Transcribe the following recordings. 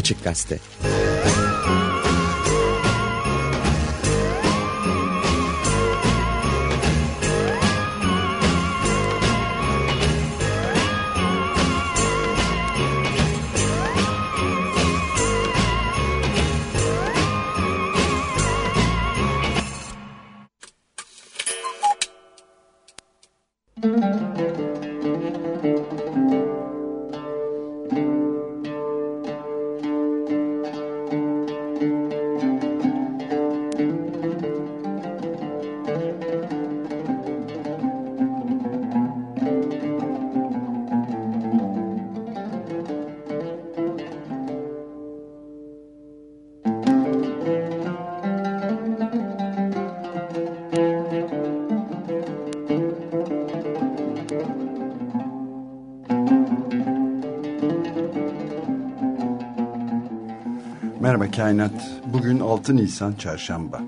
Açık Gazete. Kainat Bugün 6 Nisan Çarşamba.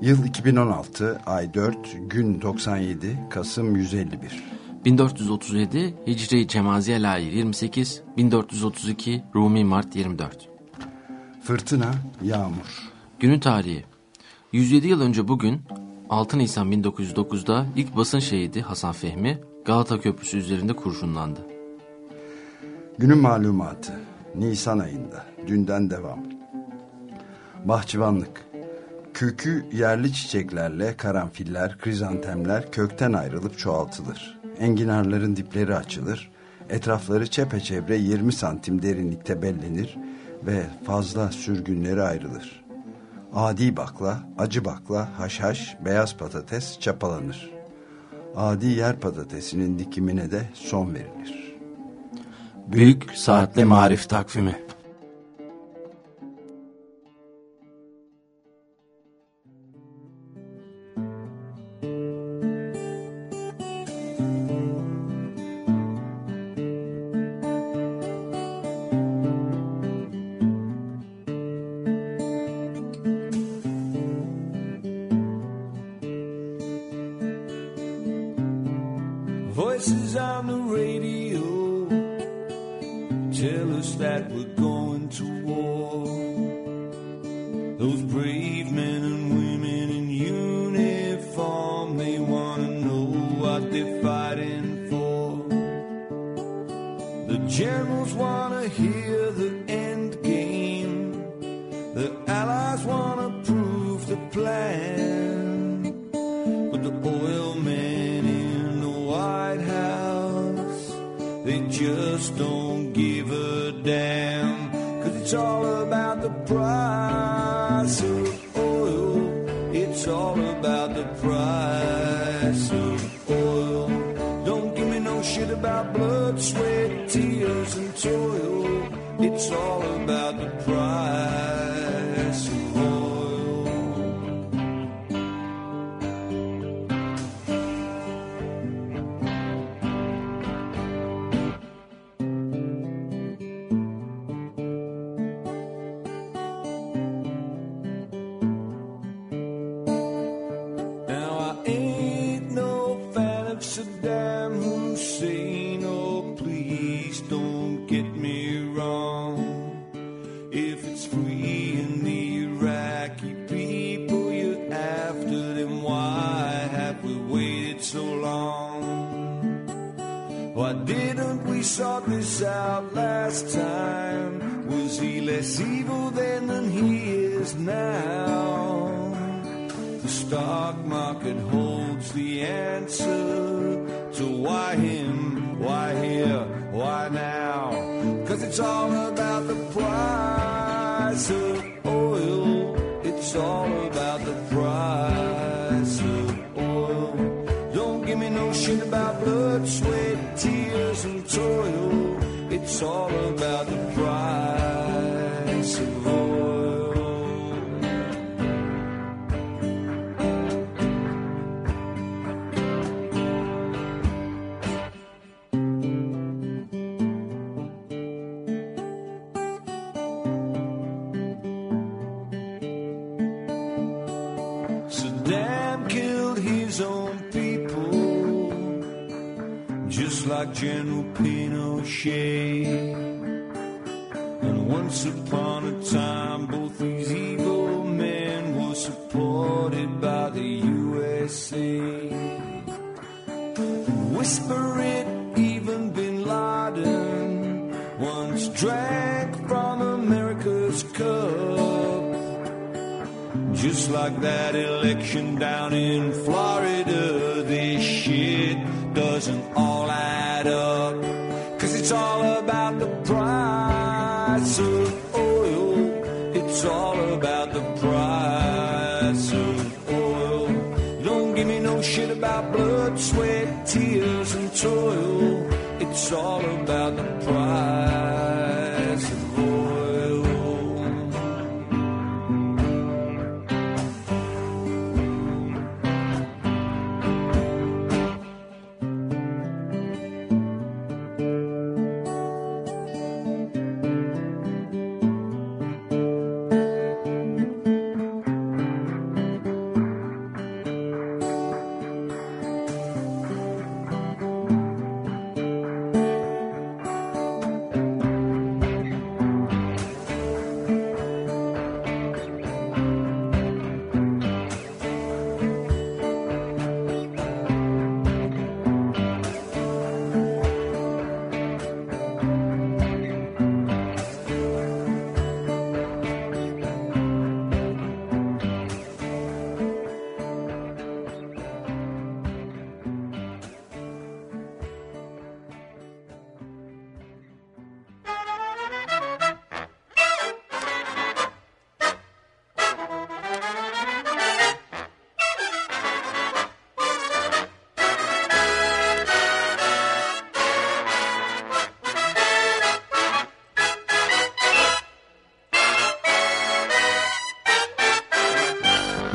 Yıl 2016 Ay 4 Gün 97 Kasım 151 1437 Hicri Cemaziye Layir 28 1432 Rumi Mart 24 Fırtına Yağmur. Günün tarihi. 107 yıl önce bugün 6 Nisan 1909'da ilk basın şehidi Hasan Fehmi Galata Köprüsü üzerinde kurşunlandı. Günün malumatı Nisan ayında. Dünden devam. Bahçıvanlık Kökü yerli çiçeklerle karanfiller, krizantemler kökten ayrılıp çoğaltılır. Enginarların dipleri açılır, etrafları çepeçevre 20 santim derinlikte bellenir ve fazla sürgünleri ayrılır. Adi bakla, acı bakla, haşhaş, beyaz patates çapalanır. Adi yer patatesinin dikimine de son verilir. Büyük Saatli Marif Takvimi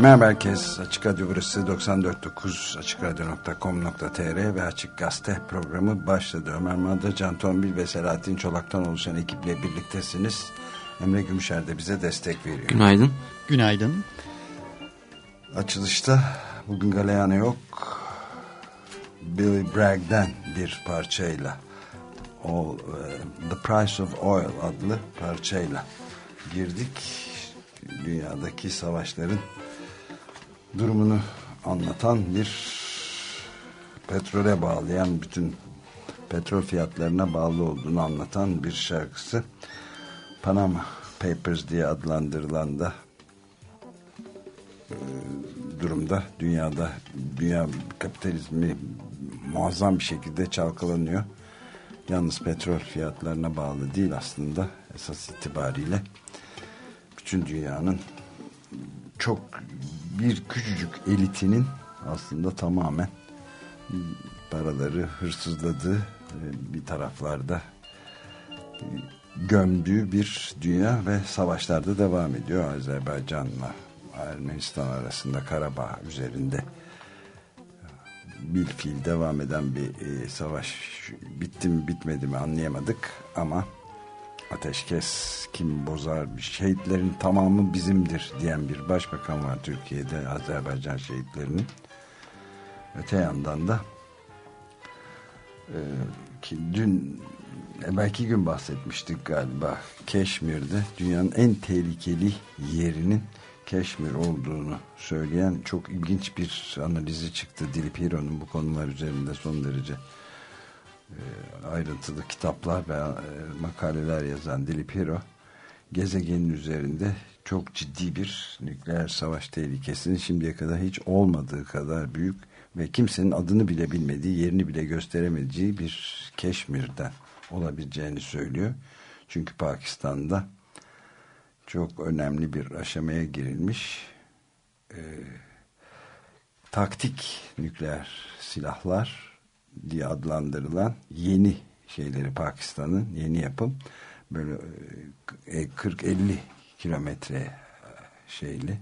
Merhaba herkes. Açık Radyo burası 94.9 AçıkRadyo.com.tr ve Açık Gazete programı başladı. Ömer Madra, Can Tombil ve Selahattin Çolak'tan oluşan ekiple birliktesiniz. Emre Gümüşer de bize destek veriyor. Günaydın. Günaydın. Açılışta bugün Galeano yok. Billy Bragg'den bir parçayla All, e, The Price of Oil adlı parçayla girdik. Dünyadaki savaşların durumunu anlatan bir petrole bağlayan bütün petrol fiyatlarına bağlı olduğunu anlatan bir şarkısı Panama Papers diye adlandırılan da e, durumda dünyada dünya kapitalizmi muazzam bir şekilde çalkalanıyor. Yalnız petrol fiyatlarına bağlı değil aslında esas itibariyle bütün dünyanın çok bir küçücük elitinin aslında tamamen paraları hırsızladığı e, bir taraflarda e, gömdüğü bir dünya ve savaşlarda devam ediyor. Azerbaycan'la Ermenistan arasında Karabağ üzerinde bir fiil devam eden bir e, savaş bitti mi bitmedi mi anlayamadık ama ateşkes kim bozar bir şehitlerin tamamı bizimdir diyen bir başbakan var Türkiye'de Azerbaycan şehitlerinin. Öte yandan da e, ki dün e, belki gün bahsetmiştik galiba Keşmir'de dünyanın en tehlikeli yerinin Keşmir olduğunu söyleyen çok ilginç bir analizi çıktı. Dilip Hiro'nun bu konular üzerinde son derece ayrıntılı kitaplar ve e, makaleler yazan Dilip Hiro gezegenin üzerinde çok ciddi bir nükleer savaş tehlikesinin şimdiye kadar hiç olmadığı kadar büyük ve kimsenin adını bile bilmediği, yerini bile gösteremeyeceği bir Keşmir'den olabileceğini söylüyor. Çünkü Pakistan'da çok önemli bir aşamaya girilmiş e, taktik nükleer silahlar diye adlandırılan yeni şeyleri Pakistan'ın yeni yapım böyle 40-50 kilometre şeyli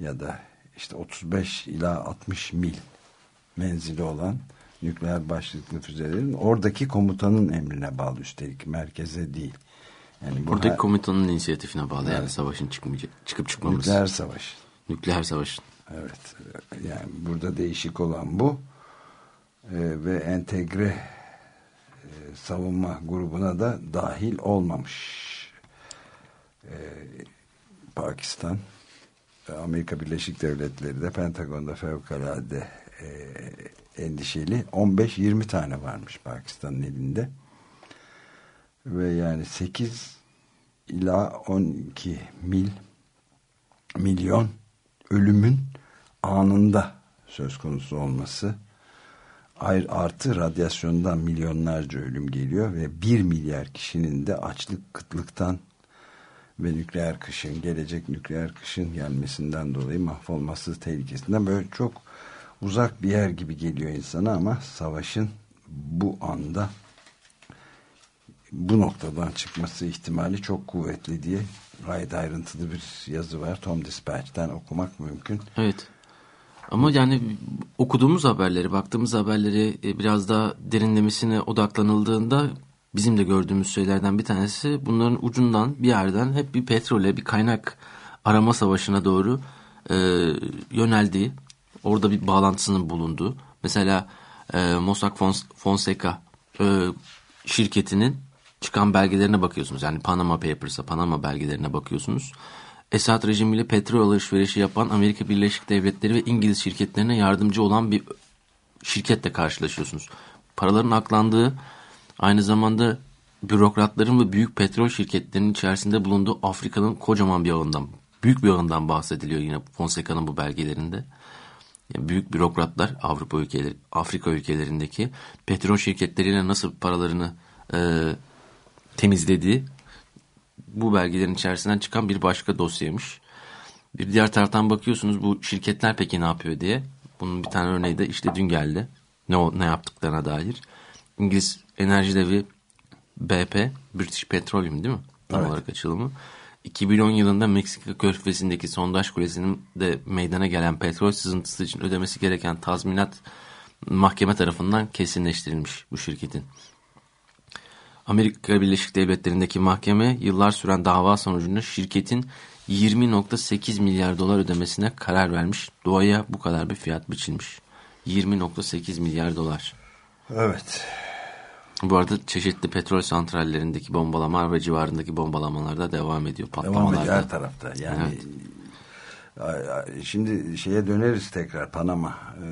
ya da işte 35 ila 60 mil menzili olan nükleer başlıklı füzelerin oradaki komutanın emrine bağlı üstelik merkeze değil. Yani Buradaki her... komutanın inisiyatifine bağlı evet. yani savaşın çıkmayacak, çıkıp çıkmamız. Nükleer savaş. Nükleer savaşın. Evet. Yani burada değişik olan bu. Ee, ve entegre e, savunma grubuna da dahil olmamış. e, Pakistan Amerika Birleşik Devletleri de Pentagon'da fevkalade e, endişeli 15-20 tane varmış Pakistan'ın elinde ve yani 8 ila 12 mil milyon ölümün anında söz konusu olması artı radyasyondan milyonlarca ölüm geliyor ve 1 milyar kişinin de açlık, kıtlıktan ve nükleer kışın, gelecek nükleer kışın gelmesinden dolayı mahvolması tehlikesinden böyle çok uzak bir yer gibi geliyor insana ama savaşın bu anda bu noktadan çıkması ihtimali çok kuvvetli diye gayet ayrıntılı bir yazı var. Tom Dispatch'ten okumak mümkün. Evet. Ama yani okuduğumuz haberleri, baktığımız haberleri e, biraz daha derinlemesine odaklanıldığında bizim de gördüğümüz şeylerden bir tanesi bunların ucundan bir yerden hep bir petrole, bir kaynak arama savaşına doğru e, yöneldiği, orada bir bağlantısının bulunduğu. Mesela e, Mossack Fonseca e, şirketinin çıkan belgelerine bakıyorsunuz. Yani Panama Papers'a, Panama belgelerine bakıyorsunuz. Esad rejimiyle petrol alışverişi yapan Amerika Birleşik Devletleri ve İngiliz şirketlerine yardımcı olan bir şirketle karşılaşıyorsunuz. Paraların aklandığı aynı zamanda bürokratların ve büyük petrol şirketlerinin içerisinde bulunduğu Afrika'nın kocaman bir ağından, büyük bir ağından bahsediliyor yine Fonseca'nın bu belgelerinde. Yani büyük bürokratlar Avrupa ülkeleri, Afrika ülkelerindeki petrol şirketleriyle nasıl paralarını e, temizlediği bu belgelerin içerisinden çıkan bir başka dosyaymış. Bir diğer taraftan bakıyorsunuz bu şirketler peki ne yapıyor diye. Bunun bir tane örneği de işte dün geldi. Ne, ne yaptıklarına dair. İngiliz enerji devi BP, British Petroleum değil mi? Tam evet. olarak açılımı. 2010 yılında Meksika körfezindeki sondaj kulesinin de meydana gelen petrol sızıntısı için ödemesi gereken tazminat mahkeme tarafından kesinleştirilmiş bu şirketin. Amerika Birleşik Devletleri'ndeki mahkeme yıllar süren dava sonucunda şirketin 20.8 milyar dolar ödemesine karar vermiş. Doğaya bu kadar bir fiyat biçilmiş. 20.8 milyar dolar. Evet. Bu arada çeşitli petrol santrallerindeki bombalama ve civarındaki bombalamalar da devam ediyor. Devam ediyor her tarafta. Yani evet. Şimdi şeye döneriz tekrar Panama e,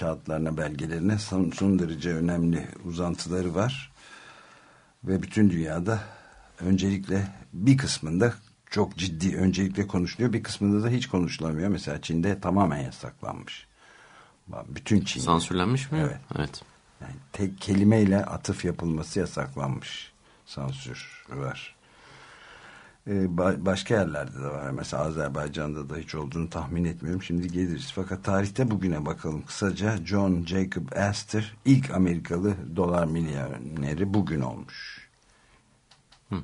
kağıtlarına, belgelerine son, son derece önemli uzantıları var ve bütün dünyada öncelikle bir kısmında çok ciddi öncelikle konuşuluyor. Bir kısmında da hiç konuşulamıyor. Mesela Çin'de tamamen yasaklanmış. Bütün Çin. Sansürlenmiş mi? Evet. evet. Yani tek kelimeyle atıf yapılması yasaklanmış. Sansür var. Ee, başka yerlerde de var. Mesela Azerbaycan'da da hiç olduğunu tahmin etmiyorum. Şimdi geliriz. Fakat tarihte bugüne bakalım. Kısaca John Jacob Astor ilk Amerikalı dolar milyoneri bugün olmuş. Hı.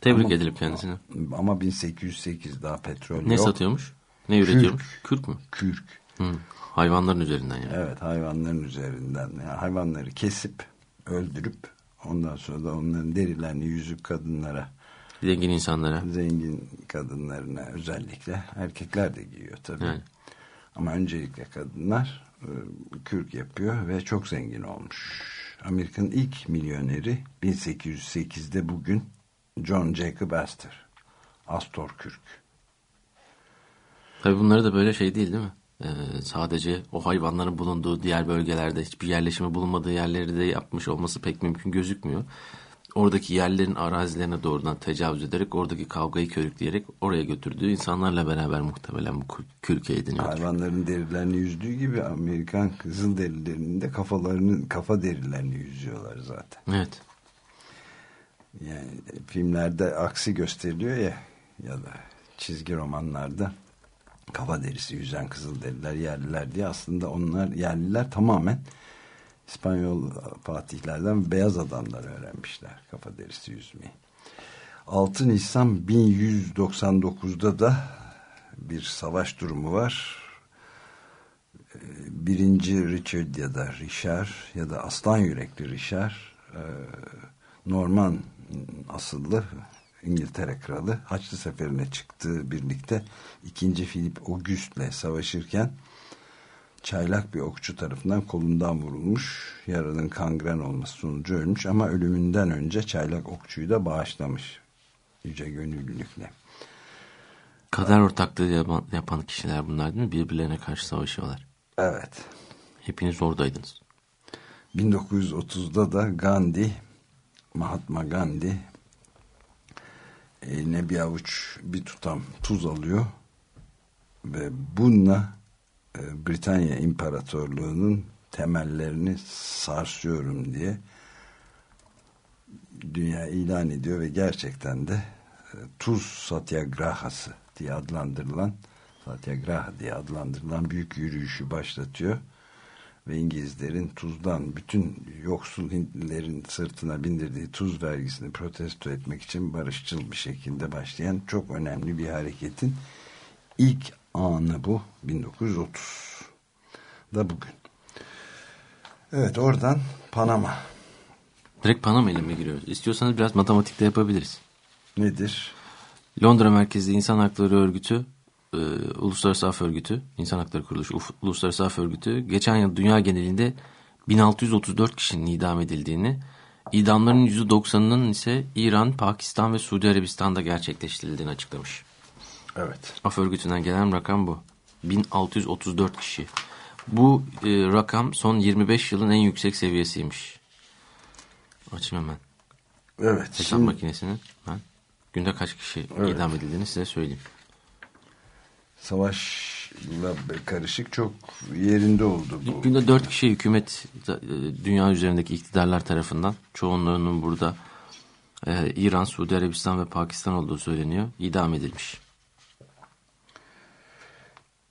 Tebrik ama, edilip kendisine. Ama 1808 daha petrol ne yok. satıyormuş? Ne üretiyormuş? Kürk, Kürk mü? Kürk. Hı. Hayvanların üzerinden yani. Evet hayvanların üzerinden. Yani hayvanları kesip öldürüp ondan sonra da onların derilerini yüzüp kadınlara Zengin insanlara. Zengin kadınlarına özellikle. Erkekler de giyiyor tabii. Evet. Ama öncelikle kadınlar e, kürk yapıyor ve çok zengin olmuş. Amerika'nın ilk milyoneri 1808'de bugün John Jacob Astor. Astor Kürk. Tabii bunları da böyle şey değil değil mi? Ee, sadece o hayvanların bulunduğu diğer bölgelerde hiçbir yerleşimi bulunmadığı yerleri de yapmış olması pek mümkün gözükmüyor oradaki yerlerin arazilerine doğrudan tecavüz ederek oradaki kavgayı körükleyerek oraya götürdüğü insanlarla beraber muhtemelen bu kürke ediniyor. Hayvanların derilerini yüzdüğü gibi Amerikan kızıl derilerinin de kafalarını kafa derilerini yüzüyorlar zaten. Evet. Yani filmlerde aksi gösteriliyor ya ya da çizgi romanlarda kafa derisi yüzen kızıl deriler yerliler diye aslında onlar yerliler tamamen İspanyol fatihlerden beyaz adamlar öğrenmişler kafa derisi yüzmeyi. 6 Nisan 1199'da da bir savaş durumu var. Ee, birinci Richard ya da Richard ya da aslan yürekli Richard e, Norman asıllı İngiltere kralı Haçlı Seferi'ne çıktığı birlikte ikinci Philip August'le savaşırken çaylak bir okçu tarafından kolundan vurulmuş. Yaranın kangren olması sonucu ölmüş ama ölümünden önce çaylak okçuyu da bağışlamış. yüce gönüllülükle. Kader ortaklığı yapan, yapan kişiler bunlar değil mi? Birbirlerine karşı savaşıyorlar. Evet. Hepiniz oradaydınız. 1930'da da Gandhi, Mahatma Gandhi eline bir avuç bir tutam tuz alıyor ve bununla Britanya İmparatorluğu'nun temellerini sarsıyorum diye dünya ilan ediyor ve gerçekten de e, tuz satyagrahası diye adlandırılan satyagraha diye adlandırılan büyük yürüyüşü başlatıyor ve İngilizlerin tuzdan bütün yoksul Hintlilerin sırtına bindirdiği tuz vergisini protesto etmek için barışçıl bir şekilde başlayan çok önemli bir hareketin ilk anı bu 1930 da bugün. Evet oradan Panama Direkt Panama ile mi giriyoruz? İstiyorsanız biraz matematikte yapabiliriz. nedir? Londra merkezli İnsan Hakları Örgütü, e, Uluslararası Af Örgütü, İnsan Hakları Kuruluşu, Uf- Uluslararası Af Örgütü geçen yıl dünya genelinde 1634 kişinin idam edildiğini, idamların %90'ının ise İran, Pakistan ve Suudi Arabistan'da gerçekleştirildiğini açıklamış. Evet. Af Örgütü'nden gelen rakam bu. 1634 kişi. Bu e, rakam son 25 yılın en yüksek seviyesiymiş. Açayım hemen. Evet. Hesap Şimdi, makinesinin. Ben günde kaç kişi Evet. idam edildiğini size söyleyeyim. savaşla karışık çok yerinde oldu bu. Günde 4 kişi hükümet e, dünya üzerindeki iktidarlar tarafından çoğunluğunun burada e, İran, Suudi Arabistan ve Pakistan olduğu söyleniyor. idam edilmiş.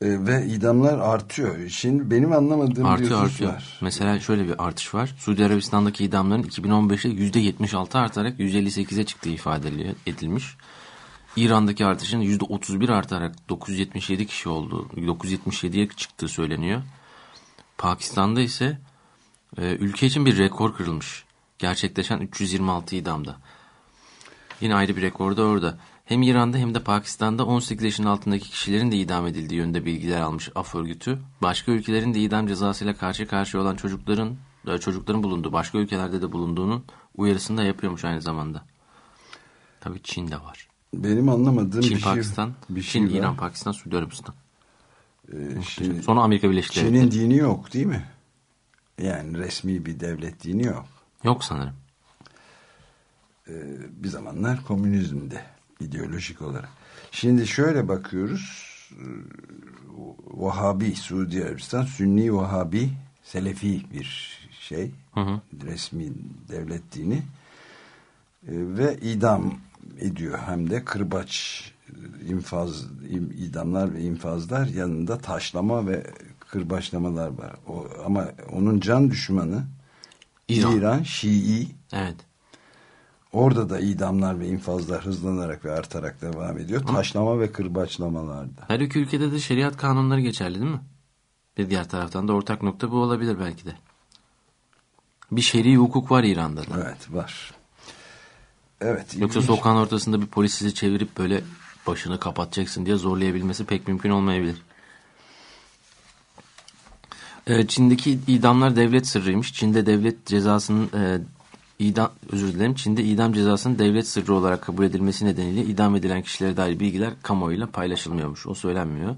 E, ve idamlar artıyor. Şimdi benim anlamadığım bir Artıyor husus artıyor. var. Mesela şöyle bir artış var. Suudi Arabistan'daki idamların 2015'te %76 artarak 158'e çıktığı ifade edilmiş. İran'daki artışın %31 artarak 977 kişi olduğu, 977'ye çıktığı söyleniyor. Pakistan'da ise e, ülke için bir rekor kırılmış. Gerçekleşen 326 idamda. Yine ayrı bir rekor da orada. Hem İran'da hem de Pakistan'da 18 yaşın altındaki kişilerin de idam edildiği yönde bilgiler almış af örgütü. Başka ülkelerin de idam cezasıyla karşı karşıya olan çocukların e, çocukların bulunduğu, başka ülkelerde de bulunduğunun uyarısını da yapıyormuş aynı zamanda. Tabii Çin'de var. Benim anlamadığım Çin, bir şey, Pakistan, bir şey Çin, var. İran, Pakistan, Suudi Arabistan. Ee, Sonra Amerika Birleşik Çin'in Devletleri. dini yok değil mi? Yani resmi bir devlet dini yok. Yok sanırım. Ee, bir zamanlar komünizmde ideolojik olarak. Şimdi şöyle bakıyoruz. Vahabi, Suudi Arabistan, Sünni Vahabi, Selefi bir şey. hı. Resmi devlet dini. Ee, ve idam ediyor. Hem de kırbaç, infaz, idamlar ve infazlar yanında taşlama ve kırbaçlamalar var. O, ama onun can düşmanı İran. İran Şii Evet. Orada da idamlar ve infazlar hızlanarak ve artarak devam ediyor. Taşlama ve kırbaçlamalarda. Her iki ülkede de şeriat kanunları geçerli değil mi? Bir diğer taraftan da ortak nokta bu olabilir belki de. Bir şer'i hukuk var İran'da da. Evet var. Evet. Yoksa ilginç. sokağın ortasında bir polis sizi çevirip böyle başını kapatacaksın diye zorlayabilmesi pek mümkün olmayabilir. Ee, Çin'deki idamlar devlet sırrıymış. Çin'de devlet cezasının e, idam özür dilerim. Çin'de idam cezasının devlet sırrı olarak kabul edilmesi nedeniyle idam edilen kişilere dair bilgiler kamuoyuyla paylaşılmıyormuş. O söylenmiyor.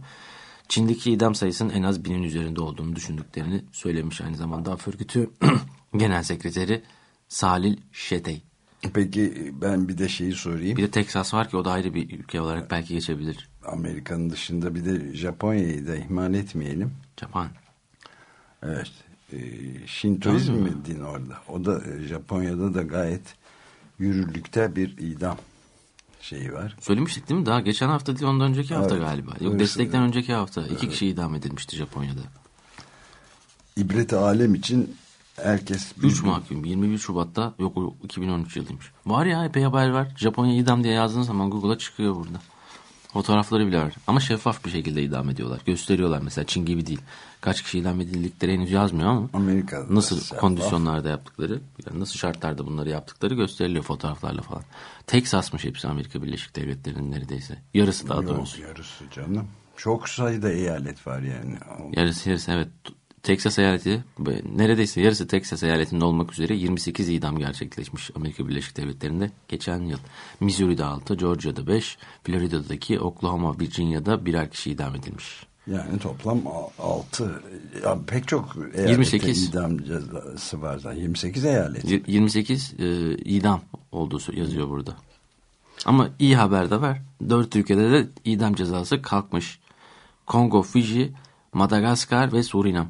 Çin'deki idam sayısının en az binin üzerinde olduğunu düşündüklerini söylemiş aynı zamanda Af Örgütü Genel Sekreteri Salil Şetey. Peki ben bir de şeyi sorayım. Bir de Texas var ki o da ayrı bir ülke olarak belki geçebilir. Amerika'nın dışında bir de Japonya'yı da ihmal etmeyelim. Japan. Evet. E, Şintoizm mi din orada? O da e, Japonya'da da gayet yürürlükte bir idam şeyi var. Söylemiştik değil mi? Daha geçen hafta değil ondan önceki hafta Evet. galiba. Yok Evet. destekten önceki hafta. iki kişi idam edilmişti Japonya'da. İbret alem için herkes... 3 mahkum 21 Şubat'ta yok o 2013 yılıymış. Var ya epey haber var. Japonya idam diye yazdığınız zaman Google'a çıkıyor burada. Fotoğrafları bile var. Ama şeffaf bir şekilde idam ediyorlar. Gösteriyorlar mesela Çin gibi değil. Kaç kişi idam edildikleri henüz yazmıyor ama Amerika'da da nasıl şeffaf. kondisyonlarda yaptıkları, yani nasıl şartlarda bunları yaptıkları gösteriliyor fotoğraflarla falan. Texas'mış hepsi Amerika Birleşik Devletleri'nin neredeyse. Yarısı daha Yok doğrusu. yarısı canım. Çok sayıda eyalet var yani. Yarısı yarısı evet. Texas eyaleti neredeyse yarısı Texas eyaletinde olmak üzere 28 idam gerçekleşmiş Amerika Birleşik Devletleri'nde geçen yıl. Missouri'de 6, Georgia'da 5, Florida'daki Oklahoma, Virginia'da birer kişi idam edilmiş. Yani toplam 6 pek çok eyalette 28. idam cezası var zaten. 28 eyalet. Y- 28 e, idam olduğu yazıyor burada. Ama iyi haber de var. 4 ülkede de idam cezası kalkmış. Kongo, Fiji, Madagaskar ve Surinam.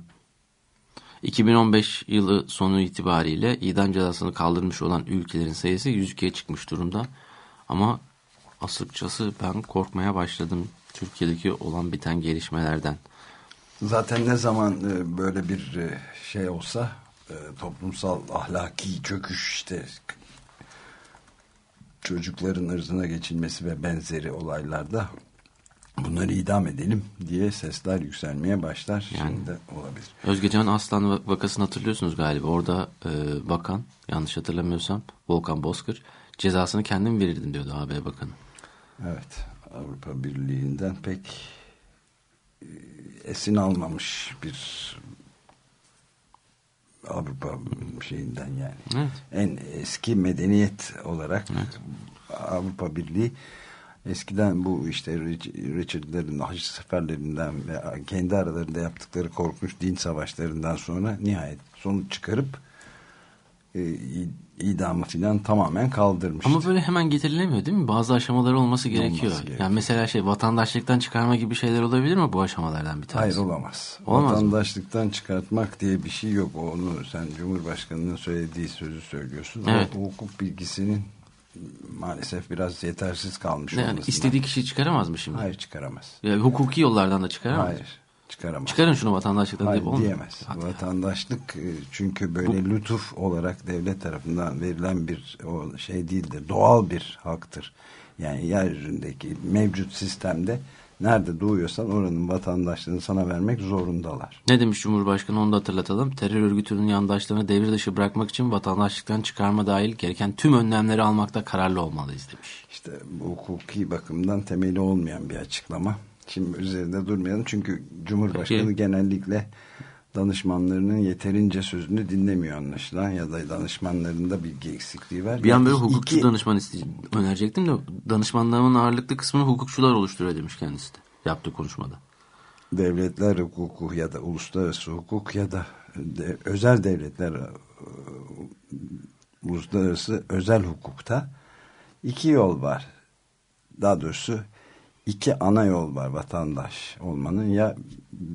2015 yılı sonu itibariyle idam cezasını kaldırmış olan ülkelerin sayısı 102'ye çıkmış durumda. Ama asıkçası ben korkmaya başladım Türkiye'deki olan biten gelişmelerden. Zaten ne zaman e, böyle bir e, şey olsa e, toplumsal ahlaki çöküş işte çocukların ırzına geçilmesi ve benzeri olaylarda bunları idam edelim diye sesler yükselmeye başlar. Yani. Şimdi de olabilir. Özgecan Aslan va- vakasını hatırlıyorsunuz galiba. Orada e, bakan yanlış hatırlamıyorsam Volkan Bozkır cezasını kendim verirdim diyordu AB Bakanı. Evet Avrupa Birliği'nden pek e, esin almamış bir Avrupa şeyinden yani. Evet. En eski medeniyet olarak Avrupa Birliği eskiden bu işte Rich- Richard'ların haç seferlerinden ve kendi aralarında yaptıkları korkunç din savaşlarından sonra nihayet sonuç çıkarıp e, idamı filan tamamen kaldırmıştı. Ama böyle hemen getirilemiyor değil mi? Bazı aşamaları olması gerekiyor. gerekiyor. Yani mesela şey vatandaşlıktan çıkarma gibi şeyler olabilir mi bu aşamalardan bir tanesi? Hayır olamaz. Olamaz mı? Vatandaşlıktan çıkartmak diye bir şey yok. Onu sen Cumhurbaşkanı'nın söylediği sözü söylüyorsun. Evet. O hukuk bilgisinin maalesef biraz yetersiz kalmış Yani olmasından. istediği kişiyi çıkaramaz mı şimdi? Hayır çıkaramaz. Yani hukuki yollardan da çıkaramaz. Hayır çıkaramaz. Çıkarın şunu vatandaşlıktan Hayır deyip diyemez. Vatandaşlık e, çünkü böyle lütuf olarak devlet tarafından verilen bir o şey değildir. Doğal bir haktır. Yani yeryüzündeki mevcut sistemde nerede doğuyorsan oranın vatandaşlığını sana vermek zorundalar. Ne demiş Cumhurbaşkanı onu da hatırlatalım. Terör örgütünün yandaşlarını devir dışı bırakmak için vatandaşlıktan çıkarma dahil gereken tüm önlemleri almakta kararlı olmalıyız demiş. İşte bu hukuki bakımdan temeli olmayan bir açıklama. Şimdi üzerinde durmayalım çünkü Cumhurbaşkanı Peki. genellikle danışmanlarının yeterince sözünü dinlemiyor anlaşılan ya da danışmanlarında bilgi eksikliği var. Bir an böyle iki- hukukçu danışman isteyeceğim, önerecektim de danışmanlarımın ağırlıklı kısmını hukukçular oluşturuyor demiş kendisi de yaptığı konuşmada. devletler hukuku ya da uluslararası hukuk ya da de- özel devletler e, uluslararası özel hukukta iki yol var. Daha doğrusu iki ana yol var vatandaş olmanın ya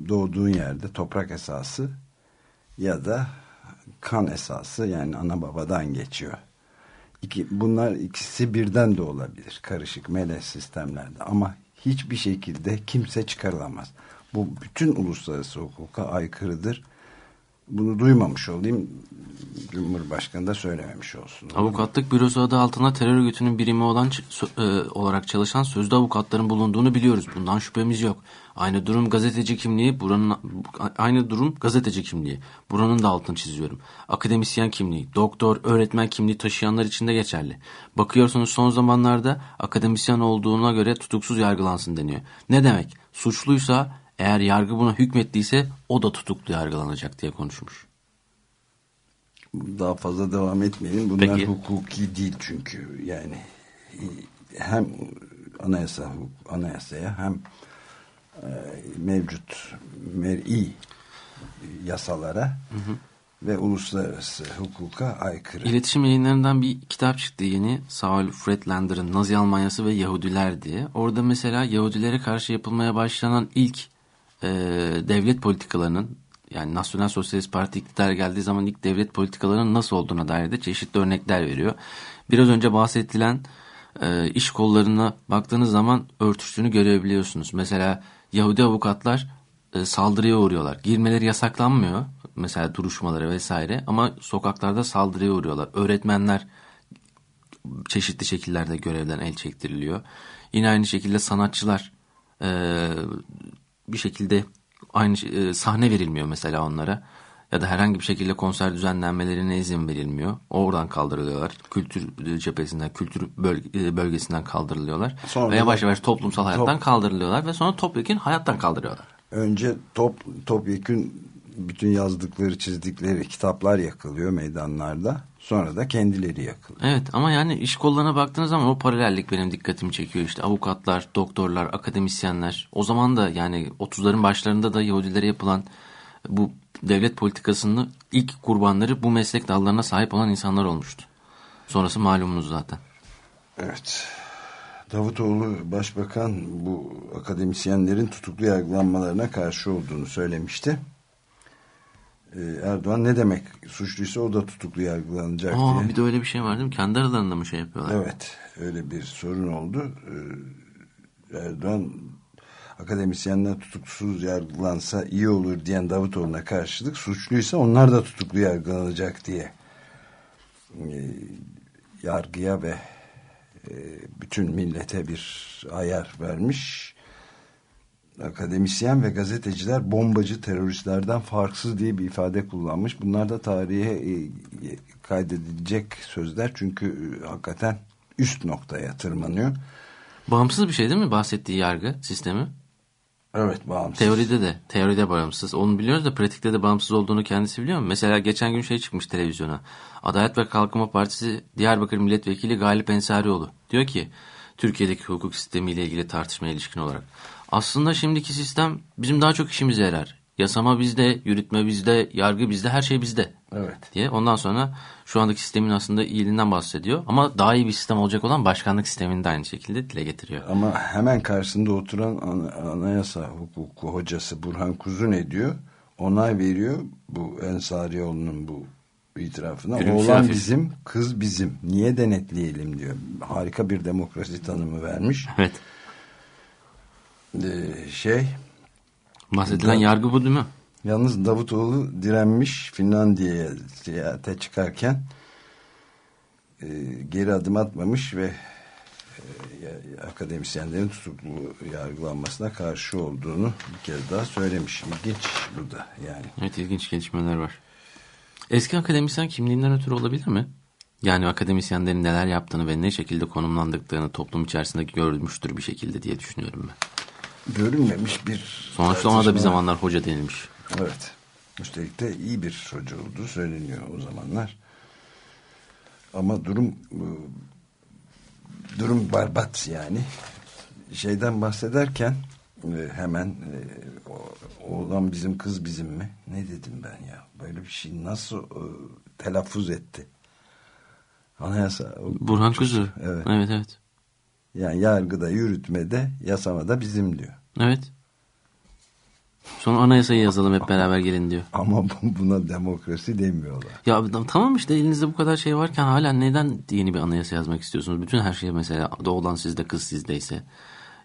doğduğun yerde toprak esası ya da kan esası yani ana babadan geçiyor. İki, bunlar ikisi birden de olabilir karışık melez sistemlerde ama hiçbir şekilde kimse çıkarılamaz. Bu bütün uluslararası hukuka aykırıdır. Bunu duymamış olayım. Cumhurbaşkanı da söylememiş olsun. Avukatlık bürosu adı altında terör örgütünün birimi olan e, olarak çalışan sözde avukatların bulunduğunu biliyoruz. Bundan şüphemiz yok. Aynı durum gazeteci kimliği, buranın aynı durum gazeteci kimliği. Buranın da altını çiziyorum. Akademisyen kimliği, doktor, öğretmen kimliği taşıyanlar için de geçerli. Bakıyorsunuz son zamanlarda akademisyen olduğuna göre tutuksuz yargılansın deniyor. Ne demek? Suçluysa eğer yargı buna hükmettiyse o da tutuklu yargılanacak diye konuşmuş. Daha fazla devam etmeyelim. Bunlar Peki. hukuki değil çünkü. Yani hem anayasa anayasaya hem e, mevcut mer'i yasalara ve uluslararası hukuka aykırı. İletişim yayınlarından bir kitap çıktı yeni. Saul Friedlander'ın Nazi Almanyası ve Yahudiler diye. Orada mesela Yahudilere karşı yapılmaya başlanan ilk e, devlet politikalarının yani Nasyonel Sosyalist Parti iktidara geldiği zaman ilk devlet politikalarının nasıl olduğuna dair de çeşitli örnekler veriyor. Biraz önce bahsedilen e, iş kollarına baktığınız zaman örtüştüğünü görebiliyorsunuz. Mesela Yahudi avukatlar e, saldırıya uğruyorlar. Girmeleri yasaklanmıyor. Mesela duruşmaları vesaire ama sokaklarda saldırıya uğruyorlar. Öğretmenler çeşitli şekillerde görevden el çektiriliyor. Yine aynı şekilde sanatçılar e, bir şekilde aynı e, sahne verilmiyor mesela onlara. Ya da herhangi bir şekilde konser düzenlenmelerine izin verilmiyor. Oradan kaldırılıyorlar. Kültür cephesinden, kültür e, bölgesinden kaldırılıyorlar. Sonra ve yavaş yavaş toplumsal hayattan Top- kaldırılıyorlar ve sonra topyekun hayattan kaldırıyorlar. Önce top topyekün bütün yazdıkları çizdikleri kitaplar yakılıyor meydanlarda. Sonra da kendileri yakılıyor. Evet ama yani iş kollarına baktığınız zaman o paralellik benim dikkatimi çekiyor. İşte avukatlar, doktorlar, akademisyenler. O zaman da yani 30'ların başlarında da Yahudilere yapılan bu devlet politikasının ilk kurbanları bu meslek dallarına sahip olan insanlar olmuştu. Sonrası malumunuz zaten. Evet. Davutoğlu Başbakan bu akademisyenlerin tutuklu yargılanmalarına karşı olduğunu söylemişti. Ee, Erdoğan ne demek suçluysa o da tutuklu yargılanacak Aa, diye. bir de öyle bir şey var değil mi? Kendi aralarında mı şey yapıyorlar? Evet öyle bir sorun oldu. Ee, Erdoğan akademisyenler tutuksuz yargılansa iyi olur diyen Davutoğlu'na karşılık suçluysa onlar da tutuklu yargılanacak diye e, yargıya ve e, bütün millete bir ayar vermiş. Akademisyen ve gazeteciler bombacı teröristlerden farksız diye bir ifade kullanmış. Bunlar da tarihe e, kaydedilecek sözler çünkü e, hakikaten üst noktaya tırmanıyor. Bağımsız bir şey değil mi bahsettiği yargı sistemi? Evet bağımsız. Teoride de, teoride bağımsız. Onu biliyoruz da pratikte de bağımsız olduğunu kendisi biliyor mu? Mesela geçen gün şey çıkmış televizyona. Adalet ve Kalkınma Partisi Diyarbakır Milletvekili Galip Ensarioğlu. Diyor ki Türkiye'deki hukuk sistemiyle ilgili tartışmaya ilişkin olarak. Aslında şimdiki sistem bizim daha çok işimize yarar. Yasama bizde, yürütme bizde, yargı bizde, her şey bizde. Evet. Diye. Ondan sonra şu andaki sistemin aslında iyiliğinden bahsediyor. Ama daha iyi bir sistem olacak olan başkanlık sistemini de aynı şekilde dile getiriyor. Ama hemen karşısında oturan ana- anayasa hukuku hocası Burhan Kuzu ne diyor? Onay veriyor bu Ensarioğlu'nun bu itirafına. Gülümsüyor Oğlan bizim, kız bizim. Niye denetleyelim diyor. Harika bir demokrasi tanımı vermiş. Evet. Ee, şey, Bahsedilen yargı bu değil mi? yalnız Davutoğlu direnmiş Finlandiya'ya seyahate çıkarken e, geri adım atmamış ve e, akademisyenlerin tutuklu yargılanmasına karşı olduğunu bir kez daha söylemiş. İlginç bu da yani. Evet ilginç gelişmeler var. Eski akademisyen kimliğinden ötürü olabilir mi? Yani akademisyenlerin neler yaptığını ve ne şekilde konumlandıklarını toplum içerisinde görmüştür bir şekilde diye düşünüyorum ben. Görünmemiş bir Sonuçta ona da bir zamanlar hoca denilmiş. Evet. Üstelik de iyi bir çocuğu olduğu söyleniyor o zamanlar. Ama durum bu- durum barbat yani. Şeyden bahsederken e, hemen e, oğlan bizim kız bizim mi? Ne dedim ben ya? Böyle bir şey nasıl e, telaffuz etti? Anayasa. Burhan Kuzu. Evet. Evet evet. Yani yargıda, yürütmede, yasamada bizim diyor. Evet. Sonra anayasayı yazalım hep beraber gelin diyor. Ama bu- buna demokrasi demiyorlar. Ya tamam işte elinizde bu kadar şey varken hala neden yeni bir anayasa yazmak istiyorsunuz? Bütün her şey mesela doğulan sizde kız sizdeyse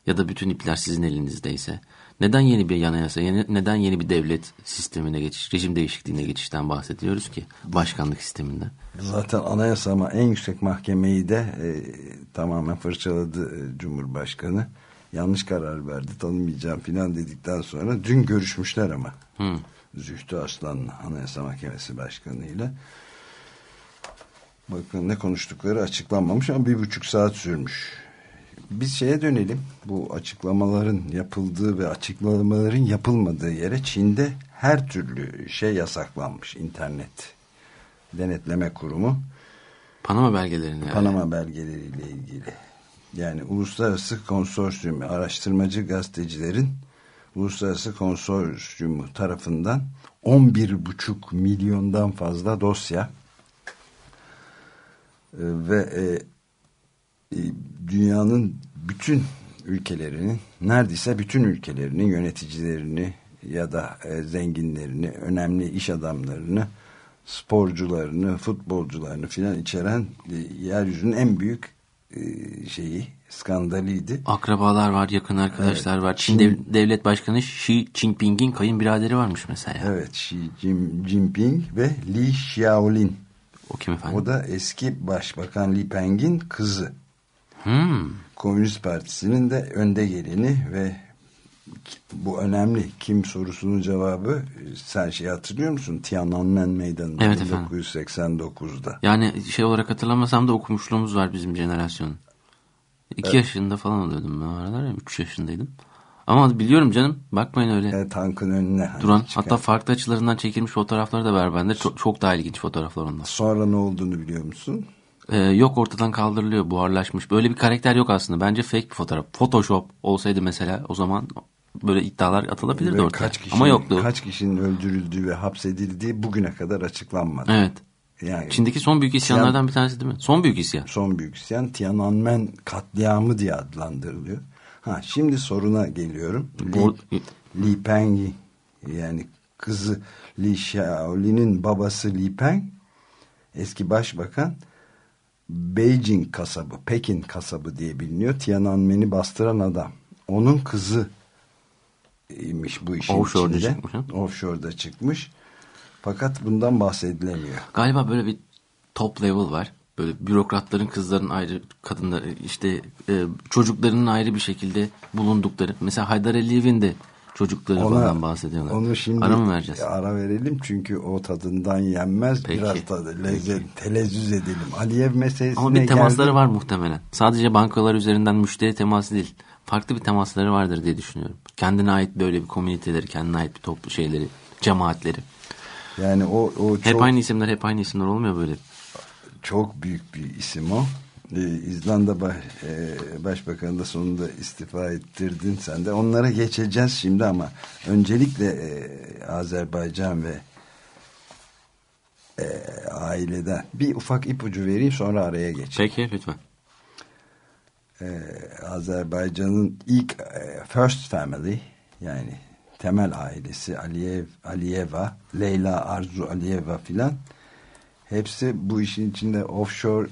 ya da bütün ipler sizin elinizdeyse. Neden yeni bir anayasa, yeni, neden yeni bir devlet sistemine geçiş, rejim değişikliğine geçişten bahsediyoruz ki başkanlık sisteminden? Zaten anayasa ama en yüksek mahkemeyi de e, tamamen fırçaladı e, Cumhurbaşkanı. Yanlış karar verdi tanımayacağım filan dedikten sonra dün görüşmüşler ama. Hı. Zühtü Aslan'la Anayasa Mahkemesi Başkanı'yla. Bakın ne konuştukları açıklanmamış ama bir buçuk saat sürmüş. Biz şeye dönelim. Bu açıklamaların yapıldığı ve açıklamaların yapılmadığı yere Çin'de her türlü şey yasaklanmış. internet denetleme kurumu. Panama belgelerini yani. Panama belgeleriyle ilgili. Yani uluslararası konsorsiyum araştırmacı gazetecilerin uluslararası konsorsiyumu tarafından 11,5 milyondan fazla dosya e, ve e, e, dünyanın bütün ülkelerinin neredeyse bütün ülkelerinin yöneticilerini ya da e, zenginlerini, önemli iş adamlarını, sporcularını, futbolcularını filan içeren e, yeryüzünün en büyük e, şeyi skandalıydı. Akrabalar var, yakın arkadaşlar var. Çin, dev- devlet başkanı Xi Jinping'in kayınbiraderi varmış mesela. Evet, Xi Jin- Jinping ve Li Xiaolin. O kim efendim? O da eski başbakan Li Peng'in kızı. Hmm. Komünist Partisi'nin de önde geleni ve bu önemli. Kim sorusunun cevabı sen şey hatırlıyor musun? Tiananmen Meydanı'nda Evet efendim. 1989'da. Yani şey olarak hatırlamasam da okumuşluğumuz var bizim jenerasyonun. İki yaşında falan oluyordum ben aralar. Üç yaşındaydım. Ama biliyorum canım. Bakmayın öyle. E, tankın önüne. hani Duran. çıkan. Hatta farklı açılarından çekilmiş fotoğrafları da ver bende. Çok, çok daha ilginç fotoğraflar onlar. Sonra ne olduğunu biliyor musun? Ee, yok ortadan kaldırılıyor. Buharlaşmış. Böyle bir karakter yok aslında. Bence fake bir fotoğraf. Photoshop olsaydı mesela o zaman böyle iddialar atılabilirdi Ve ortaya. kaç kişinin, Ama yoktu. Kaç kişinin öldürüldüğü ve hapsedildiği bugüne kadar açıklanmadı. Evet. Yani Çin'deki son büyük isyanlardan bir tanesi değil mi? Son büyük isyan. son büyük isyan Tiananmen katliamı diye adlandırılıyor. Ha şimdi soruna geliyorum. Bu- Li, Li Peng yani kızı Li Xiaoli'nin babası Li Peng eski başbakan Beijing kasabı, Pekin kasabı diye biliniyor. Tiananmen'i bastıran adam. Onun kızı imiş bu işin Offshore'da içinde. çıkmış, ha? Offshore'da çıkmış. Fakat bundan bahsedilemiyor. Galiba böyle bir top level var. Böyle bürokratların kızların ayrı kadınlar işte e, çocuklarının ayrı bir şekilde bulundukları. Mesela Haydar Aliyev'in de çocukları falan bahsediyorlar. Onu şimdi Ara mı vereceğiz? Ara verelim çünkü o tadından yenmez. Peki. Biraz tadı lezzet, telezzüz edelim. Aliyev meselesine Ama bir temasları geldi. var muhtemelen. Sadece bankalar üzerinden müşteri teması değil. Farklı bir temasları vardır diye düşünüyorum. Kendine ait böyle bir komüniteleri, kendine ait bir toplu şeyleri, cemaatleri. Yani o, o Hep çok, aynı isimler, hep aynı isimler olmuyor böyle. çok büyük bir isim o. Ee, İzlanda baş, e, Başbakanı da sonunda istifa ettirdin sen de. Onlara geçeceğiz şimdi ama öncelikle e, Azerbaycan ve e, aileden bir ufak ipucu vereyim sonra araya geçelim. Peki lütfen. Azerbaycan'ın ilk e, first family yani temel ailesi Aliyev, Aliyeva, Leyla Arzu Aliyeva filan hepsi bu işin içinde offshore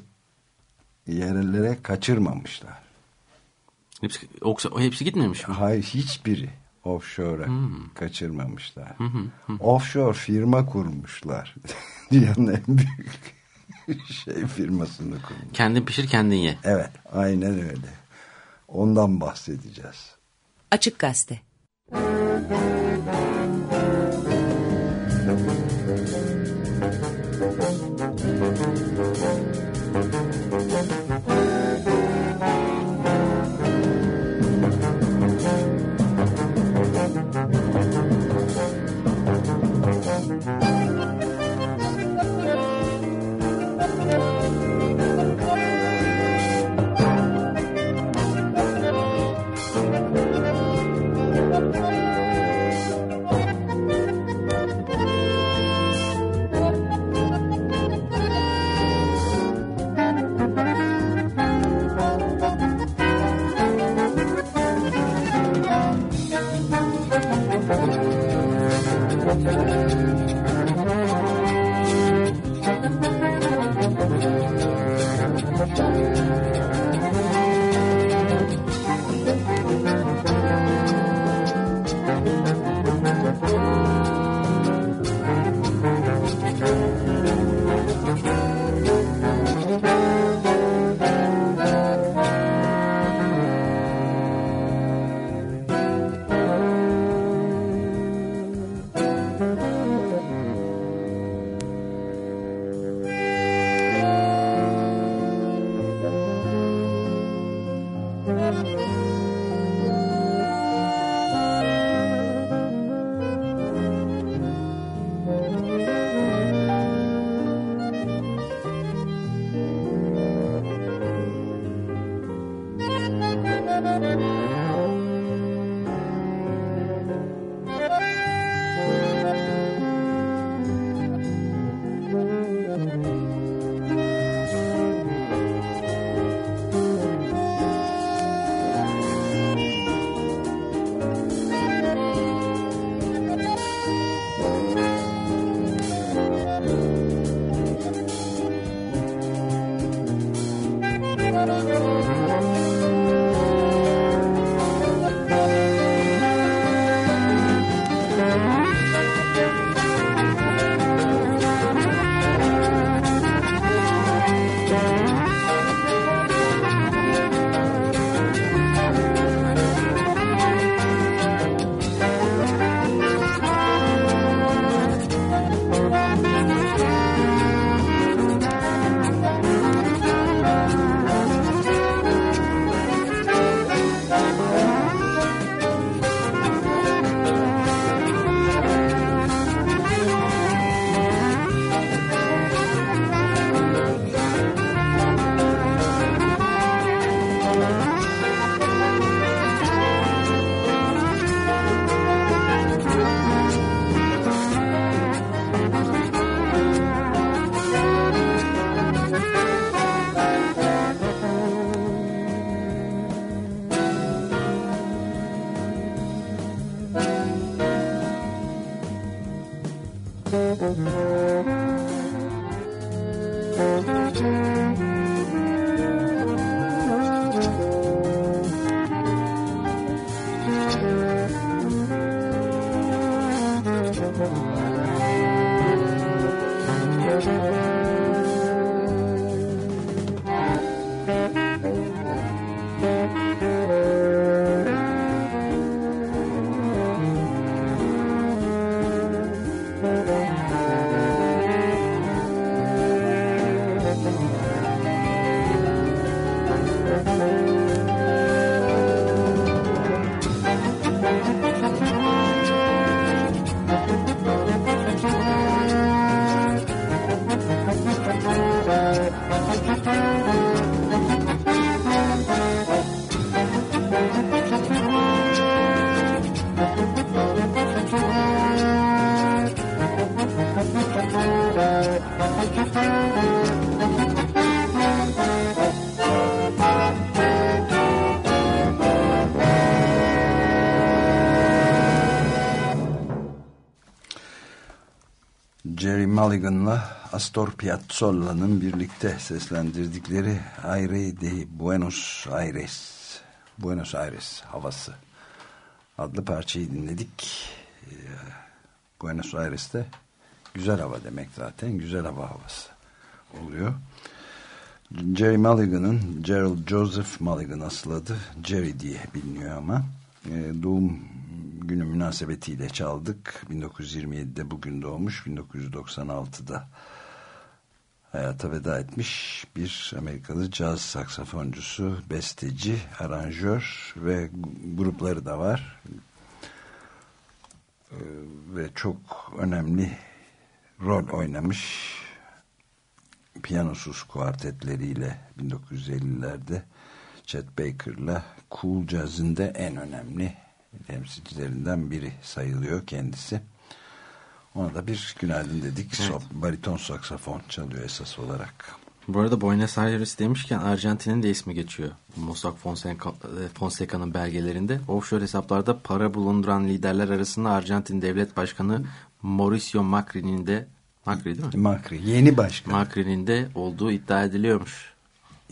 yerlere kaçırmamışlar. Hepsi, yoksa hepsi gitmemiş mi? Hayır hiçbiri offshore'a kaçırmamışlar. Offshore firma kurmuşlar. Dünyanın en büyük şey firmasını kurmuş. Kendin pişir kendin ye. Evet aynen öyle. Ondan bahsedeceğiz. Açık Gazete. Jerry Mulligan'la Astor Piazzolla'nın birlikte seslendirdikleri Aire de Buenos Aires Buenos Aires havası adlı parçayı dinledik. Ee, Buenos Aires'te güzel hava demek zaten. Güzel hava havası oluyor. Jerry Mulligan'ın Gerald Joseph Mulligan asıl adı Jerry diye biliniyor ama e, doğum günü münasebetiyle çaldık. 1927'de bugün doğmuş. 1996'da hayata veda etmiş bir Amerikalı caz saksafoncusu, besteci, aranjör ve grupları da var. Ee, ve çok önemli rol oynamış piyanosuz kuartetleriyle 1950'lerde Chet Baker'la Cool Jazz'ın en önemli temsilcilerinden biri sayılıyor kendisi. Ona da bir günaydın dedik. Evet. Bariton saksafon çalıyor esas olarak. Bu arada Buenos Aires demişken Arjantin'in de ismi geçiyor. Mossack Fonseca'nın belgelerinde. Offshore hesaplarda para bulunduran liderler arasında Arjantin Devlet Başkanı Mauricio Macri'nin de Macri değil mi? Macri. Yeni başkan. Macri'nin de olduğu iddia ediliyormuş.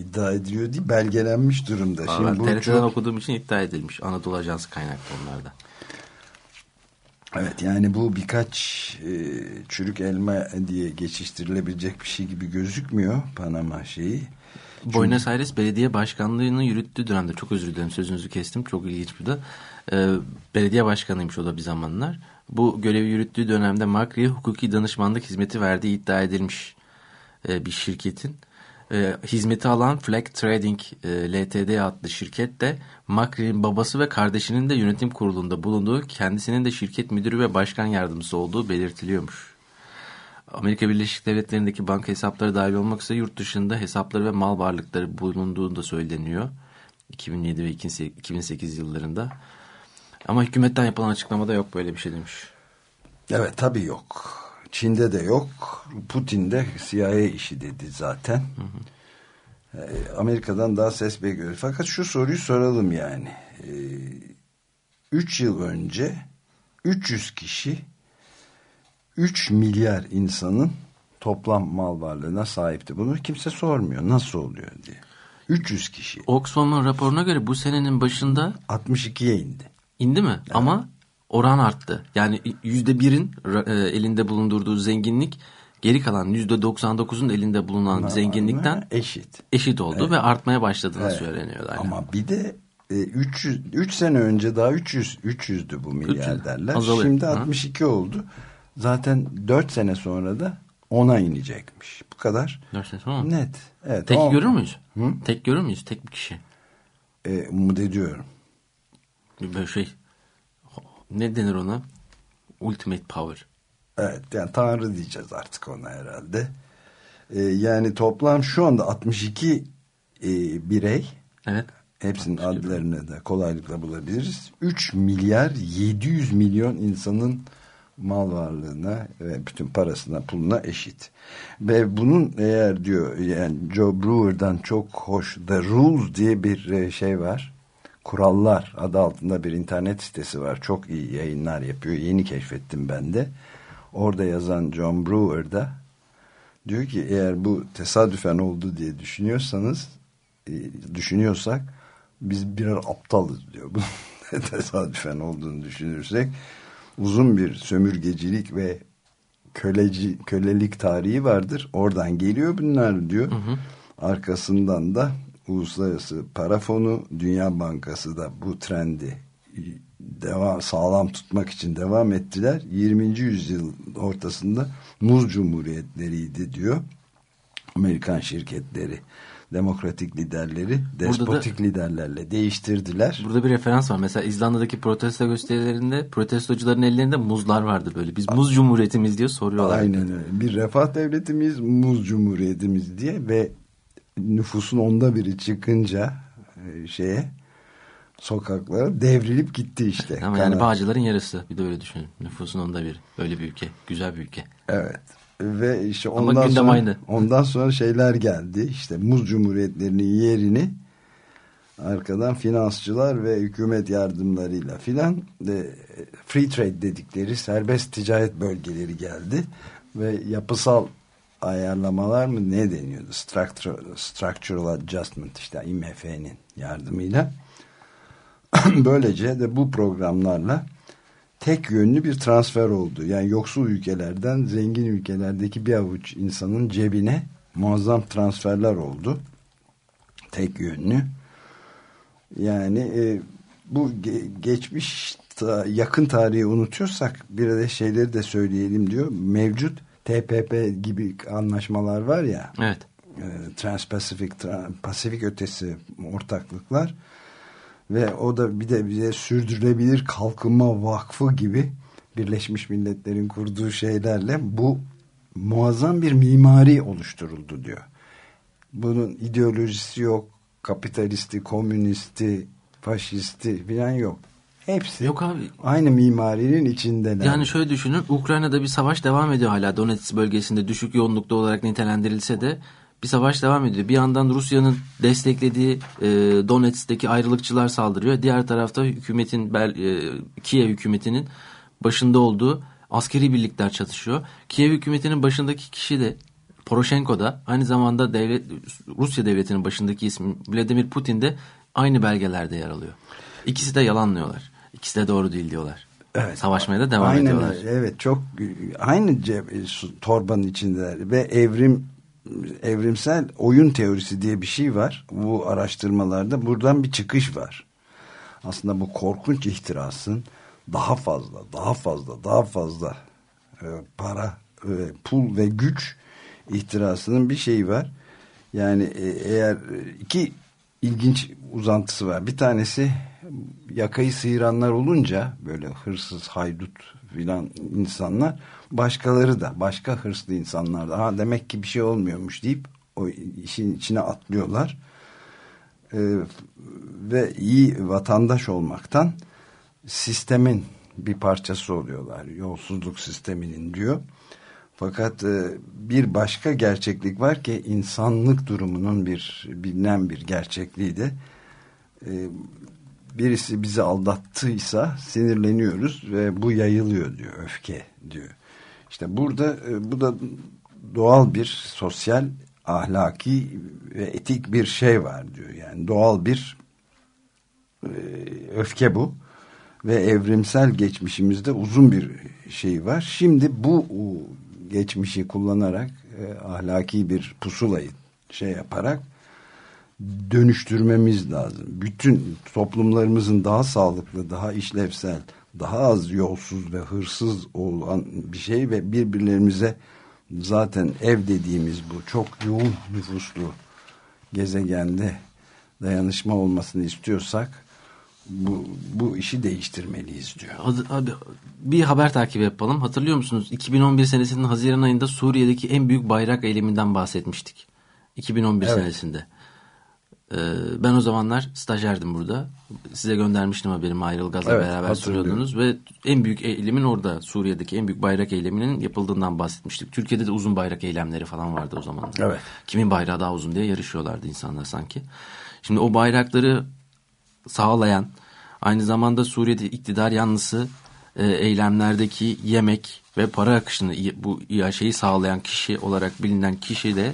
İddia ediyor değil belgelenmiş durumda. Vallahi Şimdi bu TRT'den çok... okuduğum için iddia edilmiş. Anadolu Ajansı kaynaklı onlarda. Evet yani bu birkaç e, çürük elma diye geçiştirilebilecek bir şey gibi gözükmüyor Panama şeyi. Çünkü... Buenos Aires Belediye Başkanlığı'nı yürüttüğü dönemde çok özür dilerim sözünüzü kestim çok ilginç bir de e, belediye başkanıymış o da bir zamanlar. Bu görevi yürüttüğü dönemde Macri'ye hukuki danışmanlık hizmeti verdiği iddia edilmiş e, bir şirketin e, hizmeti alan Flag Trading e, Ltd adlı şirket de Macri'nin babası ve kardeşinin de yönetim kurulunda bulunduğu, kendisinin de şirket müdürü ve başkan yardımcısı olduğu belirtiliyormuş. Amerika Birleşik Devletleri'ndeki banka hesapları dahil olmak üzere yurt dışında hesapları ve mal varlıkları bulunduğu da söyleniyor. 2007 ve 2008 yıllarında. Ama hükümetten yapılan açıklamada yok böyle bir şey demiş. Evet tabii yok. Çin'de de yok. Putin de CIA işi dedi zaten. Hı hı. Ee, Amerika'dan daha ses bekliyoruz. Fakat şu soruyu soralım yani. Ee, üç yıl önce 300 kişi 3 milyar insanın toplam mal varlığına sahipti. Bunu kimse sormuyor. Nasıl oluyor diye. 300 kişi. Oxfam'ın raporuna göre bu senenin başında 62'ye indi. İndi mi? Evet. Ama oran arttı. Yani yüzde birin e, elinde bulundurduğu zenginlik geri kalan yüzde 99'un elinde bulunan zenginlikten eşit eşit oldu evet. ve artmaya başladığını evet. söyleniyorlar. Ama bir de 300 e, 3 sene önce daha 300 300'dü bu milyarderler. 300. Şimdi 62 Hı. oldu. Zaten 4 sene sonra da 10'a inecekmiş. Bu kadar. 4 sene sonra Net. Evet. Tek o... görür müyüz? Hı? Tek görür müyüz? Tek bir kişi. E, umut ediyorum. Böyle şey ne denir ona? Ultimate power. Evet yani tanrı diyeceğiz artık ona herhalde. Ee, yani toplam şu anda 62 e, birey. Evet. Hepsinin adlarını da kolaylıkla bulabiliriz. 3 milyar 700 milyon insanın mal varlığına ve bütün parasına puluna eşit. Ve bunun eğer diyor yani Joe Brewer'dan çok hoş The Rules diye bir e, şey var. Kurallar adı altında bir internet sitesi var. Çok iyi yayınlar yapıyor. Yeni keşfettim ben de. Orada yazan John Brewer da diyor ki eğer bu tesadüfen oldu diye düşünüyorsanız e, düşünüyorsak biz birer aptalız diyor. Bu tesadüfen olduğunu düşünürsek uzun bir sömürgecilik ve köleci, kölelik tarihi vardır. Oradan geliyor bunlar diyor. Hı hı. Arkasından da Uluslararası Para Fonu, Dünya Bankası da bu trendi devam sağlam tutmak için devam ettiler. 20. yüzyıl ortasında muz cumhuriyetleriydi diyor. Amerikan şirketleri demokratik liderleri despotik da, liderlerle değiştirdiler. Burada bir referans var. Mesela İzlanda'daki protesto gösterilerinde protestocuların ellerinde muzlar vardı böyle. Biz muz cumhuriyetimiz diye soruyorlar. Aynen öyle. Bir refah devletimiz, muz cumhuriyetimiz diye ve nüfusun onda biri çıkınca e, şeye sokaklara devrilip gitti işte. Ama yani Bağcılar'ın yarısı bir de öyle düşünün. Nüfusun onda bir. Böyle bir ülke. Güzel bir ülke. Evet. Ve işte ondan sonra, aynı. ondan sonra şeyler geldi. İşte muz cumhuriyetlerinin yerini arkadan finansçılar ve hükümet yardımlarıyla filan free trade dedikleri serbest ticaret bölgeleri geldi. ve yapısal ayarlamalar mı ne deniyordu? Structural, structural Adjustment işte IMF'nin yardımıyla. Böylece de bu programlarla tek yönlü bir transfer oldu. Yani yoksul ülkelerden zengin ülkelerdeki bir avuç insanın cebine muazzam transferler oldu. Tek yönlü. Yani e, bu ge geçmiş ta yakın tarihi unutuyorsak bir de şeyleri de söyleyelim diyor. Mevcut TPP gibi anlaşmalar var ya. Evet. E, Trans-Pasifik, Pasifik ötesi ortaklıklar ve o da bir de bize sürdürülebilir kalkınma vakfı gibi Birleşmiş Milletler'in kurduğu şeylerle bu muazzam bir mimari oluşturuldu diyor. Bunun ideolojisi yok, kapitalisti, komünisti, faşisti falan yok. Hepsi yok abi. aynı mimarinin içindeler. Yani şöyle düşünün Ukrayna'da bir savaş devam ediyor hala Donetsk bölgesinde düşük yoğunlukta olarak nitelendirilse de bir savaş devam ediyor. Bir yandan Rusya'nın desteklediği e, Donetsk'teki ayrılıkçılar saldırıyor. Diğer tarafta hükümetin e, Kiev hükümetinin başında olduğu askeri birlikler çatışıyor. Kiev hükümetinin başındaki kişi de Poroshenko da aynı zamanda devlet Rusya devletinin başındaki ismi Vladimir Putin de aynı belgelerde yer alıyor. İkisi de yalanlıyorlar. İkisi de doğru değil diyorlar. Evet. Savaşmaya da devam Aynen, ediyorlar. Evet çok aynı cep, torbanın içindeler ve evrim evrimsel oyun teorisi diye bir şey var. Bu araştırmalarda buradan bir çıkış var. Aslında bu korkunç ihtirasın daha fazla, daha fazla, daha fazla e, para, e, pul ve güç ihtirasının bir şeyi var. Yani e, eğer iki ilginç uzantısı var. Bir tanesi yakayı sıyıranlar olunca böyle hırsız, haydut filan insanlar başkaları da başka hırslı insanlar da ha demek ki bir şey olmuyormuş deyip o işin içine atlıyorlar. Ee, ve iyi vatandaş olmaktan sistemin bir parçası oluyorlar. Yolsuzluk sisteminin diyor. Fakat e, bir başka gerçeklik var ki insanlık durumunun bir bilinen bir gerçekliği de e, birisi bizi aldattıysa sinirleniyoruz ve bu yayılıyor diyor öfke diyor. İşte burada e, bu da doğal bir sosyal ahlaki ve etik bir şey var diyor. Yani doğal bir öfke bu ve evrimsel geçmişimizde uzun bir şey var. Şimdi bu geçmişi kullanarak e, ahlaki bir pusulayı şey yaparak dönüştürmemiz lazım. Bütün toplumlarımızın daha sağlıklı, daha işlevsel, daha az yolsuz ve hırsız olan bir şey ve birbirlerimize zaten ev dediğimiz bu çok yoğun nüfuslu gezegende dayanışma olmasını istiyorsak bu, bu işi değiştirmeliyiz diyor. Abi, bir haber takibi yapalım. Hatırlıyor musunuz? 2011 senesinin Haziran ayında Suriye'deki en büyük bayrak eyleminden bahsetmiştik. 2011 evet. senesinde. Ee, ben o zamanlar stajyerdim burada. Size göndermiştim haberimi Ayrıl Gaz'la evet, beraber sunuyordunuz. Ve en büyük eylemin orada Suriye'deki en büyük bayrak eyleminin yapıldığından bahsetmiştik. Türkiye'de de uzun bayrak eylemleri falan vardı o zaman. Evet. Kimin bayrağı daha uzun diye yarışıyorlardı insanlar sanki. Şimdi o bayrakları sağlayan aynı zamanda Suriye'de iktidar yanlısı e, eylemlerdeki yemek ve para akışını bu şeyi sağlayan kişi olarak bilinen kişi de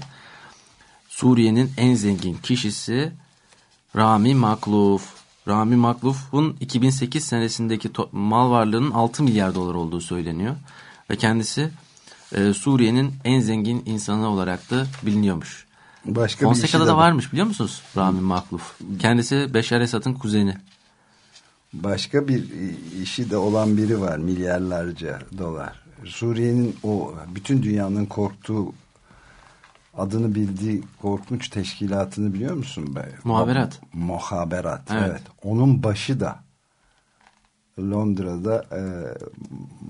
Suriye'nin en zengin kişisi Rami Makluf. Rami Makluf'un 2008 senesindeki mal varlığının 6 milyar dolar olduğu söyleniyor. Ve kendisi e, Suriye'nin en zengin insanı olarak da biliniyormuş. Başka Fonseka'da da varmış biliyor musunuz Rami Makluf? Kendisi Beşar Esad'ın kuzeni. Başka bir işi de olan biri var milyarlarca dolar. Suriye'nin o bütün dünyanın korktuğu adını bildiği korkunç teşkilatını biliyor musun? Be? Muhaberat. Muhaberat evet. evet. Onun başı da Londra'da e,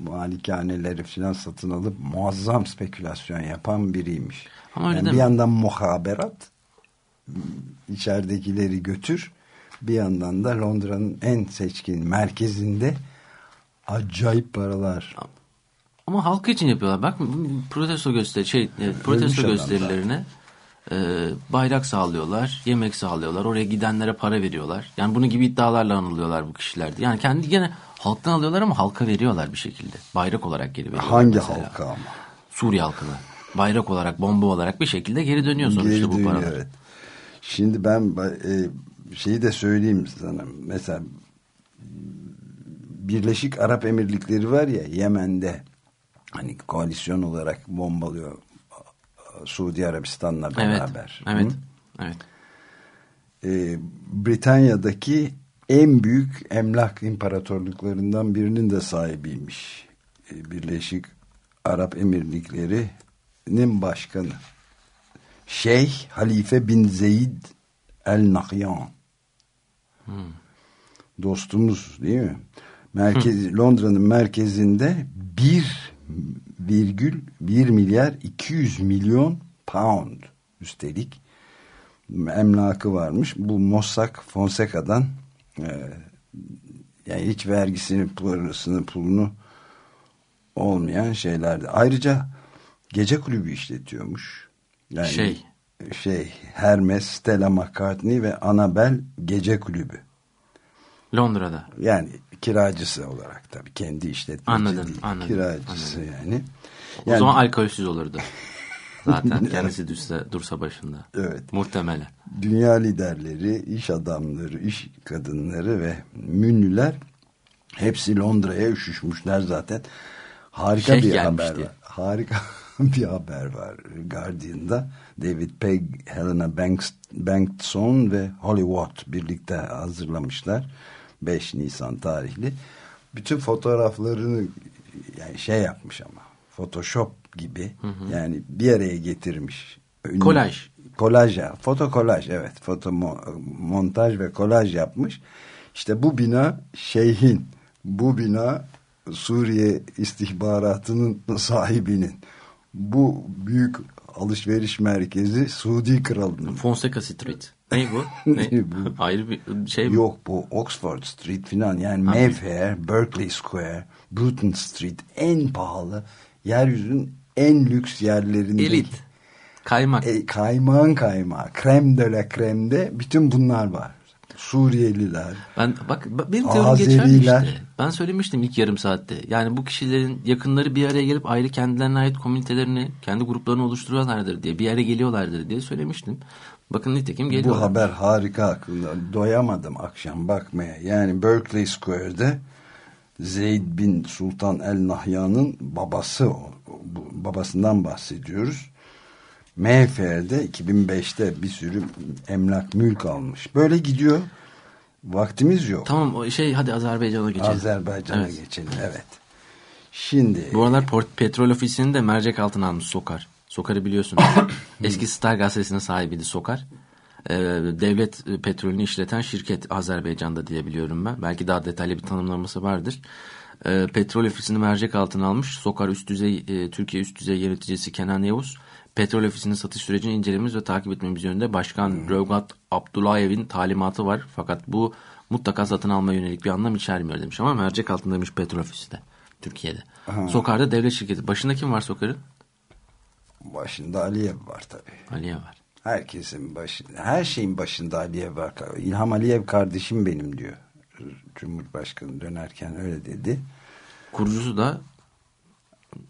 malikaneleri falan satın alıp muazzam spekülasyon yapan biriymiş. Ama yani bir yandan muhaberat içeridekileri götür bir yandan da Londra'nın en seçkin merkezinde acayip paralar ama halkı için yapıyorlar. Bak protesto gösteri şey e, protesto gösterilerine e, bayrak sağlıyorlar, yemek sağlıyorlar, oraya gidenlere para veriyorlar. Yani bunun gibi iddialarla anılıyorlar bu kişiler. Yani kendi gene halktan alıyorlar ama halka veriyorlar bir şekilde. Bayrak olarak geri veriyorlar. Hangi mesela. halka ama? Suriye halkına. Bayrak olarak, bomba olarak bir şekilde geri dönüyor sonuçta Geri bu dönüyor, paralar. evet. Şimdi ben e, şeyi de söyleyeyim sana. Mesela Birleşik Arap Emirlikleri var ya Yemen'de hani koalisyon olarak bombalıyor Suudi Arabistan'la Evet, beraber. evet, Hı? evet. e, Britanya'daki en büyük emlak imparatorluklarından birinin de sahibiymiş. E, Birleşik Arap Emirlikleri'nin başkanı. Şeyh Halife bin Zeyd El Nahyan. Dostumuz değil mi? Merkez, Londra'nın merkezinde 1,1 milyar 200 milyon pound üstelik emlakı varmış. Bu Mossack Fonseca'dan e, yani hiç vergisini, parasını, pulunu olmayan şeylerdi. Ayrıca gece kulübü işletiyormuş. Yani Şey. şey Hermes, Stella McCartney ve Annabelle gece kulübü. Londra'da. Yani kiracısı olarak tabii kendi işletmeci Anladım, değil. anladım, kiracısı yani. O Yani- zaman alkolsüz olurdu. Zaten kendisi dursa, dursa başında. Evet. Muhtemelen. dünya liderleri, iş adamları, iş kadınları ve münlüler hepsi Londra'ya üşüşmüşler zaten. Harika Şeyh bir gelmiş haber var. Harika bir haber var Guardian'da. David Pegg, Helena Banks, Bankson ve Holly Watt birlikte hazırlamışlar. 5 Nisan tarihli. Bütün fotoğraflarını yani şey yapmış ama Photoshop gibi yani bir araya getirmiş. Ünlü- Kolaj. Kolaj ya. Foto kolaj evet. Foto mo- montaj ve kolaj yapmış. İşte bu bina şeyhin. Bu bina Suriye istihbaratının sahibinin. Bu büyük alışveriş merkezi Suudi Kralı'nın. Fonseca Street. Ne bu? Ne? Bu? Ayrı bir şey mi? Yok bu Oxford Street filan yani Mayfair, Berkeley Square, Bruton Street en pahalı yeryüzünün en lüks yerlerinde. Elit. Kaymak. E, kaymağın kaymağı, krem de la kremde bütün bunlar var. Suriyeliler. Ben bak benim teorim işte. Ben söylemiştim ilk yarım saatte. Yani bu kişilerin yakınları bir araya gelip ayrı kendilerine ait komünitelerini, kendi gruplarını oluşturuyorlardır diye, bir yere geliyorlardır diye söylemiştim. Bakın nitekim Bu geliyorlar. haber harika aklımda. Doyamadım akşam bakmaya. Yani Berkeley Square'de Zeyd bin Sultan El Nahyan'ın babası, bu- babasından bahsediyoruz. Mayfair'de 2005'te bir sürü emlak mülk almış. Böyle gidiyor. Vaktimiz yok. Tamam o şey hadi Azerbaycan'a geçelim. Azerbaycan'a Evet. geçelim. Evet. Şimdi Bu aralar Petrol Ofisi'ni de mercek altına almış Sokar. Sokar'ı biliyorsun. Eski Star gazetesinin sahibiydi Sokar. Ee, devlet petrolünü işleten şirket Azerbaycan'da diye biliyorum ben. Belki daha detaylı bir tanımlaması vardır. Ee, petrol ofisini mercek altına almış. Sokar üst düzey e, Türkiye üst düzey yöneticisi Kenan Yavuz petrol ofisinin satış sürecini incelememiz ve takip etmemiz yönünde Başkan Rövgat Abdullayev'in talimatı var. Fakat bu mutlaka satın alma yönelik bir anlam içermiyor demiş ama mercek altındaymış petrol ofisi de Türkiye'de. Sokar'da devlet şirketi. Başında kim var Sokar'ın? Başında Aliyev var tabii. Aliye var. Herkesin başı, her şeyin başında Aliyev var. İlham Aliyev kardeşim benim diyor. Cumhurbaşkanı dönerken öyle dedi. Kurucusu da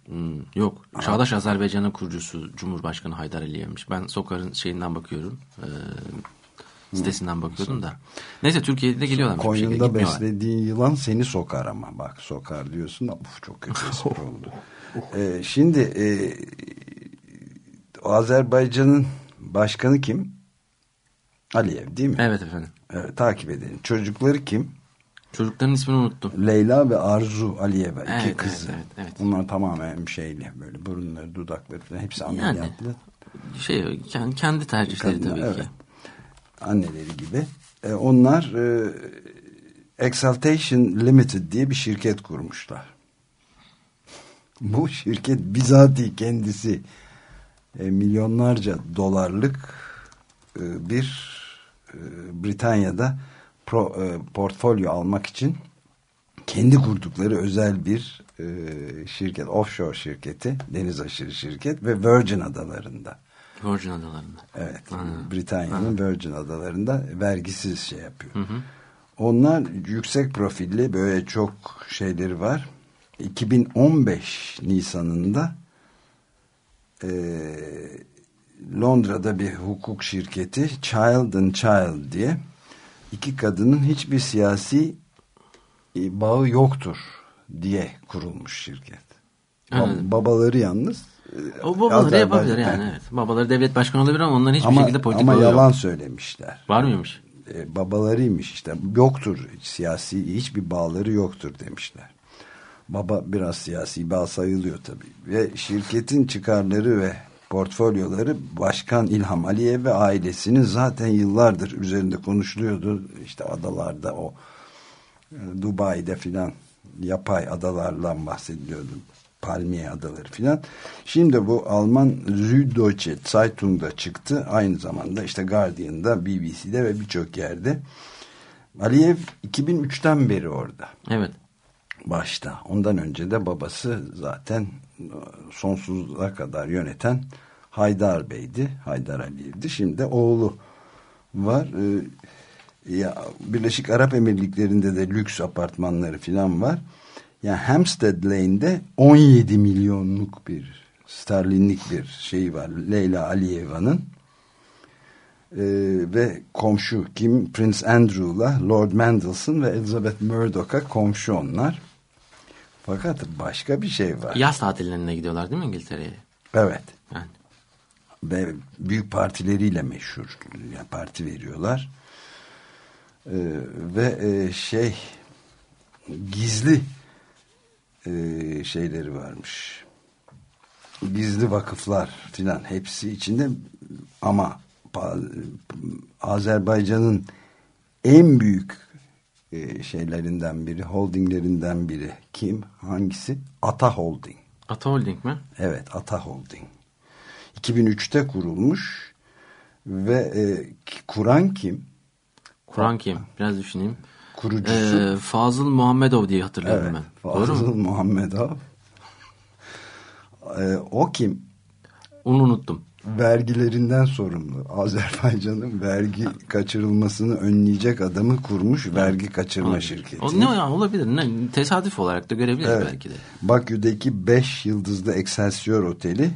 hmm, yok. Çağdaş Azerbaycan'ın kurucusu Cumhurbaşkanı Haydar Aliyev'miş. Ben Sokar'ın şeyinden bakıyorum. E, sitesinden bakıyordum da. Neyse Türkiye'de de geliyorlar. Koynunda beslediğin yılan seni sokar ama. Bak sokar diyorsun da uf, çok kötü espri oldu. Ee, şimdi e, Azerbaycan'ın başkanı kim? Aliyev değil mi? Evet efendim. Evet, takip edelim. Çocukları kim? Çocukların ismini unuttum. Leyla ve Arzu Aliyeva. iki Evet, kızı. evet, evet, evet. Bunlar tamamen şeyle böyle burunları, dudakları falan hepsi Yani ameliyatlı. şey kendi, kendi tercihleri Kadınlar, tabii evet. ki. Anneleri gibi. E, onlar e, Exaltation Limited diye bir şirket kurmuşlar. Bu şirket bizatihi kendisi e, milyonlarca dolarlık e, bir e, Britanya'da pro, e, portfolyo almak için kendi kurdukları özel bir e, şirket, offshore şirketi, deniz aşırı şirket ve Virgin Adaları'nda. Virgin Adaları'nda. Evet. Britanya'nın Virgin Adaları'nda vergisiz şey yapıyor. Onlar yüksek profilli böyle çok şeyleri var. 2015 Nisan'ında e, Londra'da bir hukuk şirketi Child and Child diye iki kadının hiçbir siyasi e, bağı yoktur diye kurulmuş şirket. Evet. Babaları yalnız e, O babaları Azerbaycan- yapabilir yani evet. Babaları devlet başkanı olabilir ama onların hiçbir ama, şekilde politik ama bağı yok. yalan söylemişler. Var mıymış? E, babalarıymış işte yoktur siyasi hiçbir bağları yoktur demişler. Baba biraz siyasi bağ sayılıyor tabii. Ve şirketin çıkarları ve portfolyoları Başkan İlham Aliyev ve ailesinin zaten yıllardır üzerinde konuşuluyordu. İşte adalarda o e, Dubai'de filan yapay adalardan bahsediliyordu. Palmiye adaları filan. Şimdi bu Alman Süddeutsche Zeitung'da çıktı. Aynı zamanda işte Guardian'da, BBC'de ve birçok yerde. Aliyev 2003'ten beri orada Evet. Başta. Ondan önce de babası zaten e, sonsuza kadar yöneten Haydar Bey'di. Haydar Aliyev'di. Şimdi de oğlu var. Ee, ya Birleşik Arap Emirlikleri'nde de lüks apartmanları falan var. Yani Hampstead Lane'de 17 milyonluk bir sterlinlik bir şey var. Leyla Aliyeva'nın. Ee, ve komşu kim Prince Andrew'la Lord Mendelssohn ve Elizabeth Murdoch'a komşu onlar. Fakat başka bir şey var. Yaz tatillerine gidiyorlar değil mi İngiltere'ye? Evet. Yani. Ve büyük partileriyle meşhur. Yani parti veriyorlar. Ee, ve e, şey gizli e, şeyleri varmış. Gizli vakıflar filan hepsi içinde ama Azerbaycan'ın en büyük e, şeylerinden biri, holdinglerinden biri kim? Hangisi? Ata Holding. Ata Holding mi? Evet, Ata Holding. 2003'te kurulmuş ve e, kuran kim? Kur'an kim? Biraz düşüneyim. Kurucusu. Ee, Fazıl Muhammedov diye hatırlıyorum evet, ben. Doğru Fazıl mu? Muhammedov. E, o kim? Onu unuttum. Vergilerinden sorumlu. Azerbaycan'ın vergi kaçırılmasını önleyecek adamı kurmuş vergi kaçırma şirketi. O ne ya olabilir? Ne, tesadüf olarak da görebiliriz Evet. belki de. Bakü'deki 5 yıldızlı Excelsior Oteli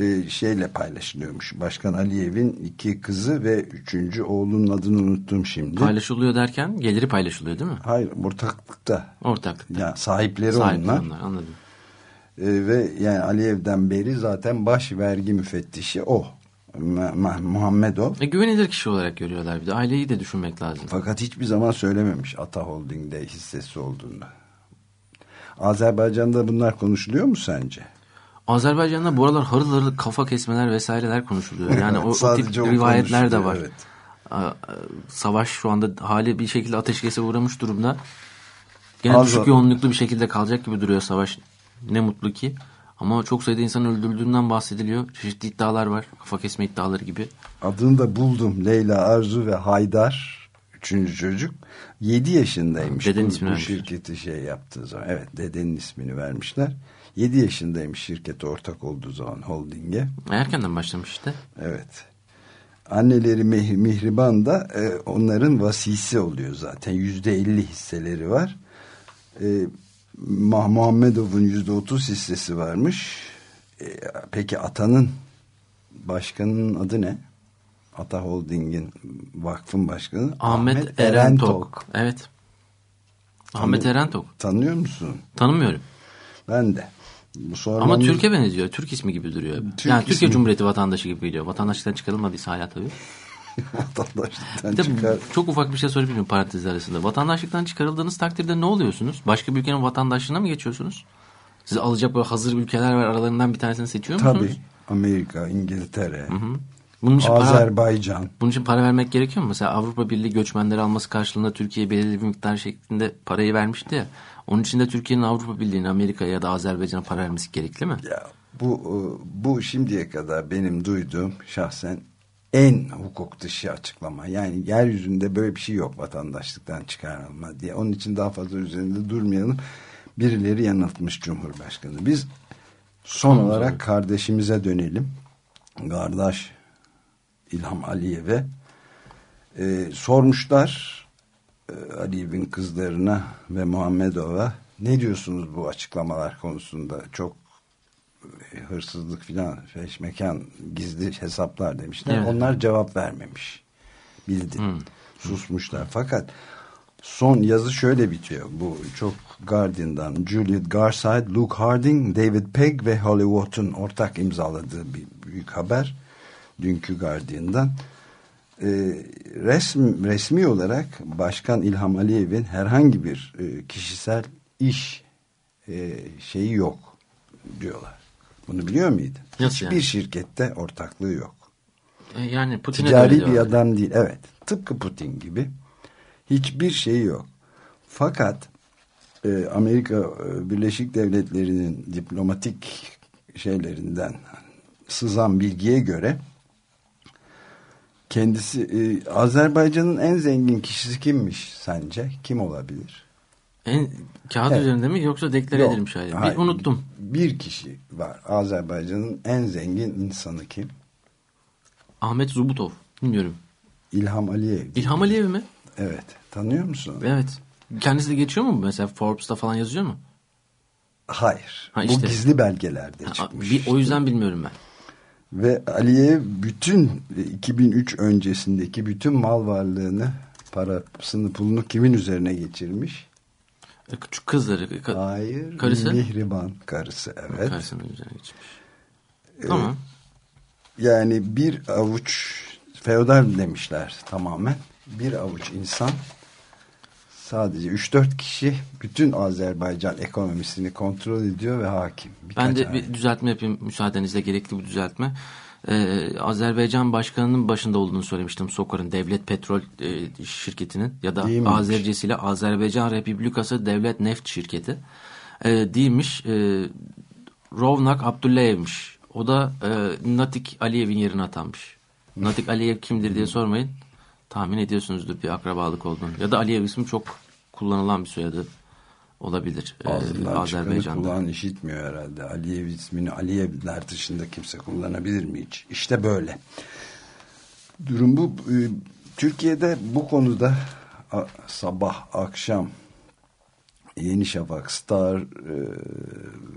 e, şeyle paylaşılıyormuş. Başkan Aliyev'in iki kızı ve üçüncü oğlunun adını unuttum şimdi. Paylaşılıyor derken geliri paylaşılıyor değil mi? Hayır ortaklıkta. Ortaklıkta. Ya sahipleri Sahipleri onlar. onlar, anladım. E, ve yani Aliyev'den beri zaten baş vergi müfettişi o. Ma- Muhammedov. E, güvenilir kişi olarak görüyorlar bir de. Aileyi de düşünmek lazım. Fakat hiçbir zaman söylememiş Ata Holding'de hissesi olduğunu. Azerbaycan'da bunlar konuşuluyor mu sence? Azerbaycan'da bu aralar harıl harıl kafa kesmeler vesaireler konuşuluyor. Yani o, o tip o rivayetler de var. evet. Savaş şu anda hali bir şekilde ateşkese uğramış durumda. Gene Az- düşük yoğunluklu bir şekilde kalacak gibi duruyor savaş. Ne mutlu ki. Ama çok sayıda insan öldürüldüğünden bahsediliyor. Çeşitli iddialar var. Kafa kesme iddiaları gibi. Adını da buldum. Leyla Arzu ve Haydar. Üçüncü çocuk. 7 yaşındaymış. Dedenin bu, ismini bu vermişler. şirketi şey yaptığı zaman. Evet dedenin ismini vermişler. 7 yaşındaymış şirkete ortak olduğu zaman holdinge. Erkenden başlamış işte. Evet. Anneleri Mih- Mihriban da e, onların vasisi oluyor zaten. Yüzde elli hisseleri var. E, Muhammedov'un yüzde otuz hissesi varmış. E, peki Ata'nın başkanının adı ne? Ata Holding'in vakfın başkanı Ahmet, Erentok. Evet. Ahmet Erentok. Tanıyor musun? Tanımıyorum. Ben de. Bu sormamız- Ama Türkiye benziyor. Türk ismi gibi duruyor. Türk yani Türkiye ismi. Cumhuriyeti vatandaşı gibi geliyor. Vatandaşlıktan çıkarılmadıysa hala tabii. vatandaşlıktan de çıkar. çok ufak bir şey miyim parantez arasında? Vatandaşlıktan çıkarıldığınız takdirde ne oluyorsunuz? Başka bir ülkenin vatandaşlığına mı geçiyorsunuz? Size alacak böyle hazır ülkeler var aralarından bir tanesini seçiyor musunuz? Tabii. Amerika, İngiltere, Bunun için para, Azerbaycan. bunun için para vermek gerekiyor mu? Mesela Avrupa Birliği göçmenleri alması karşılığında Türkiye belirli bir miktar şeklinde parayı vermişti ya. Onun için de Türkiye'nin Avrupa Birliği'ne, Amerika'ya ya da Azerbaycan'a para vermesi gerekli mi? Ya bu e, bu şimdiye kadar benim duyduğum şahsen en hukuk dışı açıklama. Yani yeryüzünde böyle bir şey yok vatandaşlıktan çıkarılma diye. Onun için daha fazla üzerinde durmayalım. Birileri yanıltmış Cumhurbaşkanı. Biz son olarak kardeşimize dönelim. Kardeş İlham Aliyev'e e, sormuşlar e, Aliyev'in kızlarına ve Muhammedov'a ne diyorsunuz bu açıklamalar konusunda çok hırsızlık filan mekan gizli hesaplar demişler. Evet. Onlar cevap vermemiş. Bildin. Susmuşlar. Fakat son yazı şöyle bitiyor. Bu çok Guardian'dan Juliet Garside, Luke Harding, David Pegg ve Hollywood'un ortak imzaladığı bir büyük haber. Dünkü Guardian'dan. Ee, resmi, resmi olarak Başkan İlham Aliyev'in herhangi bir e, kişisel iş e, şeyi yok diyorlar. Bunu biliyor muydun? Nasıl Hiçbir yani? şirkette ortaklığı yok. E, yani Putin'e Ticari bir diyorlar. adam değil. Evet. Tıpkı Putin gibi. Hiçbir şeyi yok. Fakat e, Amerika e, Birleşik Devletleri'nin diplomatik şeylerinden sızan bilgiye göre kendisi e, Azerbaycan'ın en zengin kişisi kimmiş sence? Kim olabilir? En, kağıt Evet. üzerinde mi yoksa deklare Yok. edilmiş hali? Hayır. Bir unuttum. Bir kişi var. Azerbaycan'ın en zengin insanı kim? Ahmet Zubutov. Bilmiyorum. İlham Aliyev. İlham Aliyev mi? Evet. Tanıyor musun? Evet. Kendisi de geçiyor mu? Mesela Forbes'ta falan yazıyor mu? Hayır. Ha, Bu işte. gizli belgelerde Ha, çıkmış. bir, o yüzden bilmiyorum ben. Ve Aliyev bütün 2003 öncesindeki bütün mal varlığını, parasını, pulunu kimin üzerine geçirmiş? Küçük kızları. Ka Hayır. Karısı? Mihriban karısı. Evet. Karısının üzerine geçmiş. Tamam. Yani bir avuç feodal demişler tamamen. Bir avuç insan sadece 3-4 kişi bütün Azerbaycan ekonomisini kontrol ediyor ve hakim. Birkaç Ben de ay. bir düzeltme yapayım müsaadenizle gerekli bu düzeltme. Ee, Azerbaycan başkanının başında olduğunu söylemiştim Sokar'ın devlet petrol e, şirketinin ya da? Azercesiyle Azerbaycan Republikası Devlet Neft Şirketi e, değilmiş. E, Rovnak Abdullayev'miş. O da e, Natik Aliyev'in yerine atanmış. Natik Aliyev kimdir diye sormayın. Tahmin ediyorsunuzdur bir akrabalık olduğunu. Ya da Aliyev ismi çok kullanılan bir soyadı olabilir. Ağzından çıkanı Azerbaycan'da. kulağın işitmiyor herhalde. Aliyev ismini Aliyevler dışında kimse kullanabilir mi hiç? İşte böyle. Durum bu. Ee, Türkiye'de bu konuda sabah, akşam Yeni Şafak, Star e,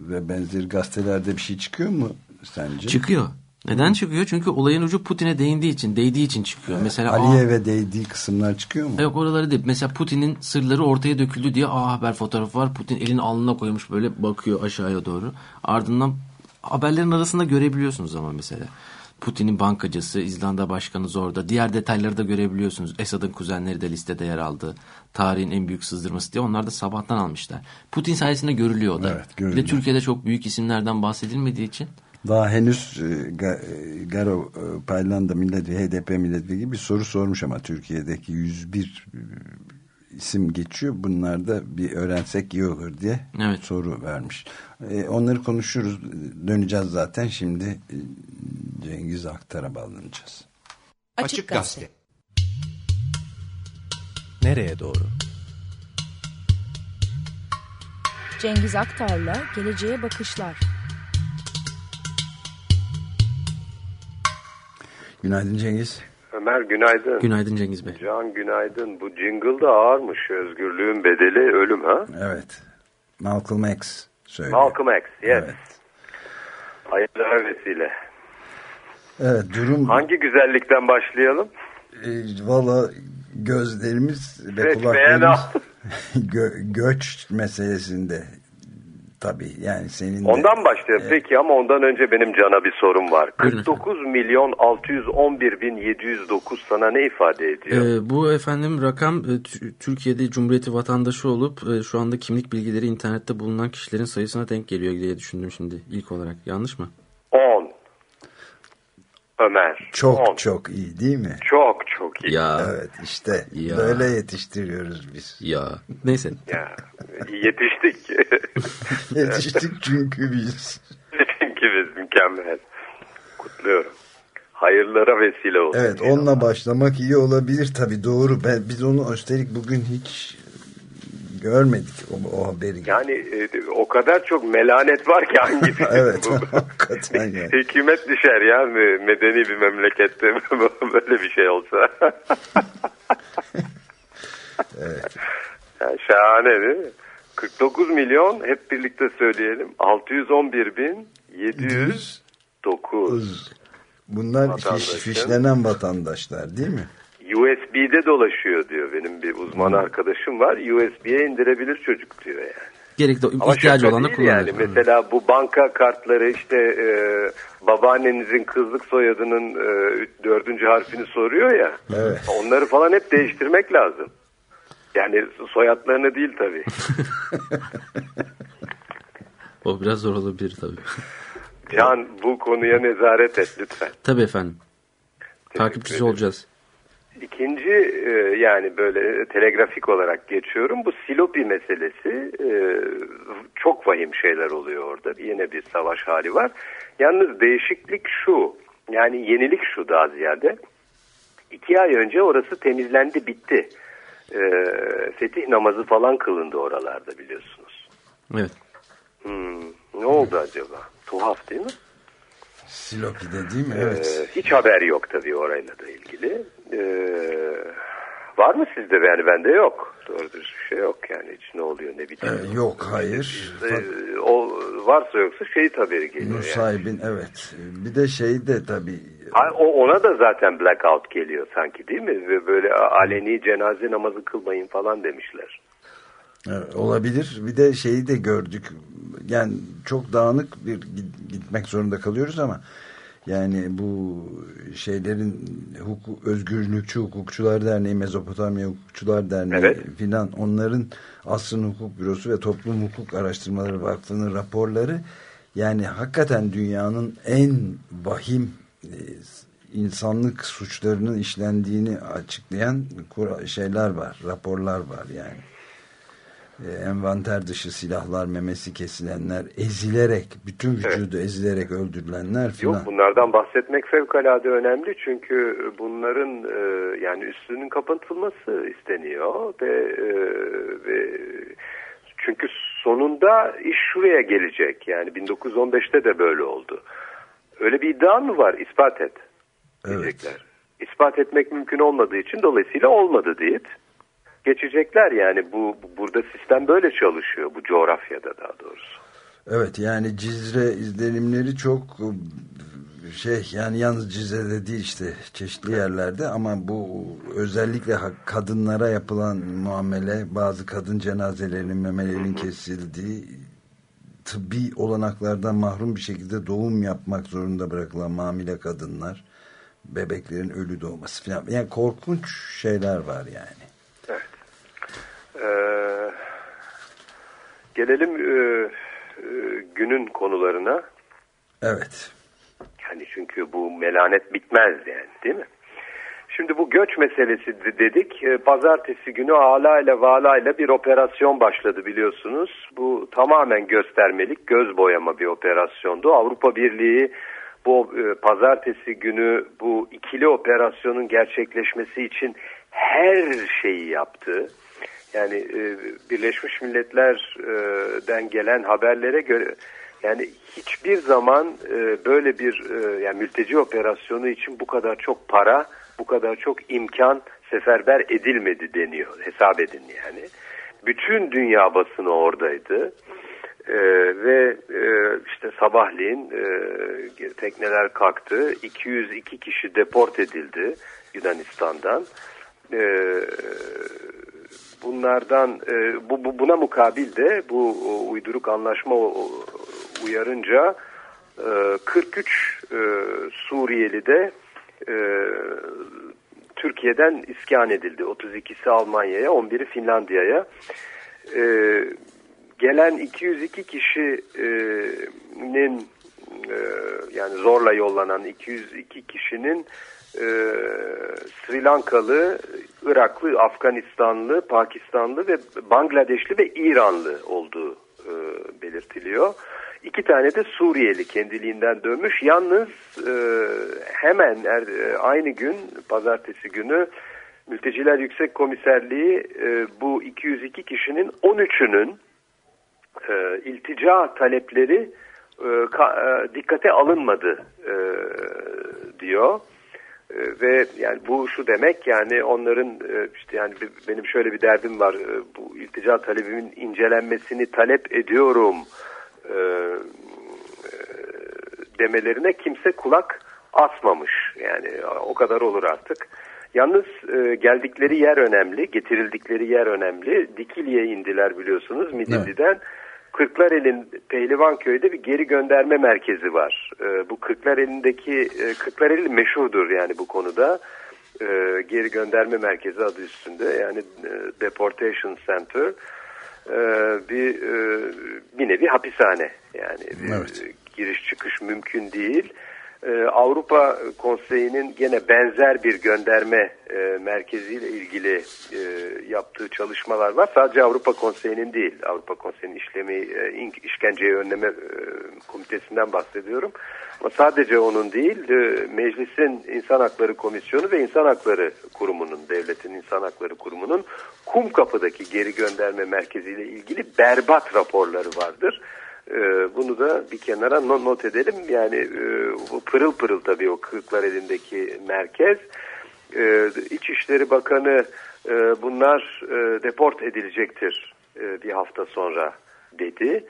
ve benzeri gazetelerde bir şey çıkıyor mu sence? Çıkıyor. Neden çıkıyor? Çünkü olayın ucu Putin'e değindiği için, değdiği için çıkıyor. Mesela Aliyev'e değdiği kısımlar çıkıyor mu? yok oraları değil. Mesela Putin'in sırları ortaya döküldü diye A Haber fotoğrafı var. Putin elini alnına koymuş böyle bakıyor aşağıya doğru. Ardından haberlerin arasında görebiliyorsunuz ama mesela. Putin'in bankacısı, İzlanda başkanı orada. Diğer detayları da görebiliyorsunuz. Esad'ın kuzenleri de listede yer aldı. Tarihin en büyük sızdırması diye. Onlar da sabahtan almışlar. Putin sayesinde görülüyor o da. Evet, Bir de görülüyor. Türkiye'de çok büyük isimlerden bahsedilmediği için. Daha henüz e, e, Garo e, Paylanda milletvekili, HDP milletvekili bir soru sormuş ama Türkiye'deki 101 e, isim geçiyor. Bunlar da bir öğrensek iyi olur diye Evet. soru vermiş. E, onları konuşuruz. Döneceğiz zaten. Şimdi Cengiz Aktar'a bağlanacağız. Açık Gazete. Nereye doğru? Cengiz Aktar'la Geleceğe Bakışlar. Günaydın Cengiz. Ömer günaydın. Günaydın Cengiz Bey. Can günaydın. Bu jingle da ağırmış. Özgürlüğün bedeli ölüm ha? Evet. Malcolm X söylüyor. Malcolm X. Yes. Evet. Hayırlara vesile. Evet durum Hangi güzellikten başlayalım? e, valla gözlerimiz ve Seçmeyen kulaklarımız gö- göç meselesinde tabii yani senin de- Ondan başlayalım. Peki ama ondan önce benim Can'a bir sorum var. Buyurun 49 milyon 611 bin 709 sana ne ifade ediyor? Ee, bu efendim rakam e, Tü- Türkiye'de Cumhuriyeti vatandaşı olup e, şu anda kimlik bilgileri internette bulunan kişilerin sayısına denk geliyor diye düşündüm şimdi ilk olarak. Yanlış mı? 10. Ömer. çok 10. çok iyi değil mi? Çok çok iyi. Ya Evet işte Ya. böyle yetiştiriyoruz biz. ya neyse. Ya, yetiştik. Yetiştik çünkü biz. Çünkü biz mükemmel. Kutluyorum. Hayırlara vesile olsun. Evet onunla başlamak iyi olabilir tabii doğru. Ben, biz onu üstelik bugün hiç görmedik o, o haberi. Yani e, o kadar çok melanet var ki hangisi? evet hakikaten yani. Hükümet düşer ya me- medeni bir memlekette böyle bir şey olsa. evet. Yani şahane değil mi? 49 milyon hep birlikte söyleyelim. 611 bin 709 Bunlar fiş, fişlenen vatandaşlar değil mi? USB'de dolaşıyor diyor. Benim bir uzman arkadaşım var. USB'ye indirebilir çocuk diyor yani. Gerekli Ama ihtiyacı şaka olan da değil kullanır. Yani mesela bu banka kartları işte e, babaannenizin kızlık soyadının e, dördüncü harfini soruyor ya. Evet. Onları falan hep değiştirmek lazım. Yani soyadlarını değil tabii. O biraz zor olabilir tabii. Can bu konuya nezaret et lütfen. tabii efendim. Takipçisi ederim. olacağız. İkinci e, yani böyle telegrafik olarak geçiyorum. Bu Silopi meselesi e, çok vahim şeyler oluyor orada. Yine bir savaş hali var. Yalnız değişiklik şu. Yani yenilik şu daha ziyade. İki ay önce orası temizlendi bitti. E, fetih namazı falan kılındı oralarda biliyorsunuz. Evet. Hmm, ne oldu acaba? Tuhaf değil mi? Silopi'de değil mi? Evet. Ee, hiç haber yok tabii orayla da ilgili. Ee, var mı sizde? Yani bende yok. Doğru dürüst bir şey yok yani. Hiç ne oluyor ne bitiyor. Ee, yok hayır. Ee, o varsa yoksa şehit haberi geliyor. Yani. Nusaybin evet. Bir de şey de tabii Ha, o, ona da zaten blackout geliyor sanki değil mi? Ve böyle aleni cenaze namazı kılmayın falan demişler. Evet, olabilir. Bir de şeyi de gördük. Yani çok dağınık bir gitmek zorunda kalıyoruz ama yani bu şeylerin hukuk, özgürlükçü hukukçular derneği, Mezopotamya hukukçular derneği Evet. filan onların Asrın Hukuk Bürosu ve Toplum Hukuk Araştırmaları Vakfı'nın raporları yani hakikaten dünyanın en vahim e, insanlık suçlarının işlendiğini açıklayan şeyler var, raporlar var yani envanter dışı silahlar, memesi kesilenler, ezilerek, bütün vücudu ezilerek öldürülenler Yok filan. bunlardan bahsetmek fevkalade önemli çünkü bunların e, yani üstünün kapatılması isteniyor ve, e, ve çünkü sonunda iş şuraya gelecek yani 1915'te de böyle oldu. Öyle bir iddia mı var? İspat et Evet. diyecekler. İspat etmek mümkün olmadığı için dolayısıyla olmadı deyip geçecekler yani. Bu bu- burada sistem böyle çalışıyor bu coğrafyada daha doğrusu. Evet yani Cizre izlenimleri çok şey yani yalnız Cizre'de değil işte çeşitli yerlerde. Ama bu özellikle kadınlara yapılan muamele bazı kadın cenazelerinin memelerinin kesildiği tıbbi olanaklardan mahrum bir şekilde doğum yapmak zorunda bırakılan mamile kadınlar bebeklerin ölü doğması falan. Yani korkunç şeyler var yani. Ee, gelelim e, e, günün konularına. Evet. Yani çünkü bu melanet bitmez yani değil mi? Şimdi bu göç meselesi de- dedik. Ee, Pazartesi günü Ala ile Vala ile bir operasyon başladı biliyorsunuz. Bu tamamen göstermelik, göz boyama bir operasyondu. Avrupa Birliği bu e, pazartesi günü bu ikili operasyonun gerçekleşmesi için her şeyi yaptı. Yani e, Birleşmiş Milletler'den gelen haberlere göre yani hiçbir zaman e, böyle bir e, yani mülteci operasyonu için bu kadar çok para, bu kadar çok imkan seferber edilmedi deniyor. Hesap edin yani. Bütün dünya basını oradaydı. E, ve e, işte sabahleyin e, tekneler kalktı. 202 kişi deport edildi Yunanistan'dan. E, bunlardan e, bu, bu buna mukabil de bu o, uyduruk anlaşma o, o, uyarınca e, 43 e, Suriyeli de e, Türkiye'den iskan edildi. 32'si Almanya'ya, 11'i Finlandiya'ya. E, gelen 202 kişinin e, yani zorla yollanan 202 kişinin e, Sri Lankalı, Iraklı, Afganistanlı, Pakistanlı ve Bangladeşli ve İranlı olduğu e, belirtiliyor. İki tane de Suriyeli kendiliğinden dönmüş. Yalnız e, hemen er, e, aynı gün, pazartesi günü Mülteciler Yüksek Komiserliği e, bu 202 kişinin 13'ünün e, iltica talepleri e, ka, e, dikkate alınmadı e, diyor. E, ve yani bu şu demek yani onların e, işte yani benim şöyle bir derdim var e, bu iltica talebimin incelenmesini talep ediyorum e, demelerine kimse kulak asmamış. Yani o kadar olur artık. Yalnız geldikleri yer önemli, getirildikleri yer önemli. Dikili'ye indiler biliyorsunuz Midilli'den. Kırklareli'nin Pehlivanköy'de bir geri gönderme merkezi var. E, bu Kırklareli'ndeki e, Kırklareli meşhurdur yani bu konuda. E, geri gönderme merkezi adı üstünde yani e, Deportation Center. E, bir e, bir nevi hapishane yani Evet. e, giriş çıkış mümkün değil. Ee, Avrupa Konseyi'nin gene benzer bir gönderme e, merkeziyle ilgili e, yaptığı çalışmalar var. Sadece Avrupa Konseyi'nin değil, Avrupa Konseyi'nin işlemi e, önleme e, komitesinden bahsediyorum. Ama sadece onun değil, meclisin İnsan Hakları Komisyonu ve İnsan Hakları Kurumu'nun, devletin İnsan Hakları Kurumu'nun Kumkapı'daki geri gönderme merkeziyle ilgili berbat raporları vardır. Ee, bunu da bir kenara no- not edelim. Yani e, bu pırıl pırıl tabii o kırklar elindeki merkez. Ee, İçişleri Bakanı e, bunlar e, deport edilecektir bir hafta sonra dedi.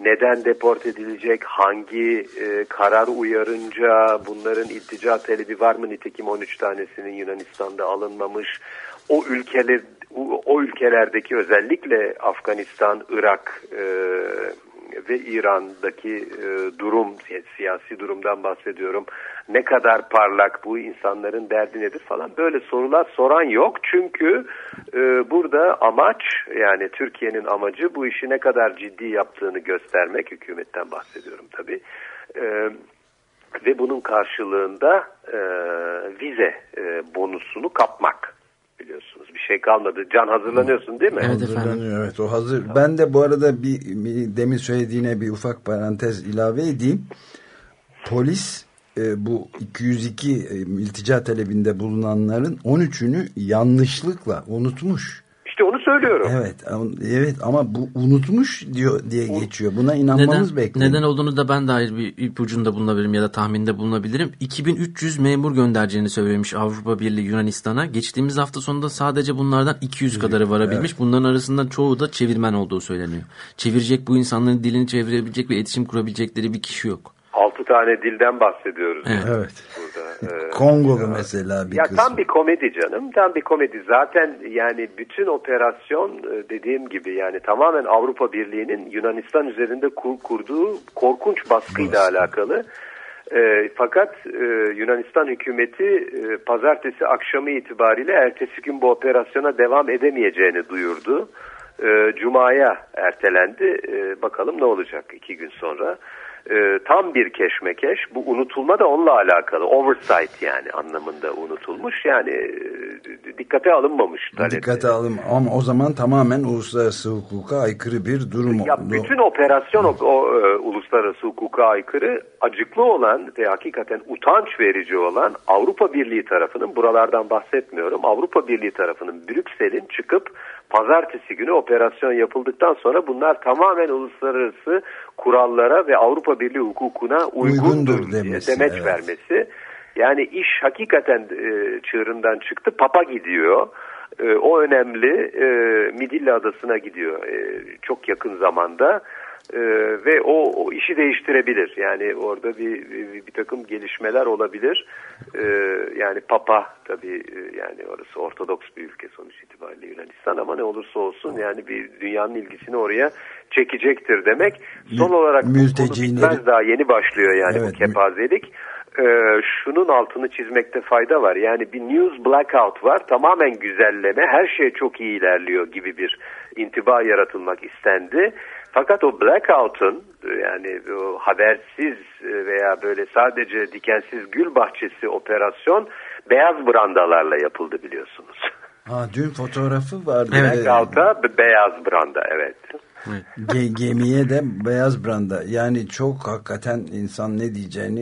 Neden deport edilecek? Hangi e, karar uyarınca bunların iltica talebi var mı? Nitekim 13 tanesinin Yunanistan'da alınmamış. O ülkeler o, o ülkelerdeki özellikle Afganistan, Irak e, ve İran'daki e, durum, si- siyasi durumdan bahsediyorum. Ne kadar parlak bu insanların derdi nedir falan böyle sorular soran yok. Çünkü e, burada amaç yani Türkiye'nin amacı bu işi ne kadar ciddi yaptığını göstermek. Hükümetten bahsediyorum tabii. E, ve bunun karşılığında e, vize e, bonusunu kapmak biliyorsunuz. Bir şey kalmadı. Can hazırlanıyorsun değil mi? Evet efendim. Evet o hazır. Ben de bu arada bir, bir demin söylediğine bir ufak parantez ilave edeyim. Polis e, bu 202 e, iltica talebinde bulunanların 13'ünü yanlışlıkla unutmuş. İşte onu söylüyorum. Evet, evet ama bu unutmuş diyor diye geçiyor. Buna inanmamız Neden, bekliyor. neden olduğunu da ben dair bir ipucunda bulunabilirim ya da tahminde bulunabilirim. 2300 memur göndereceğini söylemiş Avrupa Birliği Yunanistan'a. Geçtiğimiz hafta sonunda sadece bunlardan 200 kadarı varabilmiş. Bunların arasında çoğu da çevirmen olduğu söyleniyor. Çevirecek bu insanların dilini çevirebilecek ve iletişim kurabilecekleri bir kişi yok. 6 tane dilden bahsediyoruz. Evet. Evet. Burada. Ee, Kongolu mesela bir ya kısmı. tam bir komedi canım. Tam bir komedi. Zaten yani bütün operasyon e, dediğim gibi yani tamamen Avrupa Birliği'nin Yunanistan üzerinde kur- kurduğu korkunç baskıyla Baskı. alakalı. E, fakat e, Yunanistan hükümeti e, pazartesi akşamı itibariyle ertesi gün bu operasyona devam edemeyeceğini duyurdu. E, Cuma'ya ertelendi. E, bakalım ne olacak iki gün sonra. E, tam bir keşmekeş. Bu unutulma da onunla alakalı. Oversight yani anlamında unutulmuş. Yani e, dikkate alınmamış. talepleri. Dikkate alın ama o zaman tamamen uluslararası hukuka aykırı bir durum Ya bütün operasyon o, o, e, uluslararası hukuka aykırı acıklı olan ve hakikaten utanç verici olan Avrupa Birliği tarafının buralardan bahsetmiyorum. Avrupa Birliği tarafının Brüksel'in çıkıp pazartesi günü operasyon yapıldıktan sonra bunlar tamamen uluslararası kurallara ve Avrupa Birliği hukukuna uygundur, Uygundur diye demesi, demeç evet. vermesi. Yani iş hakikaten e, çığırından çıktı. Papa gidiyor. E, o önemli e, Midilli Adası'na gidiyor e, çok yakın zamanda E, ve o, o işi değiştirebilir. Yani orada bir, bir, bir takım gelişmeler olabilir. E, yani Papa tabii e, yani orası Ortodoks bir ülke sonuç itibariyle Yunanistan ama ne olursa olsun yani bir dünyanın ilgisini oraya çekecektir demek. Son olarak mültecileri- daha yeni başlıyor yani Evet, bu kepazelik. Ee, şunun altını çizmekte fayda var. Yani bir news blackout var. Tamamen güzelleme. Her şey çok iyi ilerliyor gibi bir intiba yaratılmak istendi. Fakat o blackout'un yani o habersiz veya böyle sadece dikensiz gül bahçesi operasyon beyaz brandalarla yapıldı biliyorsunuz. Ha, dün fotoğrafı vardı. Evet. Blackout'a beyaz branda evet. ge- gemiye de beyaz branda. Yani çok hakikaten insan ne diyeceğini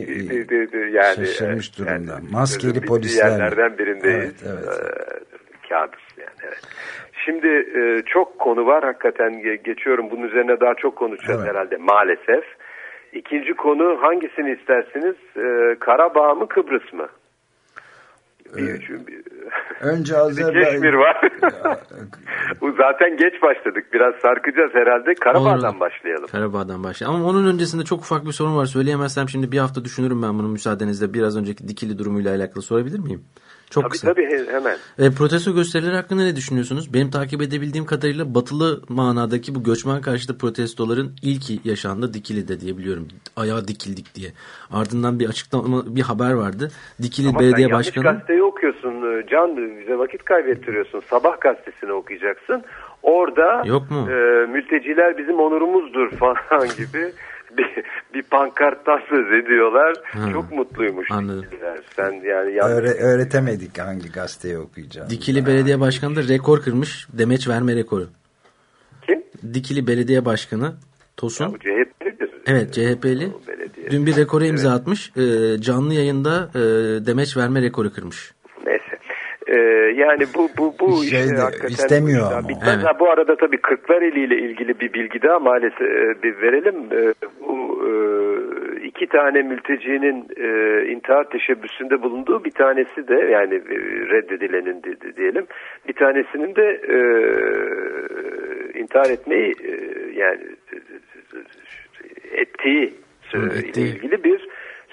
yani şaşırmış durumda. yani Maskeli polisler. yerlerden birindeyiz. Evet, evet. Ee, kabus yani evet. Şimdi e, çok konu var hakikaten Ge- geçiyorum. Bunun üzerine daha çok konuşacağız Evet. herhalde maalesef. İkinci konu hangisini istersiniz? Ee, Karabağ mı Kıbrıs mı? Bir, bir, Önce bir Azerbaycan... Keşmir var. Bu zaten geç başladık. Biraz sarkacağız herhalde. Karabağ'dan Olur. başlayalım. Karabağ'dan başlayalım. Ama onun öncesinde çok ufak bir sorun var. Söyleyemezsem şimdi bir hafta düşünürüm ben bunu müsaadenizle. Biraz önceki dikili durumuyla alakalı sorabilir miyim? Çok Tabii kısa. tabii he- hemen. E, protesto gösterileri hakkında ne düşünüyorsunuz? Benim takip edebildiğim kadarıyla batılı manadaki bu göçmen karşıtı protestoların ilki yaşandı Dikili'de diye biliyorum. Ayağa dikildik diye. Ardından bir açıklama, bir haber vardı. Dikili Ama Belediye sen yanlış Başkanı... gazeteyi okuyorsun e, Can. Bize vakit kaybettiriyorsun. Sabah gazetesini okuyacaksın. Orada Yok mu? e, mülteciler bizim onurumuzdur falan gibi bir, bir pankarttan söz ediyorlar. Ha. Çok mutluymuş. Anladım. Sen yani yanlış Öğre- öğretemedik hangi gazeteyi okuyacağız. Dikili Belediye Başkanı da rekor kırmış. Demeç verme rekoru. kim? Dikili Belediye Başkanı Ya, Tosun. bu CHP'lidir. Evet CHP'li. O belediye. Dün bir rekoru imza atmış. E, canlı yayında e, demeç verme rekoru kırmış. Ee, yani bu bu bu Şey işte hakikaten istemiyor Ya ama. bitmez. Evet. Ha, bu arada tabii Kırklareli ile ilgili bir bilgi daha maalesef e, bir verelim. E, bu e, iki tane mültecinin e, intihar teşebbüsünde bulunduğu bir tanesi de yani reddedilenin de- de- diyelim bir tanesinin de intihar etmeyi yani ettiği ile ilgili bir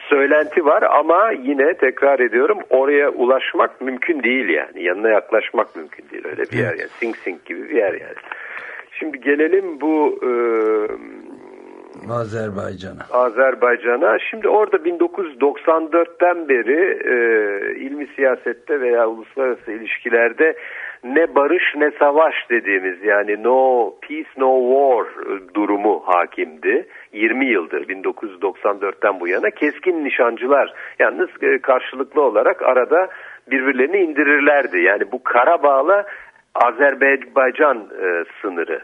söylenti var ama yine tekrar ediyorum oraya ulaşmak mümkün değil yani. Yanına yaklaşmak mümkün değil öyle bir yer yani. Sing Sing gibi bir yer yani. Şimdi gelelim bu e, Azerbaycan'a. Azerbaycan'a. Şimdi orada 1994'ten beri e, ilmi siyasette veya uluslararası ilişkilerde ne barış ne savaş dediğimiz yani no peace no war durumu hakimdi. 20 yıldır 1994'ten bu yana keskin nişancılar yalnız e, karşılıklı olarak arada birbirlerini indirirlerdi. Yani bu Karabağ'la Azerbaycan e, sınırı.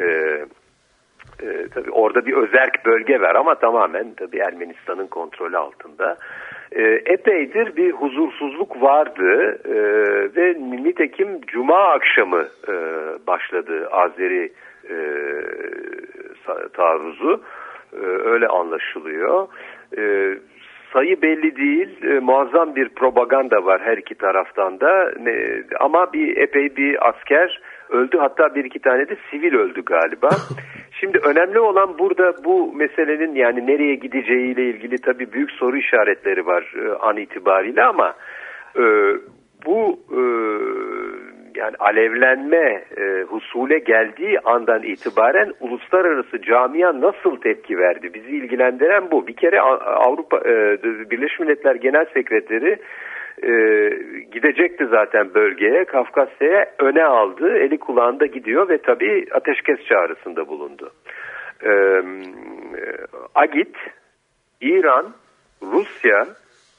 E, e, tabii orada bir özerk bölge var ama tamamen tabii Ermenistan'ın kontrolü altında. E, epeydir bir huzursuzluk vardı e, ve nitekim Cuma akşamı e, başladı Azeri e, taarruzu. E, öyle anlaşılıyor. E, sayı belli değil. E, muazzam bir propaganda var her iki taraftan da. Ne, ama bir epey bir asker öldü. Hatta bir iki tane de sivil öldü galiba. Şimdi önemli olan burada bu meselenin yani nereye gideceğiyle ilgili tabii büyük soru işaretleri var e, an itibariyle ama e, bu e, yani alevlenme e, husule geldiği andan itibaren uluslararası camia nasıl tepki verdi? Bizi ilgilendiren bu. Bir kere Avrupa e, Birleşmiş Milletler Genel Sekreteri e, gidecekti zaten bölgeye, Kafkasya'ya öne aldı, eli kulağında gidiyor ve tabii ateşkes çağrısında bulundu. E, Agit, İran, Rusya,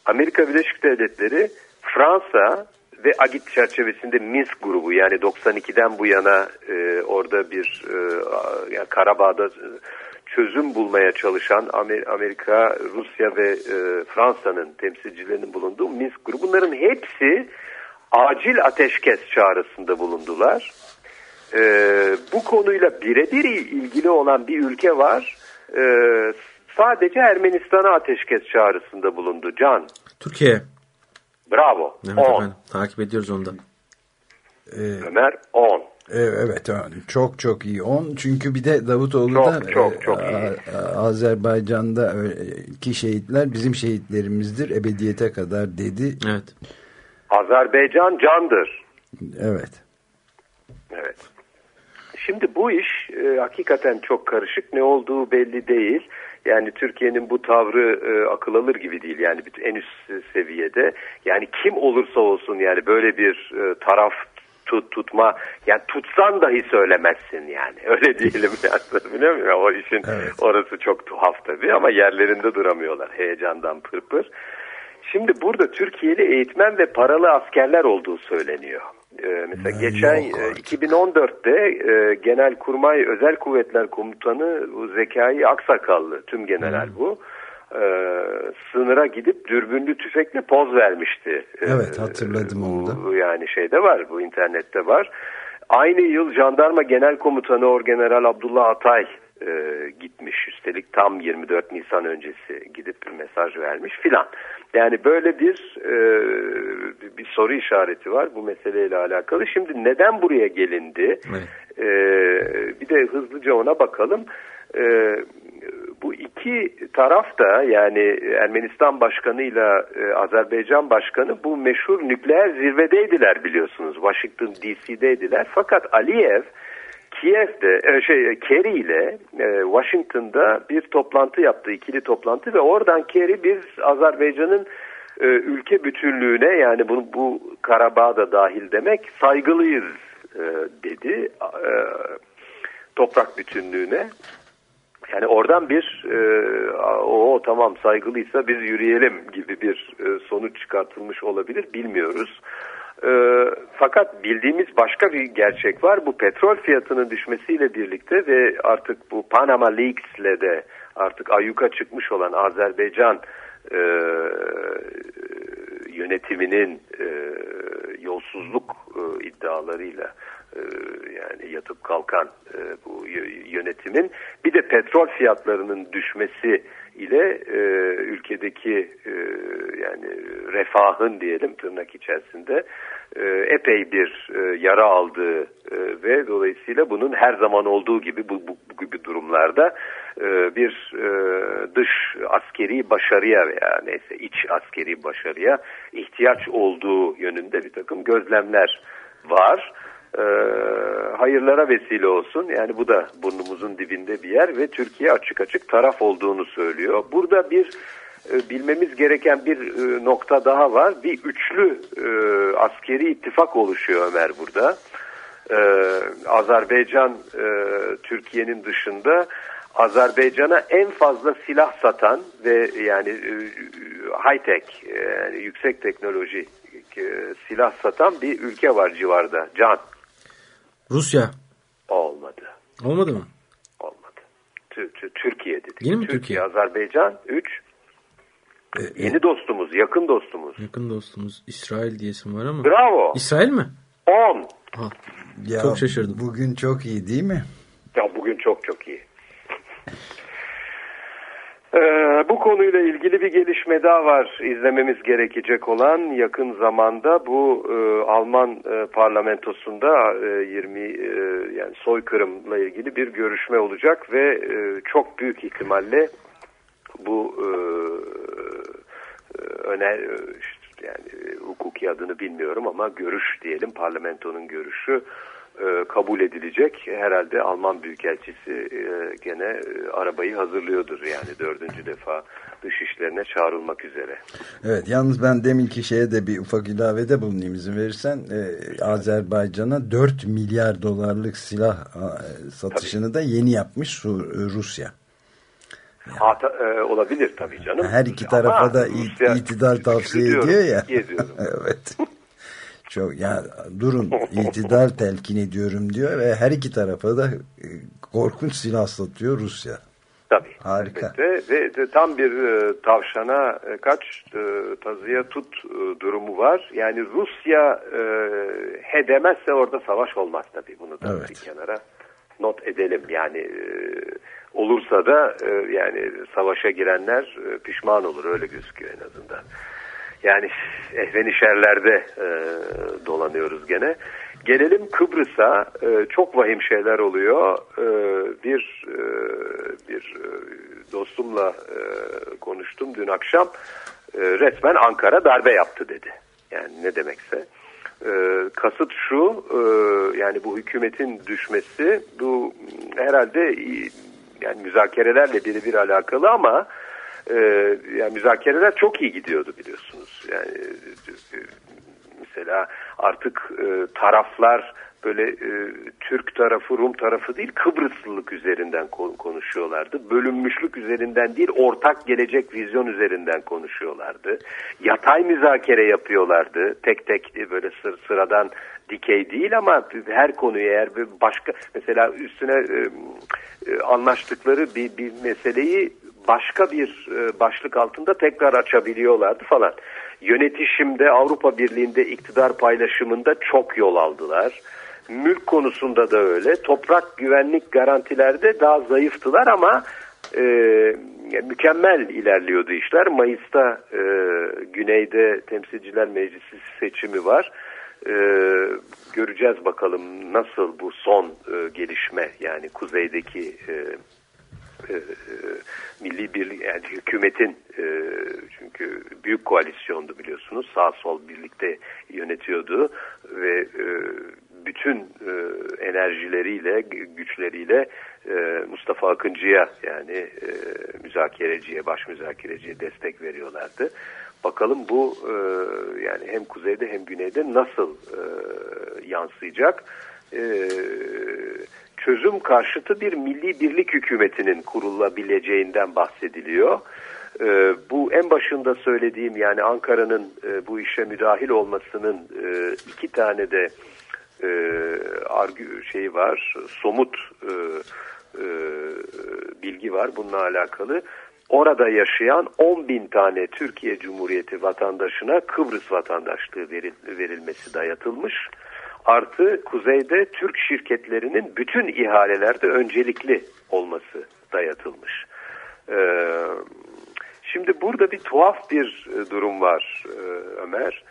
Amerika Birleşik Devletleri, Fransa ve Agit çerçevesinde Minsk grubu yani 92'den bu yana e, orada bir e, yani Karabağ'da çözüm bulmaya çalışan Amer- Amerika, Rusya ve e, Fransa'nın temsilcilerinin bulunduğu Minsk grubu bunların hepsi acil ateşkes çağrısında bulundular. E, bu konuyla birebir ilgili olan bir ülke var. E, sadece Ermenistan'a ateşkes çağrısında bulundu. Can, Türkiye. bravo. Evet 10. efendim. Takip ediyoruz onu da. Ömer 10. E, Evet çok çok iyi. On çünkü bir de Davutoğlu Çok, e, çok iyi. Azerbaycan'da e, ki şehitler bizim şehitlerimizdir ebediyete kadar dedi. Evet. Azerbaycan candır. Evet. Evet. Şimdi bu iş e, hakikaten çok karışık. Ne olduğu belli değil. Yani Türkiye'nin bu tavrı e, akıl alır gibi değil. Yani en üst seviyede. Yani kim olursa olsun yani böyle bir e, taraf tut, tutma yani tutsan dahi söylemezsin yani öyle diyelim yani biliyor musun? O işin Evet. orası çok tuhaf tabii ama yerlerinde duramıyorlar heyecandan pırpır. Şimdi burada Türkiye'li eğitmen ve paralı askerler olduğu söyleniyor. Ee, mesela Ne geçen yok e, artık. 2014'te e, Genelkurmay Özel Kuvvetler Komutanı Zekai Aksakallı tüm general bu. E, sınıra gidip dürbünlü tüfekle poz vermişti. E, Evet, hatırladım onu da. bu yani şeyde var bu internette var. Aynı yıl Jandarma Genel Komutanı Orgeneral Abdullah Atay e, gitmiş. Üstelik tam 24 Nisan öncesi gidip bir mesaj vermiş filan. Yani böyle bir e, bir soru işareti var bu meseleyle alakalı. Şimdi neden buraya gelindi? Evet. E, bir de hızlıca ona bakalım. E, bu iki taraf da yani Ermenistan başkanıyla e, Azerbaycan başkanı bu meşhur nükleer zirvedeydiler biliyorsunuz. Washington DC'deydiler. Fakat Aliyev Kiev'de e, şey Kerry ile e, Washington'da bir toplantı yaptı, ikili toplantı ve oradan Kerry biz Azerbaycan'ın e, ülke bütünlüğüne yani bu, bu Karabağ da dahil demek saygılıyız dedi. Toprak bütünlüğüne. Yani oradan bir e, o tamam saygılıysa biz yürüyelim gibi bir e, sonuç çıkartılmış olabilir bilmiyoruz. E, fakat bildiğimiz başka bir gerçek var. Bu petrol fiyatının düşmesiyle birlikte ve artık bu Panama Leaks'le de artık ayyuka çıkmış olan Azerbaycan e, yönetiminin e, yolsuzluk e, iddialarıyla yani yatıp kalkan e, bu yönetimin bir de petrol fiyatlarının düşmesi ile e, ülkedeki e, yani refahın diyelim tırnak içerisinde e, epey bir e, yara aldığı e, ve dolayısıyla bunun her zaman olduğu gibi bu, bu, bu gibi durumlarda e, bir e, dış askeri başarıya veya neyse iç askeri başarıya ihtiyaç olduğu yönünde bir takım gözlemler var e, hayırlara vesile olsun. Yani bu da burnumuzun dibinde bir yer ve Türkiye açık açık taraf olduğunu söylüyor. Burada bir e, bilmemiz gereken bir e, nokta daha var. Bir üçlü e, askeri ittifak oluşuyor Ömer burada. E, Azerbaycan e, Türkiye'nin dışında Azerbaycan'a en fazla silah satan ve yani e, high tech yani yüksek teknoloji e, silah satan bir ülke var civarda. Can. Rusya. Olmadı. Olmadı mı? Olmadı. T Türkiye dedik. Yine mi Türkiye, Türkiye? Azerbaycan 3. Ee, Yeni dostumuz, yakın dostumuz. Yakın dostumuz. İsrail diyesim var ama. Bravo. İsrail mi? 10. Ya, Çok şaşırdım. Bugün çok iyi değil mi? Ya bugün çok çok iyi. Ee, bu konuyla ilgili bir gelişme daha var izlememiz gerekecek olan. Yakın zamanda bu e, Alman e, parlamentosunda e, 20 e, yani soykırımla ilgili bir görüşme olacak ve e, çok büyük ihtimalle bu e, e öner işte yani hukuki adını bilmiyorum ama görüş diyelim parlamentonun görüşü e, kabul edilecek. Herhalde Alman Büyükelçisi e, gene e, arabayı hazırlıyordur yani dördüncü defa dış işlerine çağrılmak üzere. Evet yalnız ben deminki şeye de bir ufak ilavede bulunayım izin verirsen. E, Azerbaycan'a 4 milyar dolarlık silah e, satışını Tabii. da yeni yapmış Rusya. Yani. Ha, ta, e, olabilir tabii canım. Her iki tarafa Ama da Rusya, itidal tavsiye ediyor ya. evet. Çok ya durun itidal telkin ediyorum diyor ve her iki tarafa da e, korkunç silah satıyor Rusya. Tabii. Harika. Elbette. Ve de, tam bir e, tavşana e, kaç e, tazıya tut e, durumu var. Yani Rusya e, he demezse orada savaş olmaz tabii. Bunu da evet. bir kenara not edelim. Yani e, olursa da e, yani savaşa girenler e, pişman olur öyle gözüküyor en azından. Yani ehvenişerlerde e, dolanıyoruz gene. Gelelim Kıbrıs'a. E, çok vahim şeyler oluyor. E, bir e, bir e, dostumla e, konuştum dün akşam. E, resmen Ankara darbe yaptı dedi. Yani ne demekse. E, kasıt şu, e, yani bu hükümetin düşmesi, bu herhalde yani müzakerelerle birebir alakalı ama e, yani müzakereler çok iyi gidiyordu biliyorsunuz. Yani e, mesela artık e, taraflar böyle e, Türk tarafı, Rum tarafı değil Kıbrıslılık üzerinden konuşuyorlardı. Bölünmüşlük üzerinden değil ortak gelecek vizyon üzerinden konuşuyorlardı. Yatay müzakere yapıyorlardı. Tek tek e, böyle sır, sıradan dikey değil ama her konuyu eğer bir başka mesela üstüne e, e, anlaştıkları bir, bir meseleyi başka bir e, başlık altında tekrar açabiliyorlardı falan. Yönetişimde Avrupa Birliği'nde iktidar paylaşımında çok yol aldılar. Mülk konusunda da öyle. Toprak güvenlik garantilerde daha zayıftılar ama e, mükemmel ilerliyordu işler. Mayıs'ta e, Güney'de Temsilciler Meclisi seçimi var. E, göreceğiz bakalım nasıl bu son e, gelişme yani kuzeydeki e, e, milli birlik yani hükümetin e, çünkü büyük koalisyondu biliyorsunuz sağ sol birlikte yönetiyordu ve e, bütün e, enerjileriyle güçleriyle e, Mustafa Akıncı'ya yani e, müzakereciye baş müzakereciye destek veriyorlardı. Bakalım bu e, yani hem kuzeyde hem güneyde nasıl e, yansıyacak? E, çözüm karşıtı bir milli birlik hükümetinin kurulabileceğinden bahsediliyor. E, bu en başında söylediğim yani Ankara'nın e, bu işe müdahil olmasının e, iki tane de e, argü şeyi var, somut e, e, bilgi var bununla alakalı. Orada yaşayan 10 bin tane Türkiye Cumhuriyeti vatandaşına Kıbrıs vatandaşlığı veril, verilmesi dayatılmış. Artı kuzeyde Türk şirketlerinin bütün ihalelerde öncelikli olması dayatılmış. Ee, şimdi burada bir tuhaf bir e, durum var e, Ömer.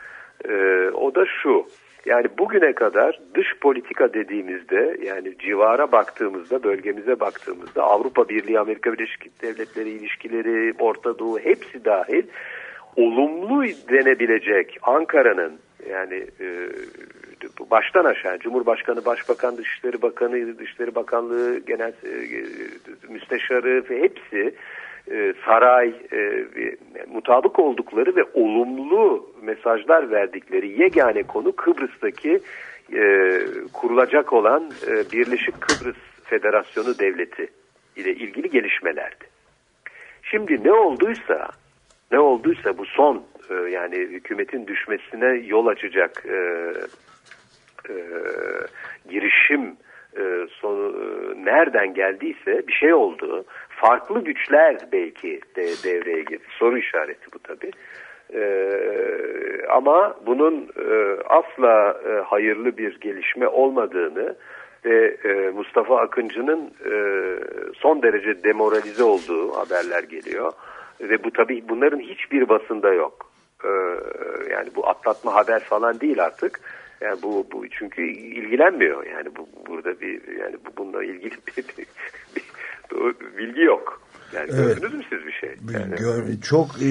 Ee, o da şu. Yani bugüne kadar dış politika dediğimizde yani civara baktığımızda, bölgemize baktığımızda Avrupa Birliği, Amerika Birleşik Devletleri ilişkileri, Orta Doğu hepsi dahil olumlu denebilecek Ankara'nın yani e, baştan aşağı Cumhurbaşkanı, Başbakan, Dışişleri Bakanı, Dışişleri Bakanlığı, Genel e, Müsteşarı ve hepsi e, saray e, mutabık oldukları ve olumlu mesajlar verdikleri yegane konu Kıbrıs'taki e, kurulacak olan e, Birleşik Kıbrıs Federasyonu Devleti ile ilgili gelişmelerdi. Şimdi ne olduysa ne olduysa bu son e, yani hükümetin düşmesine yol açacak e, e, girişim e, sonu e, nereden geldiyse bir şey oldu. Farklı güçler belki de devreye girdi. Soru işareti bu tabi. E, ama bunun e, asla e, hayırlı bir gelişme olmadığını ve e, Mustafa Akıncı'nın e, son derece demoralize olduğu haberler geliyor. Ve bu tabi bunların hiçbir basında yok. E, yani bu atlatma haber falan değil artık. Yani bu, bu çünkü ilgilenmiyor. Yani bu burada bir yani bu bununla ilgili bir, bir, bir, bilgi yok. Yani evet. gördünüz mü siz bir şey? Yani, Gör, çok e,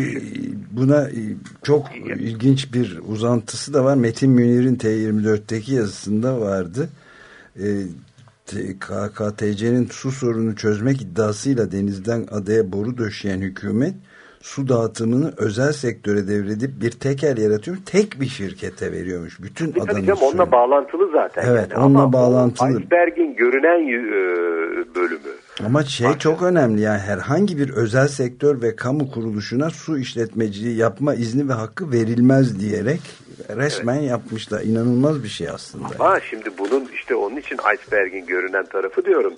buna e, çok ilginç bir uzantısı da var. Metin Münir'in T24'teki yazısında vardı. E, KKTC'nin su sorunu çözmek iddiasıyla denizden adaya boru döşeyen hükümet su dağıtımını özel sektöre devredip bir tekel yaratıyor. Tek bir şirkete veriyormuş. Bütün Tabii adanın canım, onunla bağlantılı zaten. Evet yani. onunla Ama bağlantılı. Iceberg'in görünen e, bölümü. Ama şey Bak. çok önemli yani herhangi bir özel sektör ve kamu kuruluşuna su işletmeciliği yapma izni ve hakkı verilmez diyerek resmen evet. yapmışlar. İnanılmaz bir şey aslında. Ama şimdi bunun işte onun için iceberg'in görünen tarafı diyorum.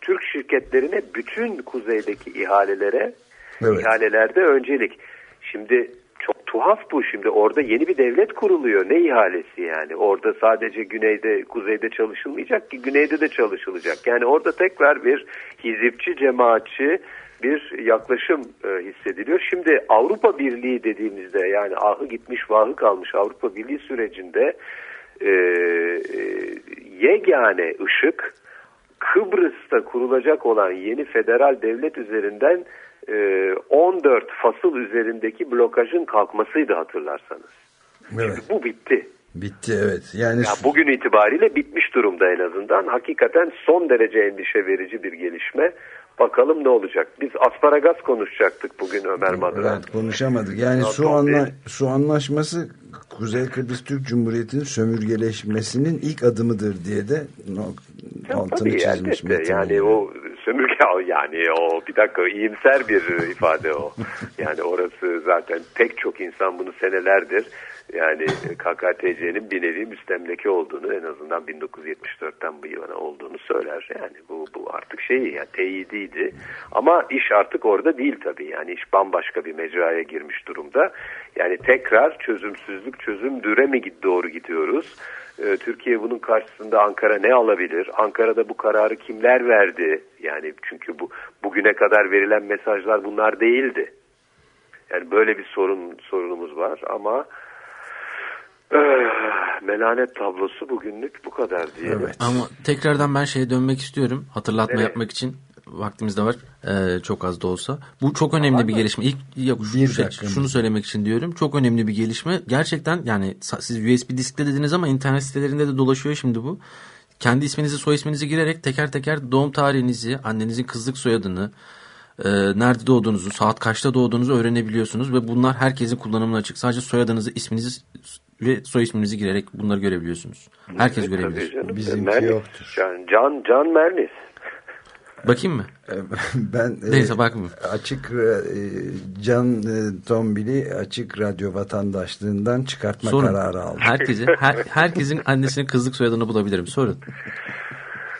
Türk şirketlerine bütün kuzeydeki ihalelere evet. ihalelerde öncelik. Şimdi çok tuhaf bu şimdi orada yeni bir devlet kuruluyor ne ihalesi yani orada sadece güneyde kuzeyde çalışılmayacak ki güneyde de çalışılacak yani orada tekrar bir hizipçi cemaatçi bir yaklaşım e, hissediliyor. Şimdi Avrupa Birliği dediğimizde yani ahı gitmiş vahı kalmış Avrupa Birliği sürecinde e, e, yegane ışık Kıbrıs'ta kurulacak olan yeni federal devlet üzerinden 14 ee, fasıl üzerindeki blokajın kalkmasıydı hatırlarsanız. Evet. Şimdi bu bitti. Bitti evet. Yani ya bugün itibariyle bitmiş durumda en azından. Hakikaten son derece endişe verici bir gelişme. Bakalım ne olacak? Biz asparagas konuşacaktık bugün Ömer Madra. Evet konuşamadık. Yani su, anla, su anlaşması Kuzey Kıbrıs Türk Cumhuriyeti'nin sömürgeleşmesinin ilk adımıdır diye de altını tabii, çizmiş. Elbette. Yani o sömürge yani o bir dakika iyimser bir ifade o. Yani orası zaten pek çok insan bunu senelerdir yani KKTC'nin bir nevi müstemleke olduğunu en azından 1974'ten bu yana olduğunu söyler. Yani bu, bu artık şey yani teyidiydi. Ama iş artık orada değil tabii. Yani iş bambaşka bir mecraya girmiş durumda. Yani tekrar çözümsüzlük çözümdüre mi doğru gidiyoruz? Ee, Türkiye bunun karşısında Ankara ne alabilir? Ankara'da bu kararı kimler verdi? Yani çünkü bu bugüne kadar verilen mesajlar bunlar değildi. Yani böyle bir sorun sorunumuz var ama melanet tablosu bugünlük bu kadar diyelim. Evet. Ama tekrardan ben şeye dönmek istiyorum. Hatırlatma Nereye? yapmak için vaktimiz de var. Ee, çok az da olsa. Bu çok önemli bir gelişme. İlk yok, şu- Bir şey, dakika. şunu söylemek için diyorum. Çok önemli bir gelişme. Gerçekten yani siz USB diskte dediniz ama internet sitelerinde de dolaşıyor şimdi bu. Kendi isminizi soy isminizi girerek teker teker doğum tarihinizi, annenizin kızlık soyadını, e, nerede doğduğunuzu, saat kaçta doğduğunuzu öğrenebiliyorsunuz ve bunlar herkesin kullanımına açık. Sadece soyadınızı, isminizi ve soy isminizi girerek bunları görebiliyorsunuz. Herkes Tabii görebilir. canım. Bizimki Merlis. yoktur. Can, Can, Can Merlis. Bakayım mı? ben e, Neyse, bakma. açık e, Can e, Tombili açık radyo vatandaşlığından çıkartma Sorun. kararı aldı. Herkesi, her, herkesin annesinin kızlık soyadını bulabilirim. Sorun.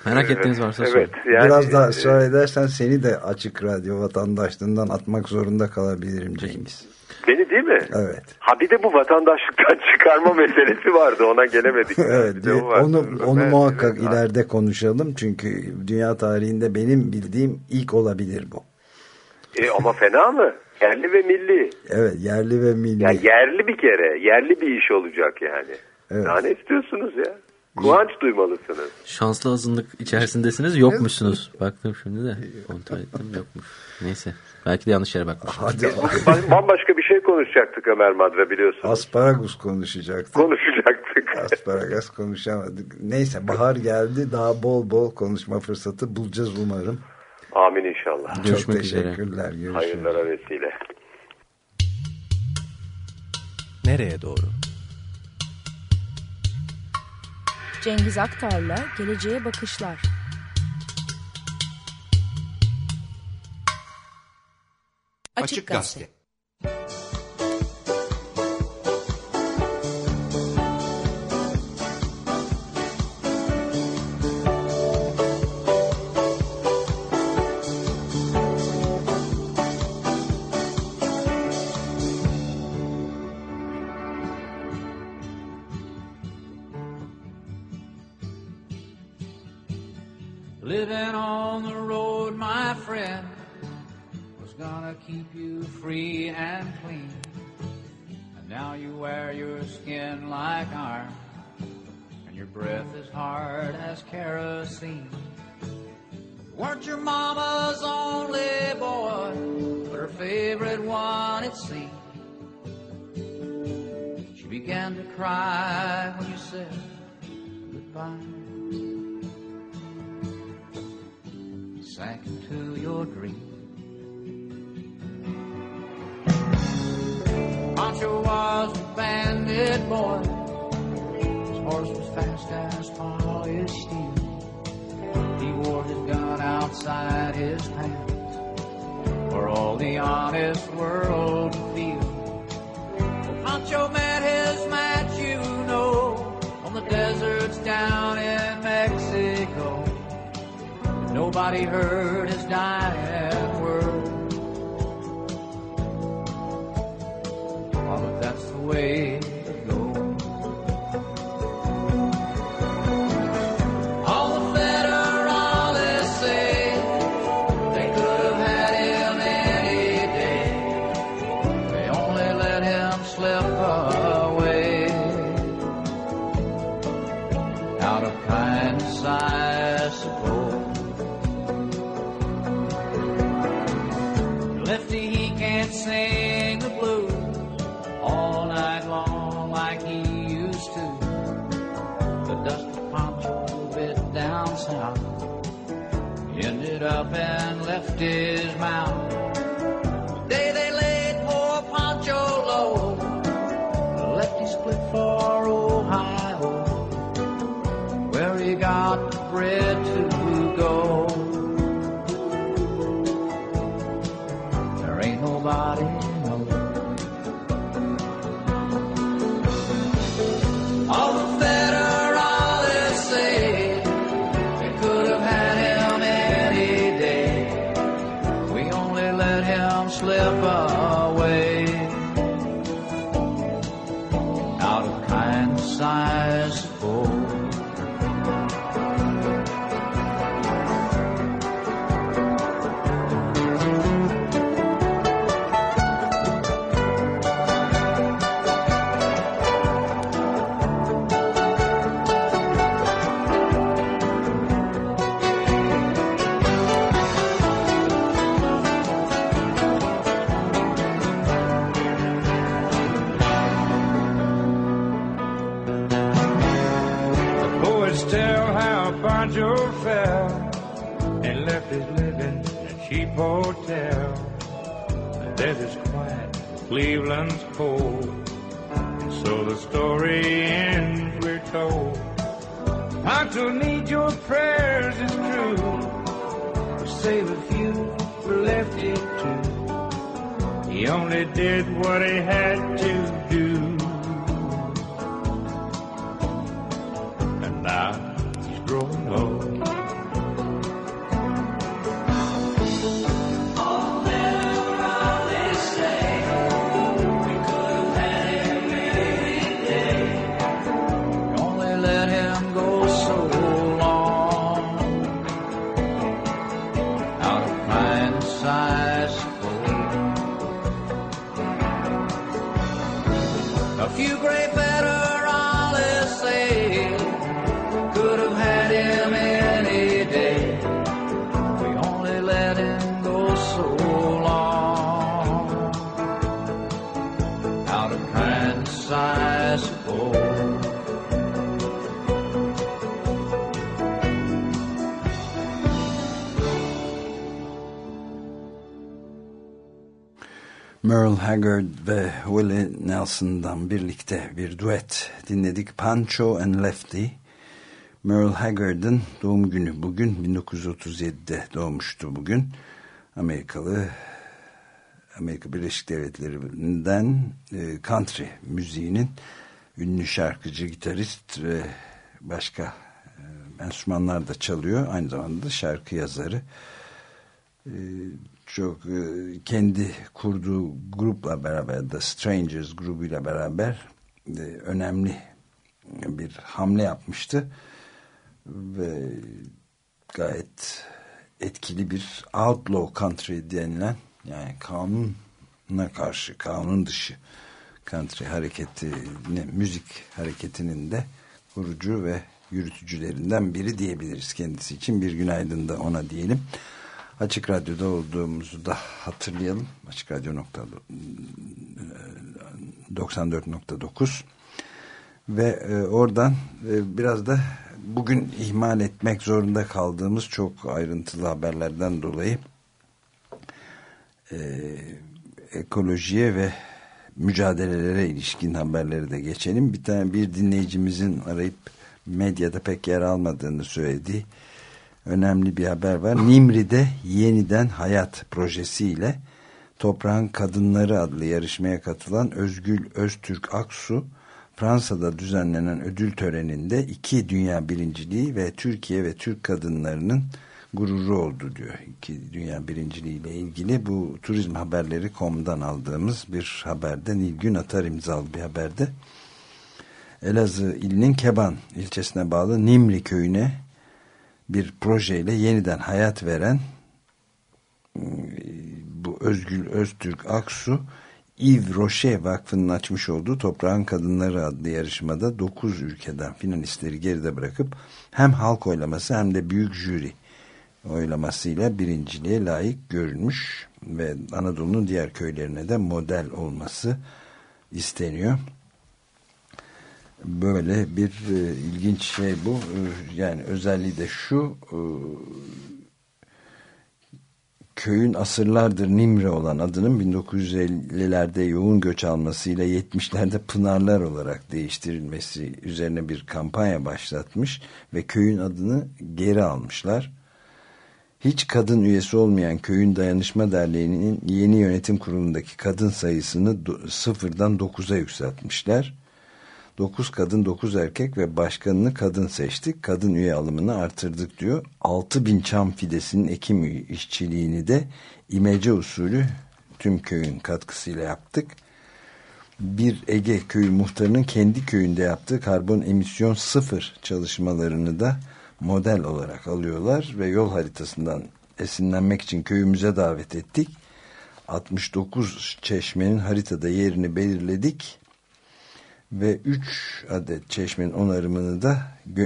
Merak ettiğiniz varsa sorun. Evet. Yani, Biraz daha e, sonra edersen seni de açık radyo vatandaşlığından atmak zorunda kalabilirim Cengiz. Beni değil mi? Evet. Ha bir de bu vatandaşlıktan çıkarma meselesi vardı. Ona gelemedik. Evet, Bir de o onu onu Evet, muhakkak evet. ileride konuşalım çünkü dünya tarihinde benim bildiğim ilk olabilir bu. E, ama fena mı? Yerli ve milli. Evet, yerli ve milli. Ya yerli bir kere. Yerli bir iş olacak yani. Evet. Daha ne istiyorsunuz ya? Kıvanç duymalısınız. Şanslı azınlık içerisindesiniz yokmuşsunuz. Baktım şimdi de kontrol ettim yokmuş. Neyse. Belki de yanlış yere bakmışım. Hadi Bak- Bambaşka bir şey konuşacaktık Ömer Madra biliyorsunuz. asparagus konuşacaktık. Konuşacaktık. Asparagus konuşamadık. Neyse bahar geldi. Daha bol bol konuşma fırsatı bulacağız umarım. Amin inşallah. Görüşmek Çok üzere. teşekkürler. Görüşürüz. Hayırlara vesile. Nereye doğru? Cengiz Aktar'la Geleceğe Bakışlar. Açık Gazete. Living keep you free and clean. And now you wear your skin like iron, and your breath is hard as kerosene. Weren't your mama's only boy, but her favorite one, it seemed. She began to cry when you said goodbye. sank into your dream. Pancho was a bandit boy. His horse was fast as polished steel. He wore his gun outside his pants for all the honest world to feel. Pancho met his match, you know, on the deserts down in Mexico. Nobody heard his dying halfway. Up and left his mouth. Cleveland's cold, and so the story ends. We're told Pancho need your prayers, it's true, to save a few for Lefty too. He only did what he had to Haggard ve Willie Nelson'dan birlikte bir duet dinledik. Pancho and Lefty. Merle Haggard'ın doğum günü bugün 1937'de doğmuştu bugün. Amerikalı Amerika Birleşik Devletleri'nden e, country müziğinin ünlü şarkıcı, gitarist ve başka e, enstrümanlar da çalıyor. Aynı zamanda da şarkı yazarı. E, çok e, kendi kurduğu grupla beraber The Strangers grubuyla beraber e, önemli bir hamle yapmıştı ve gayet etkili bir outlaw country denilen yani kanuna karşı kanun dışı country hareketi müzik hareketinin de kurucu ve yürütücülerinden biri diyebiliriz kendisi için bir günaydın da ona diyelim. Açık Radyo'da olduğumuzu da hatırlayalım. Açık Radyo nokta 94.9 ve e, oradan e, biraz da bugün ihmal etmek zorunda kaldığımız çok ayrıntılı haberlerden dolayı e, ekolojiye ve mücadelelere ilişkin haberleri de geçelim. Bir tane bir dinleyicimizin arayıp medyada pek yer almadığını söylediği önemli bir haber var. Nimri'de yeniden hayat projesiyle Toprağın Kadınları adlı yarışmaya katılan Özgül Öztürk Aksu Fransa'da düzenlenen ödül töreninde iki dünya birinciliği ve Türkiye ve Türk kadınlarının gururu oldu diyor. İki dünya birinciliği ile ilgili bu turizm haberleri komdan aldığımız bir haberde Nilgün Atar imzalı bir haberde Elazığ ilinin Keban ilçesine bağlı Nimri köyüne bir projeyle yeniden hayat veren bu Özgül Öztürk Aksu Yves Rocher Vakfı'nın açmış olduğu Toprağın Kadınları adlı yarışmada 9 ülkeden finalistleri geride bırakıp hem halk oylaması hem de büyük jüri oylamasıyla birinciliğe layık görülmüş ve Anadolu'nun diğer köylerine de model olması isteniyor. Böyle bir e, ilginç şey bu. E, yani özelliği de şu e, köyün asırlardır Nimre olan adının 1950'lerde yoğun göç almasıyla 70'lerde Pınarlar olarak değiştirilmesi üzerine bir kampanya başlatmış ve köyün adını geri almışlar. Hiç kadın üyesi olmayan köyün dayanışma derneğinin yeni yönetim kurulundaki kadın sayısını sıfırdan 9'a yükseltmişler. 9 kadın 9 erkek ve başkanını kadın seçtik. Kadın üye alımını artırdık diyor. 6000 çam fidesinin ekim işçiliğini de imece usulü tüm köyün katkısıyla yaptık. Bir Ege köyü muhtarının kendi köyünde yaptığı karbon emisyon sıfır çalışmalarını da model olarak alıyorlar ve yol haritasından esinlenmek için köyümüze davet ettik. 69 çeşmenin haritada yerini belirledik ve 3 adet çeşmenin onarımını da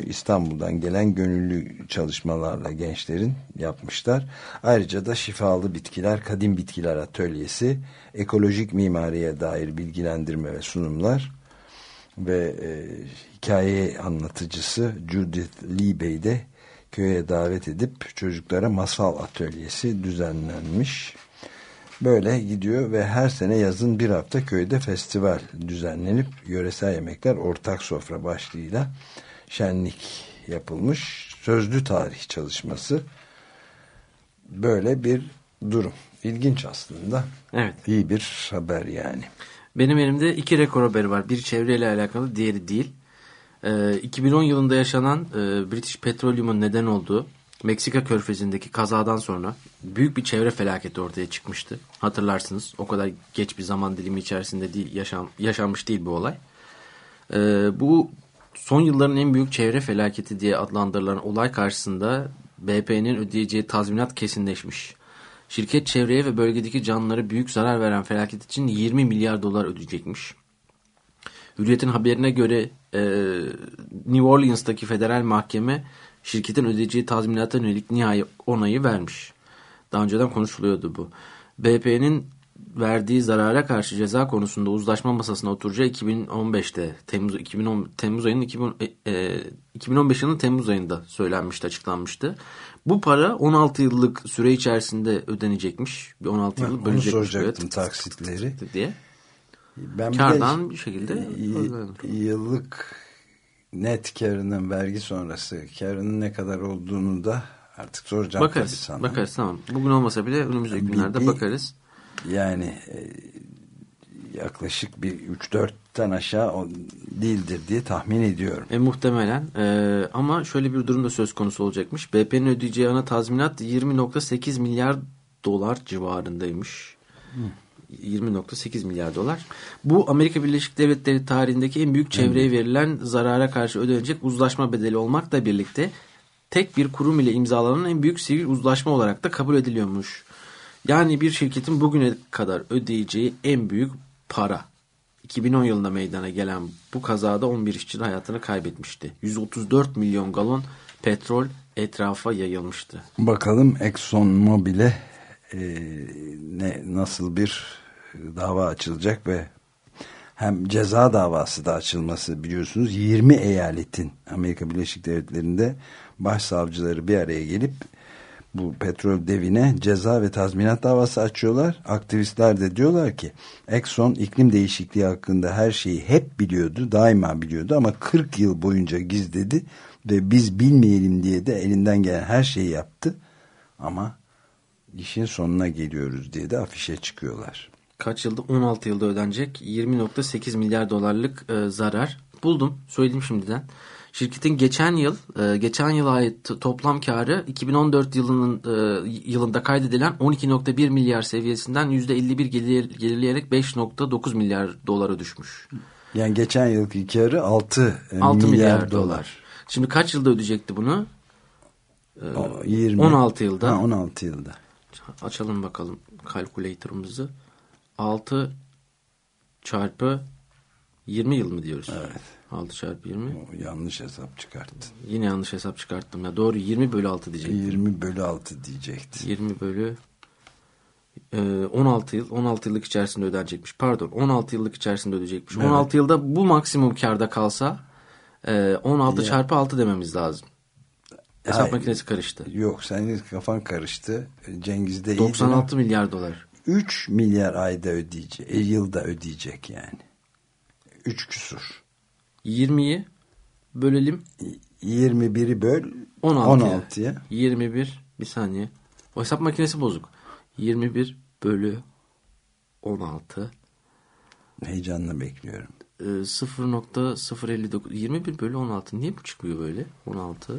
İstanbul'dan gelen gönüllü çalışmalarla gençlerin yapmışlar. Ayrıca da şifalı bitkiler, kadim bitkiler atölyesi, ekolojik mimariye dair bilgilendirme ve sunumlar ve e, hikaye anlatıcısı Judith Lee Bey de köye davet edip çocuklara masal atölyesi düzenlenmiş. Böyle gidiyor ve her sene yazın bir hafta köyde festival düzenlenip yöresel yemekler ortak sofra başlığıyla şenlik yapılmış. Sözlü tarih çalışması böyle bir durum. İlginç aslında. Evet. İyi bir haber yani. Benim elimde iki rekor haberi var. Bir çevreyle alakalı, diğeri değil. Ee, 2010 yılında yaşanan e, British Petroleum'un neden olduğu Meksika körfezindeki kazadan sonra büyük bir çevre felaketi ortaya çıkmıştı. Hatırlarsınız o kadar geç bir zaman dilimi içerisinde değil, yaşam, yaşanmış değil bu olay. Ee, bu son yılların en büyük çevre felaketi diye adlandırılan olay karşısında BP'nin ödeyeceği tazminat kesinleşmiş. Şirket çevreye ve bölgedeki canlılara büyük zarar veren felaket için 20 milyar dolar ödeyecekmiş. Hürriyet'in haberine göre e, New Orleans'taki federal mahkeme şirketin ödeyeceği tazminata yönelik nihai onayı vermiş. Daha önceden konuşuluyordu bu. BP'nin verdiği zarara karşı ceza konusunda uzlaşma masasına oturacağı 2015'te Temmuz 2010 Temmuz ayının 2000, e, 2015 yılının Temmuz ayında söylenmişti, açıklanmıştı. Bu para 16 yıllık süre içerisinde ödenecekmiş. Bir 16 yıl Onu bölecekmiş. soracaktım böyle taksitleri. diye. Ben bir Kardan de bir şekilde yıllık net karının vergi sonrası karının ne kadar olduğunu da artık soracağım tabii bakarız. sana. Bakarız tamam. Bugün olmasa bile önümüzdeki Bir- günlerde bir- bakarız. Yani e, yaklaşık bir 3-4'ten aşağı o değildir diye tahmin ediyorum. E, muhtemelen. E, ama şöyle bir durum da söz konusu olacakmış. BP'nin ödeyeceği ana tazminat 20.8 milyar dolar civarındaymış. 20.8 milyar dolar. Bu Amerika Birleşik Devletleri tarihindeki en büyük çevreye verilen zarara karşı ödenecek uzlaşma bedeli olmakla birlikte tek bir kurum ile imzalanan en büyük sivil uzlaşma olarak da kabul ediliyormuş. Yani bir şirketin bugüne kadar ödeyeceği en büyük para. 2010 yılında meydana gelen bu kazada 11 işçi hayatını kaybetmişti. 134 milyon galon petrol etrafa yayılmıştı. Bakalım Exxon Mobil'e e, ne nasıl bir dava açılacak ve hem ceza davası da açılması biliyorsunuz 20 eyaletin Amerika Birleşik Devletleri'nde başsavcıları bir araya gelip bu petrol devine ceza ve tazminat davası açıyorlar. Aktivistler de diyorlar ki Exxon iklim değişikliği hakkında her şeyi hep biliyordu, daima biliyordu ama 40 yıl boyunca gizledi ve biz bilmeyelim diye de elinden gelen her şeyi yaptı. Ama işin sonuna geliyoruz diye de afişe çıkıyorlar. Kaç yılda? 16 yılda ödenecek 20.8 milyar dolarlık e, zarar. Buldum. Söyleyeyim şimdiden. Şirketin geçen yıl, e, geçen yıla ait toplam karı 2014 yılının e, yılında kaydedilen 12.1 milyar seviyesinden %51 gelir, gelirleyerek 5.9 milyar dolara düşmüş. Yani geçen yılki karı 6, 6 milyar, milyar, dolar. dolar. Şimdi kaç yılda ödeyecekti bunu? O 20, 16 yılda. Ha, 16 yılda. Açalım bakalım kalkülatörümüzü. 6 çarpı 20 yıl mı diyoruz? Evet. 6 çarpı 20. O yanlış hesap çıkarttın. Yine yanlış hesap çıkarttım ya. Doğru 20 bölü 6 diyecektim. 20 bölü 6 diyecekti. 20 bölü e, 16 yıl 16 yıllık içerisinde ödenecekmiş. Pardon 16 yıllık içerisinde ödeyecekmiş. Evet. 16 yılda bu maksimum karda kalsa e, 16 Ya. çarpı 6 dememiz lazım. Hesap Hayır. makinesi karıştı. Yok senin kafan karıştı. Cengiz'de iyi 96 milyar dolar. 3 milyar ayda ödeyecek. E, yılda ödeyecek yani. 3 küsur. 20'yi bölelim 21'i böl 16 16'ya. 21 bir saniye. O hesap makinesi bozuk. 21 bölü 16 Heyecanla bekliyorum. e, 0.059 21 bölü 16 niye bu çıkmıyor böyle 16 e,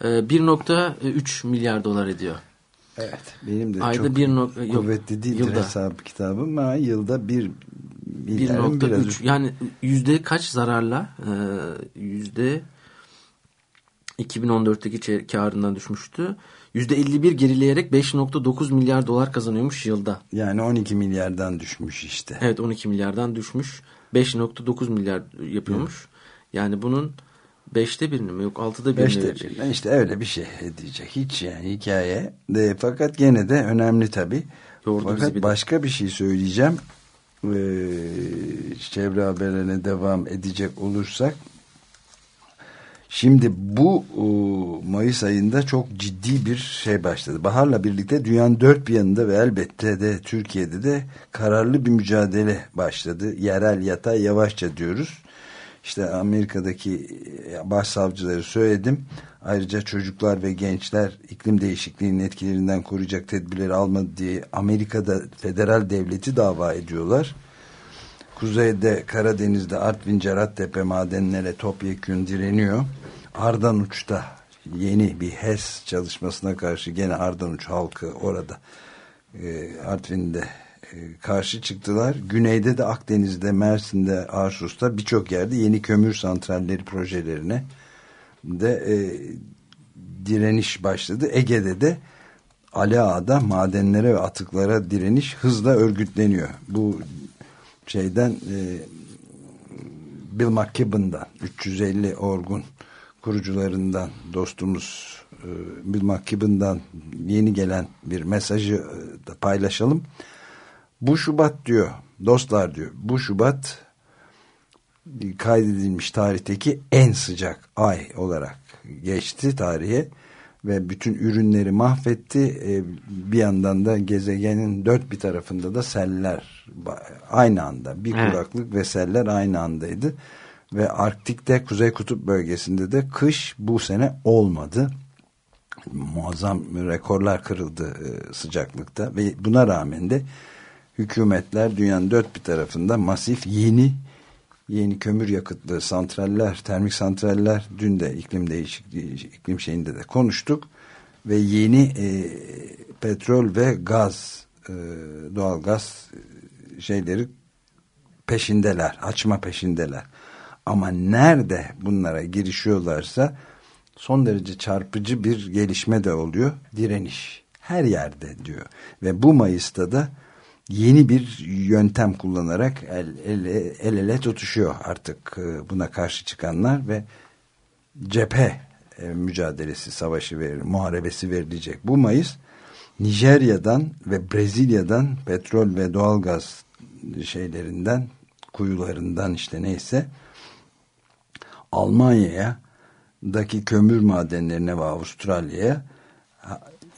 1.3 milyar dolar ediyor. Evet. Benim de Ayda çok bir yok, kuvvetli değildir yılda. hesap kitabım ama yılda bir milyarın biraz 1.3 yani yüzde kaç zararla Ee, yüzde 2014'teki çe- karından düşmüştü. Yüzde 51 gerileyerek 5.9 milyar dolar kazanıyormuş yılda. yani 12 milyardan düşmüş işte. Evet 12 milyardan düşmüş. 5.9 milyar yapıyormuş. Yani bunun 5'te birini mi yok 6'da birini Beşte verecek. birine işte öyle bir şey diyecek. Hiç yani hikaye. De, fakat gene de önemli tabii. Yordu Fakat bir de. başka bir şey söyleyeceğim. Ee, çevre haberlerine devam edecek olursak Şimdi bu e, Mayıs ayında çok ciddi bir şey başladı. Baharla birlikte dünyanın dört bir yanında ve elbette de Türkiye'de de kararlı bir mücadele başladı. Yerel yatay yavaşça diyoruz. İşte Amerika'daki e, başsavcıları söyledim. Ayrıca çocuklar ve gençler iklim değişikliğinin etkilerinden koruyacak tedbirleri almadı diye Amerika'da federal devleti dava ediyorlar. Kuzeyde Karadeniz'de Artvin Cerattepe madenlere topyekün direniyor. Ardanuç'ta yeni bir HES çalışmasına karşı gene Ardanuç halkı orada e, Artvin'de karşı çıktılar. Güneyde de Akdeniz'de, Mersin'de, Arsus'ta birçok yerde yeni kömür santralleri projelerine de e, direniş başladı. Ege'de de Ali Ağa'da madenlere ve atıklara direniş hızla örgütleniyor. Bu şeyden e, Bill McKibben'dan 350 orgun kurucularından dostumuz e, Bill McKibben'dan yeni gelen bir mesajı e, da paylaşalım. Bu Şubat diyor dostlar diyor bu Şubat kaydedilmiş tarihteki en sıcak ay olarak geçti tarihe ve bütün ürünleri mahvetti. E, bir yandan da gezegenin dört bir tarafında da seller aynı anda bir Evet. kuraklık ve seller aynı andaydı. Ve Arktik'te Kuzey Kutup bölgesinde de kış bu sene olmadı. Muazzam rekorlar kırıldı e, sıcaklıkta ve buna rağmen de hükümetler dünyanın dört bir tarafında masif yeni yeni kömür yakıtlı santraller, termik santraller dün de iklim değişikliği, iklim şeyinde de konuştuk ve yeni e, petrol ve gaz, e, doğal gaz e, şeyleri peşindeler, açma peşindeler. Ama nerede bunlara girişiyorlarsa son derece çarpıcı bir gelişme de oluyor. Direniş. Her yerde diyor. Ve bu Mayıs'ta da yeni bir yöntem kullanarak el ele, el ele tutuşuyor artık e, buna karşı çıkanlar ve cephe e, mücadelesi, savaşı verir, muharebesi verilecek. Bu Mayıs Nijerya'dan ve Brezilya'dan petrol ve doğalgaz şeylerinden, kuyularından işte neyse Almanya'ya daki kömür madenlerine ve Avustralya'ya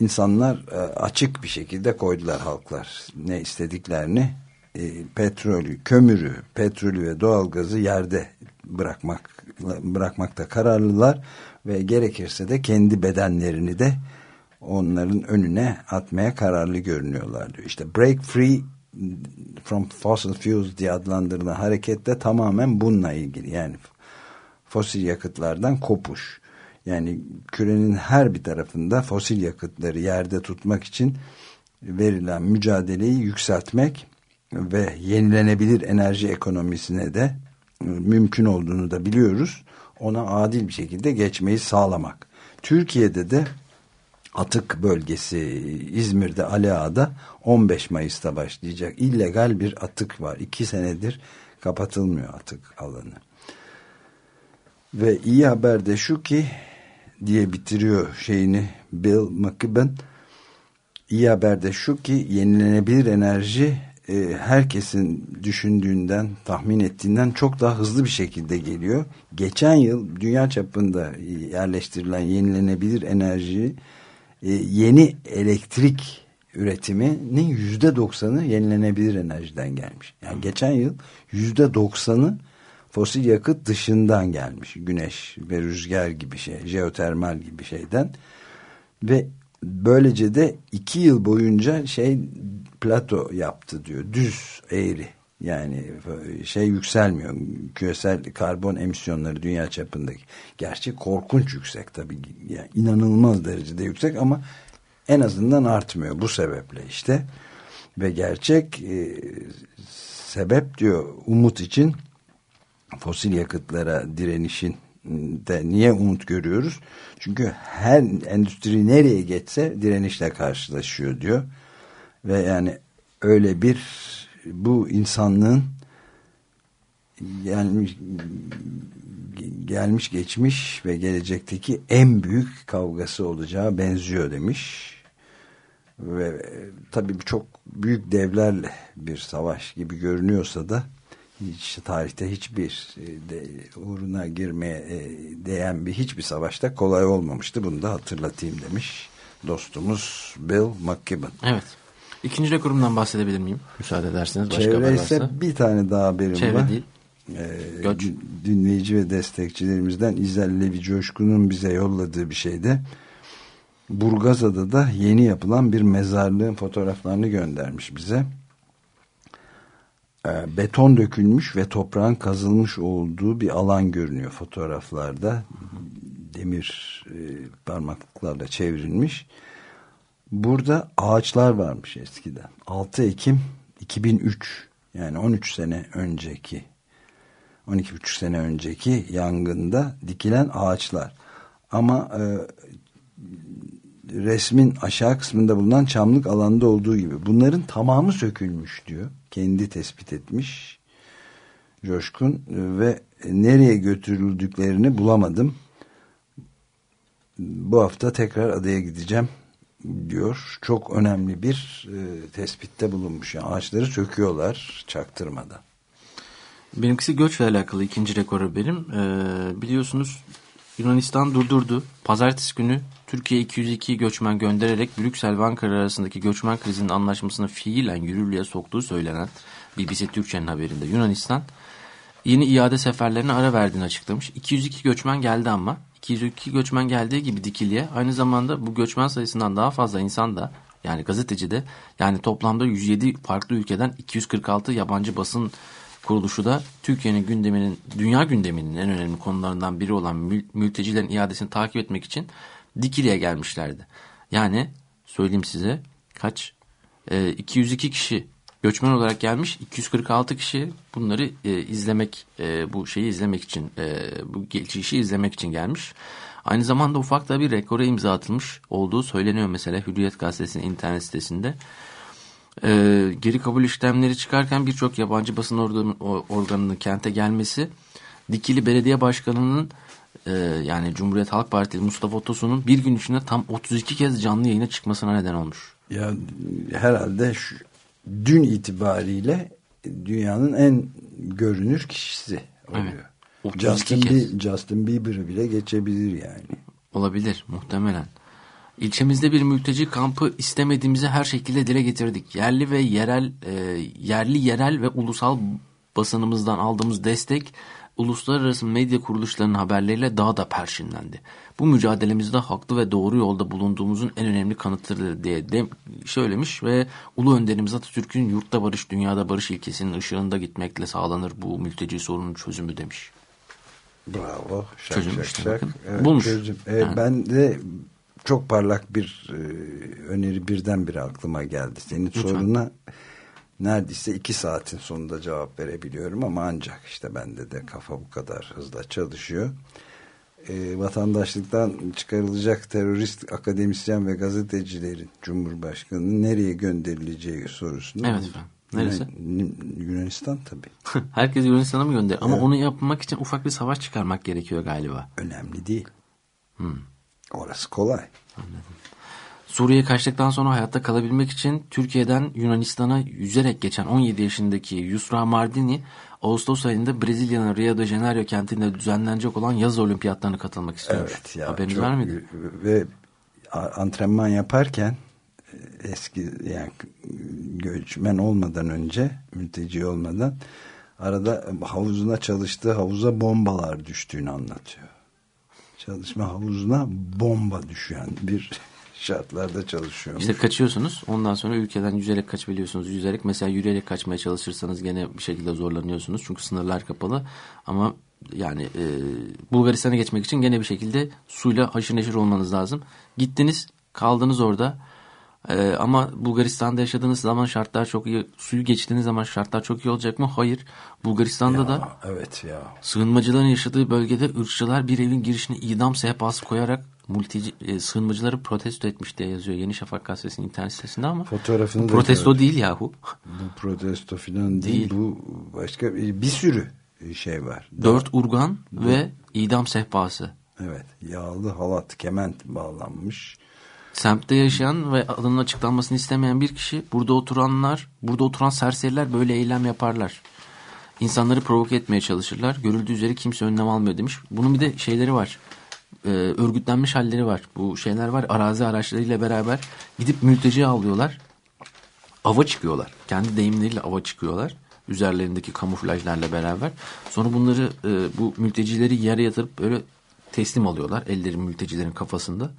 insanlar e, açık bir şekilde koydular halklar ne istediklerini e, petrolü, kömürü, petrolü ve doğalgazı yerde bırakmak bırakmakta kararlılar ve gerekirse de kendi bedenlerini de onların önüne atmaya kararlı görünüyorlar diyor. İşte Break Free from Fossil Fuels diye adlandırılan harekette tamamen bununla ilgili. Yani fosil yakıtlardan kopuş. Yani kürenin her bir tarafında fosil yakıtları yerde tutmak için verilen mücadeleyi yükseltmek ve yenilenebilir enerji ekonomisine de mümkün olduğunu da biliyoruz. Ona adil bir şekilde geçmeyi sağlamak. Türkiye'de de atık bölgesi İzmir'de Ali Ağa'da 15 Mayıs'ta başlayacak illegal bir atık var. İki senedir kapatılmıyor atık alanı. Ve iyi haber de şu ki diye bitiriyor şeyini Bill McKibben. İyi haber de şu ki yenilenebilir enerji e, herkesin düşündüğünden, tahmin ettiğinden çok daha hızlı bir şekilde geliyor. Geçen yıl dünya çapında yerleştirilen yenilenebilir enerji e, yeni elektrik üretiminin yüzde doksanı yenilenebilir enerjiden gelmiş. Yani geçen yıl yüzde doksanı fosil yakıt dışından gelmiş. Güneş ve rüzgar gibi şey, jeotermal gibi şeyden. Ve böylece de iki yıl boyunca şey plato yaptı diyor. Düz eğri. Yani şey yükselmiyor. Küresel karbon emisyonları dünya çapındaki. Gerçi korkunç yüksek tabii. Yani inanılmaz derecede yüksek ama en azından artmıyor bu sebeple işte. Ve gerçek e, sebep diyor umut için fosil yakıtlara direnişin de niye umut görüyoruz? Çünkü her endüstri nereye geçse direnişle karşılaşıyor diyor. Ve yani öyle bir bu insanlığın gelmiş gelmiş geçmiş ve gelecekteki en büyük kavgası olacağı benziyor demiş. Ve e, tabii çok büyük devlerle bir savaş gibi görünüyorsa da hiç tarihte hiçbir e, de, uğruna girmeye e, değen bir hiçbir savaşta kolay olmamıştı. Bunu da hatırlatayım demiş dostumuz Bill McKibben. Evet. İkinci rekorumdan bahsedebilir miyim? Müsaade ederseniz başka Çevre haber ise bir tane daha haberim Çevre var. değil. Ee, Göç. din- dinleyici ve destekçilerimizden İzel Levi Coşkun'un bize yolladığı bir şeyde Burgazada'da da yeni yapılan bir mezarlığın fotoğraflarını göndermiş bize. Ee, beton dökülmüş ve toprağın kazılmış olduğu bir alan görünüyor fotoğraflarda. Demir e, parmaklıklarla çevrilmiş. Burada ağaçlar varmış eskiden. 6 Ekim 2003 yani 13 sene önceki 12,5 sene önceki yangında dikilen ağaçlar. Ama e, resmin aşağı kısmında bulunan çamlık alanda olduğu gibi bunların tamamı sökülmüş diyor. Kendi tespit etmiş. Coşkun ve nereye götürüldüklerini bulamadım. Bu hafta tekrar adaya gideceğim diyor. Çok önemli bir e, tespitte bulunmuş. Yani ağaçları söküyorlar çaktırmadan. Benimkisi göçle alakalı ikinci rekor haberim. Ee, biliyorsunuz Yunanistan durdurdu. Pazartesi günü Türkiye 202 göçmen göndererek Brüksel ve Ankara arasındaki göçmen krizinin anlaşmasını fiilen yürürlüğe soktuğu söylenen BBC Türkçe'nin haberinde Yunanistan yeni iade seferlerine ara verdiğini açıklamış. 202 göçmen geldi ama 202 göçmen geldiği gibi Dikili'ye aynı zamanda bu göçmen sayısından daha fazla insan da yani gazeteci de yani toplamda 107 farklı ülkeden 246 yabancı basın kuruluşu da Türkiye'nin gündeminin, dünya gündeminin en önemli konularından biri olan mül- mültecilerin iadesini takip etmek için Dikili'ye gelmişlerdi. Yani söyleyeyim size kaç? Ee, 202 kişi göçmen olarak gelmiş, 246 kişi bunları e, izlemek, e, bu şeyi izlemek için, e, bu geçişi izlemek için gelmiş. Aynı zamanda ufak da bir rekora imza atılmış olduğu söyleniyor mesela Hürriyet Gazetesi'nin internet sitesinde. Ee, geri kabul işlemleri çıkarken birçok yabancı basın organının kente gelmesi Dikili Belediye Başkanı'nın e, yani Cumhuriyet Halk Partili Mustafa Tosun'un bir gün içinde tam 32 kez canlı yayına çıkmasına neden olmuş. Ya herhalde şu, dün itibariyle dünyanın en görünür kişisi oluyor. Evet. 32 Justin, kez. Justin Bieber'ı bile geçebilir yani. Olabilir muhtemelen. İlçemizde bir mülteci kampı istemediğimizi her şekilde dile getirdik. Yerli ve yerel e, yerli yerel ve ulusal basınımızdan aldığımız destek uluslararası medya kuruluşlarının haberleriyle daha da perşinlendi. Bu mücadelemizde haklı ve doğru yolda bulunduğumuzun en önemli kanıtıdır diye de söylemiş ve Ulu Önderimiz Atatürk'ün yurtta barış, dünyada barış ilkesinin ışığında gitmekle sağlanır bu mülteci sorunun çözümü demiş. Bravo. Şak Çözüm şak şak. bakın. Bulmuş. çözüm. E, Yani. Ben de çok parlak bir e, öneri birdenbire aklıma geldi. Senin soruna neredeyse iki saatin sonunda cevap verebiliyorum ama ancak işte bende de kafa bu kadar hızla çalışıyor. E, vatandaşlıktan çıkarılacak terörist akademisyen ve gazetecilerin Cumhurbaşkanı'nın nereye gönderileceği sorusunu. Evet efendim. Neresi? Yunan- Yunanistan tabii. Herkes Yunanistan'a mı gönderiyor? Ama onu yapmak için ufak bir savaş çıkarmak gerekiyor galiba. Önemli değil. Hmm. Orası kolay. Suriye'ye kaçtıktan sonra hayatta kalabilmek için Türkiye'den Yunanistan'a yüzerek geçen 17 yaşındaki Yusra Mardini Ağustos ayında Brezilya'nın Rio de Janeiro kentinde düzenlenecek olan yaz olimpiyatlarına katılmak istiyormuş. Evet ya. Haberiniz çok- var mıydı? Ve antrenman yaparken e, eski yani göçmen olmadan önce mülteci olmadan arada havuzuna çalıştığı havuza bombalar düştüğünü anlatıyor. Çalışma havuzuna bomba düşen bir şartlarda çalışıyormuş. İşte kaçıyorsunuz. Ondan sonra ülkeden yüzerek kaçabiliyorsunuz. Yüzerek mesela yürüyerek kaçmaya çalışırsanız gene bir şekilde zorlanıyorsunuz. Çünkü sınırlar kapalı. Ama yani e, Bulgaristan'a geçmek için gene bir şekilde suyla haşır neşir olmanız lazım. Gittiniz, kaldınız orada. Ee, ama Bulgaristan'da yaşadığınız zaman şartlar çok iyi. Suyu geçtiğiniz zaman şartlar çok iyi olacak mı? Hayır. Bulgaristan'da da Aa, evet ya. sığınmacıların yaşadığı bölgede ırkçılar bir evin girişine idam sehpası koyarak mülteci, e, sığınmacıları protesto etmiş diye yazıyor Yeni Şafak gazetesinin internet sitesinde ama Fotoğrafını protesto gördüm. değil yahu. Bu protesto falan değil. Değil. Bu başka bir sürü şey var. Dört urgan ve idam sehpası. Evet. Yağlı halat, kement bağlanmış. Semtte yaşayan ve adının açıklanmasını istemeyen bir kişi burada oturanlar, burada oturan serseriler böyle eylem yaparlar. İnsanları provoke etmeye çalışırlar. Görüldüğü üzere kimse önlem almıyor demiş. Bunun bir de şeyleri var. Ee, örgütlenmiş halleri var. Bu şeyler var. Arazi araçlarıyla beraber gidip mülteci avlıyorlar. Ava çıkıyorlar. Kendi deyimleriyle ava çıkıyorlar. Üzerlerindeki kamuflajlarla beraber. Sonra bunları e, bu mültecileri yere yatırıp böyle teslim alıyorlar. Elleri mültecilerin kafasında.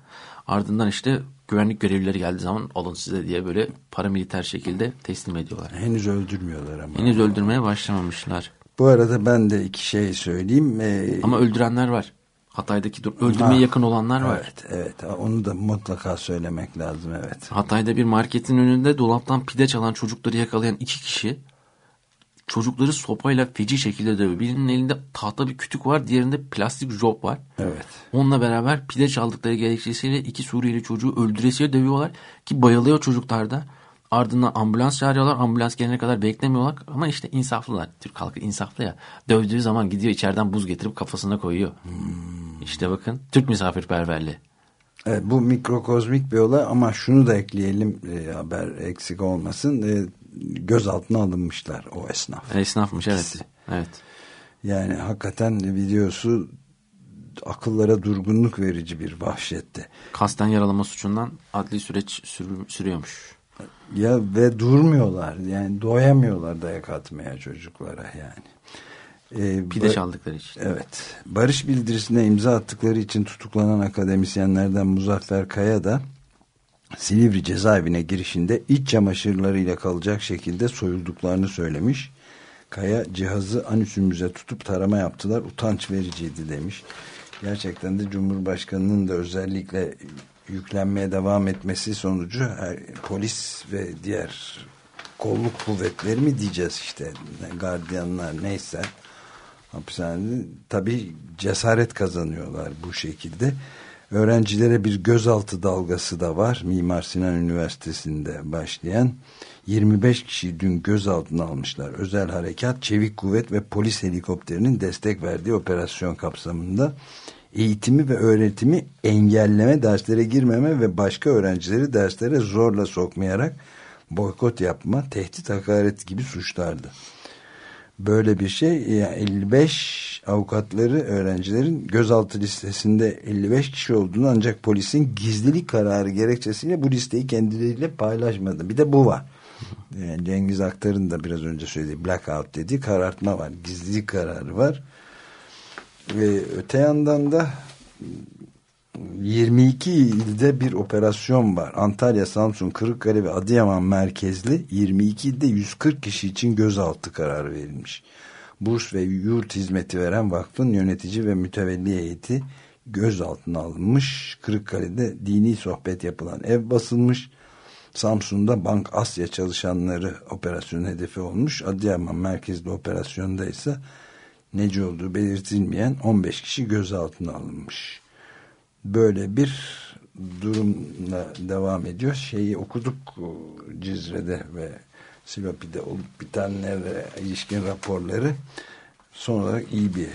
Ardından işte güvenlik görevlileri geldiği zaman alın size diye böyle paramiliter şekilde teslim ediyorlar. Henüz öldürmüyorlar ama. Henüz öldürmeye başlamamışlar. Bu arada ben de iki şey söyleyeyim. Ee, Ama öldürenler var. Hatay'daki dur- öldürmeye Ha, yakın olanlar var. Evet, evet. Onu da mutlaka söylemek lazım, evet. Hatay'da bir marketin önünde dolaptan pide çalan çocukları yakalayan iki kişi çocukları sopayla feci şekilde dövüyor. Birinin elinde tahta bir kütük var, diğerinde plastik job var. Evet. Onunla beraber pide çaldıkları gerekçesiyle iki Suriyeli çocuğu öldüresiye dövüyorlar ki bayılıyor çocuklar da. Ardından ambulans çağırıyorlar. Ambulans gelene kadar beklemiyorlar. Ama işte insaflılar. Türk halkı insaflı ya. Dövdüğü zaman gidiyor içeriden buz getirip kafasına koyuyor. İşte bakın Türk misafirperverliği. Evet, bu mikrokozmik bir olay ama şunu da ekleyelim e, haber eksik olmasın. E, gözaltına alınmışlar o esnaf. Esnafmış evet. Evet. Yani hakikaten videosu akıllara durgunluk verici bir vahşette. Kasten yaralama suçundan adli süreç sürü- sürüyormuş. Ya ve durmuyorlar yani doyamıyorlar dayak atmaya çocuklara yani. Ee, Pide çaldıkları için. Evet. Barış bildirisine imza attıkları için tutuklanan akademisyenlerden Muzaffer Kaya da Silivri cezaevine girişinde iç çamaşırlarıyla kalacak şekilde soyulduklarını söylemiş. Kaya cihazı anüsümüze tutup tarama yaptılar. Utanç vericiydi demiş. Gerçekten de Cumhurbaşkanı'nın da özellikle yüklenmeye devam etmesi sonucu her, polis ve diğer kolluk kuvvetleri mi diyeceğiz işte gardiyanlar neyse hapishanede tabi cesaret kazanıyorlar bu şekilde. Öğrencilere bir gözaltı dalgası da var. Mimar Sinan Üniversitesi'nde başlayan 25 kişi dün gözaltına almışlar. Özel harekat, çevik kuvvet ve polis helikopterinin destek verdiği operasyon kapsamında eğitimi ve öğretimi engelleme, derslere girmeme ve başka öğrencileri derslere zorla sokmayarak boykot yapma, tehdit, hakaret gibi suçlardı böyle bir şey yani 55 avukatları öğrencilerin gözaltı listesinde 55 kişi olduğunu ancak polisin gizlilik kararı gerekçesiyle bu listeyi kendileriyle paylaşmadı. Bir de bu var. Yani Cengiz Aktar'ın da biraz önce söylediği blackout dediği karartma var. Gizlilik kararı var. Ve öte yandan da 22 ilde bir operasyon var. Antalya, Samsun, Kırıkkale ve Adıyaman merkezli 22 ilde 140 kişi için gözaltı kararı verilmiş. Burs ve yurt hizmeti veren vakfın yönetici ve mütevelli heyeti gözaltına alınmış. Kırıkkale'de dini sohbet yapılan ev basılmış. Samsun'da Bank Asya çalışanları operasyon hedefi olmuş. Adıyaman merkezli operasyonda ise nece olduğu belirtilmeyen 15 kişi gözaltına alınmış böyle bir durumla devam ediyor. Şeyi okuduk Cizre'de ve Silopi'de olup bitenlere ilişkin raporları son olarak iyi bir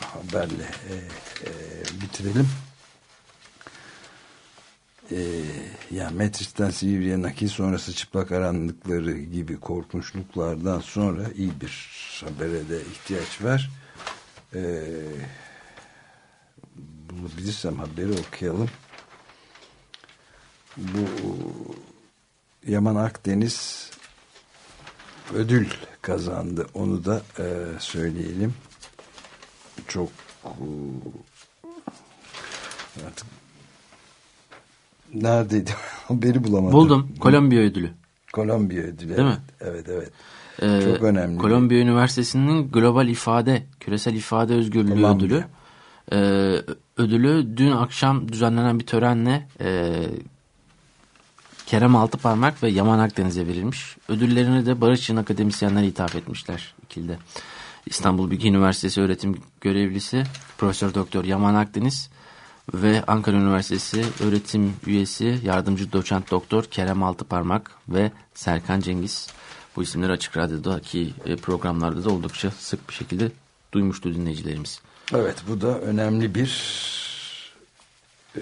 haberle e, e, bitirelim. E, yani Metris'ten Silivri'ye nakil sonrası çıplak arandıkları gibi korkunçluklardan sonra iyi bir habere de ihtiyaç var. Eee bulabilirsem haberi okuyalım. Bu Yaman Akdeniz ödül kazandı. Onu da e, söyleyelim. Çok e, artık neredeydi? haberi bulamadım. Buldum. Kolombiya ödülü. Kolombiya ödülü. Değil evet. mi? Evet evet. Ee, Çok önemli. Kolombiya Üniversitesi'nin Global İfade, Küresel İfade Özgürlüğü Kolombiya. ödülü. Ee, ödülü dün akşam düzenlenen bir törenle e, Kerem Altıparmak ve Yaman Akdeniz'e verilmiş. Ödüllerini de Barış Çın akademisyenler ithaf etmişler ikilde. İstanbul Bilgi Üniversitesi öğretim görevlisi Profesör Doktor Yaman Akdeniz ve Ankara Üniversitesi öğretim üyesi yardımcı doçent doktor Kerem Altıparmak ve Serkan Cengiz. Bu isimleri Açık Radyo'daki e, programlarda da oldukça sık bir şekilde duymuştu dinleyicilerimiz. Evet bu da önemli bir e,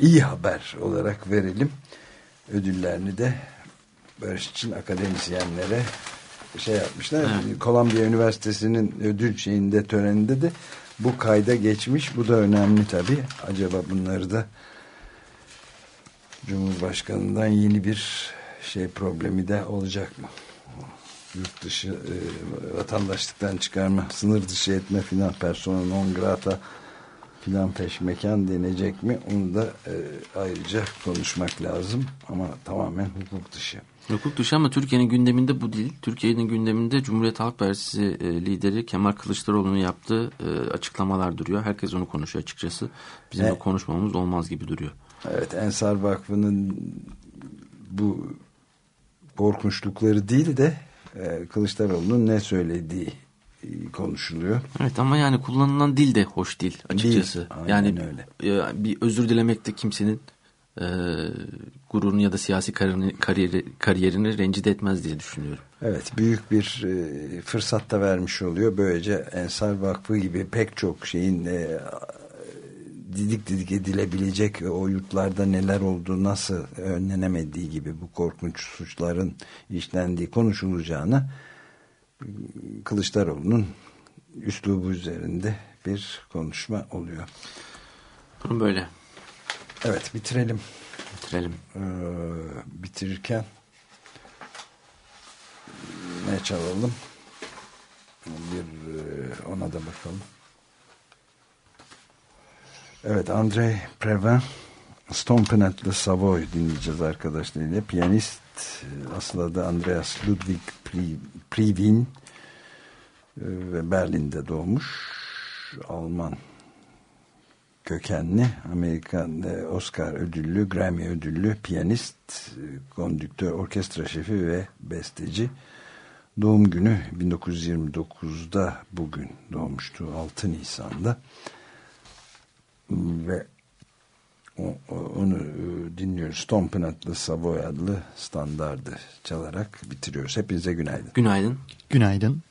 iyi haber olarak verelim. Ödüllerini de Barış için akademisyenlere şey yapmışlar. Evet. Columbia Üniversitesi'nin ödül şeyinde töreninde de bu kayda geçmiş. Bu da önemli tabii. Acaba bunları da Cumhurbaşkanı'ndan yeni bir şey problemi de olacak mı? Yurt dışı e, vatandaşlıktan çıkarma, sınır dışı etme filan persona non grata filan peşmekan denecek mi? Onu da e, ayrıca konuşmak lazım. Ama tamamen hukuk dışı. Hukuk dışı ama Türkiye'nin gündeminde bu değil. Türkiye'nin gündeminde Cumhuriyet Halk Partisi e, lideri Kemal Kılıçdaroğlu'nun yaptığı e, açıklamalar duruyor. Herkes onu konuşuyor açıkçası. Bizim Evet. de konuşmamız olmaz gibi duruyor. Evet Ensar Vakfı'nın bu korkunçlukları değil de e, Kılıçdaroğlu'nun ne söylediği konuşuluyor. Evet ama yani kullanılan dil de hoş değil açıkçası. Değil, yani öyle. bir özür dilemekte kimsenin e, gururunu ya da siyasi kariyerini, kariyeri, kariyerini rencide etmez diye düşünüyorum. Evet büyük bir e, fırsat da vermiş oluyor. Böylece Ensar Vakfı gibi pek çok şeyin e, didik didik edilebilecek o yurtlarda neler olduğu nasıl önlenemediği gibi bu korkunç suçların işlendiği konuşulacağına e, Kılıçdaroğlu'nun üslubu üzerinde bir konuşma oluyor. Böyle. Evet bitirelim. Bitirelim. Ee, bitirirken ne çalalım? Bir e, ona da bakalım. Evet Andrei Previn Stompenet'le Savoy dinleyeceğiz arkadaşlarıyla. Piyanist e, asıl adı Andreas Ludwig Pri- Privin e, ve Berlin'de doğmuş. Alman kökenli Amerikan e, Oscar ödüllü, Grammy ödüllü piyanist, e, kondüktör, orkestra şefi ve besteci. Doğum günü 1929'da bugün doğmuştu 6 Nisan'da ve onu e, dinliyoruz. Stompin adlı Savoy adlı standardı çalarak bitiriyoruz. Hepinize günaydın. Günaydın. Günaydın.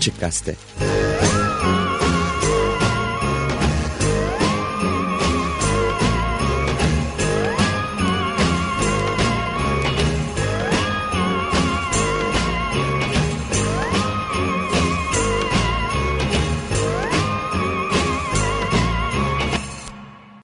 Açık Gazete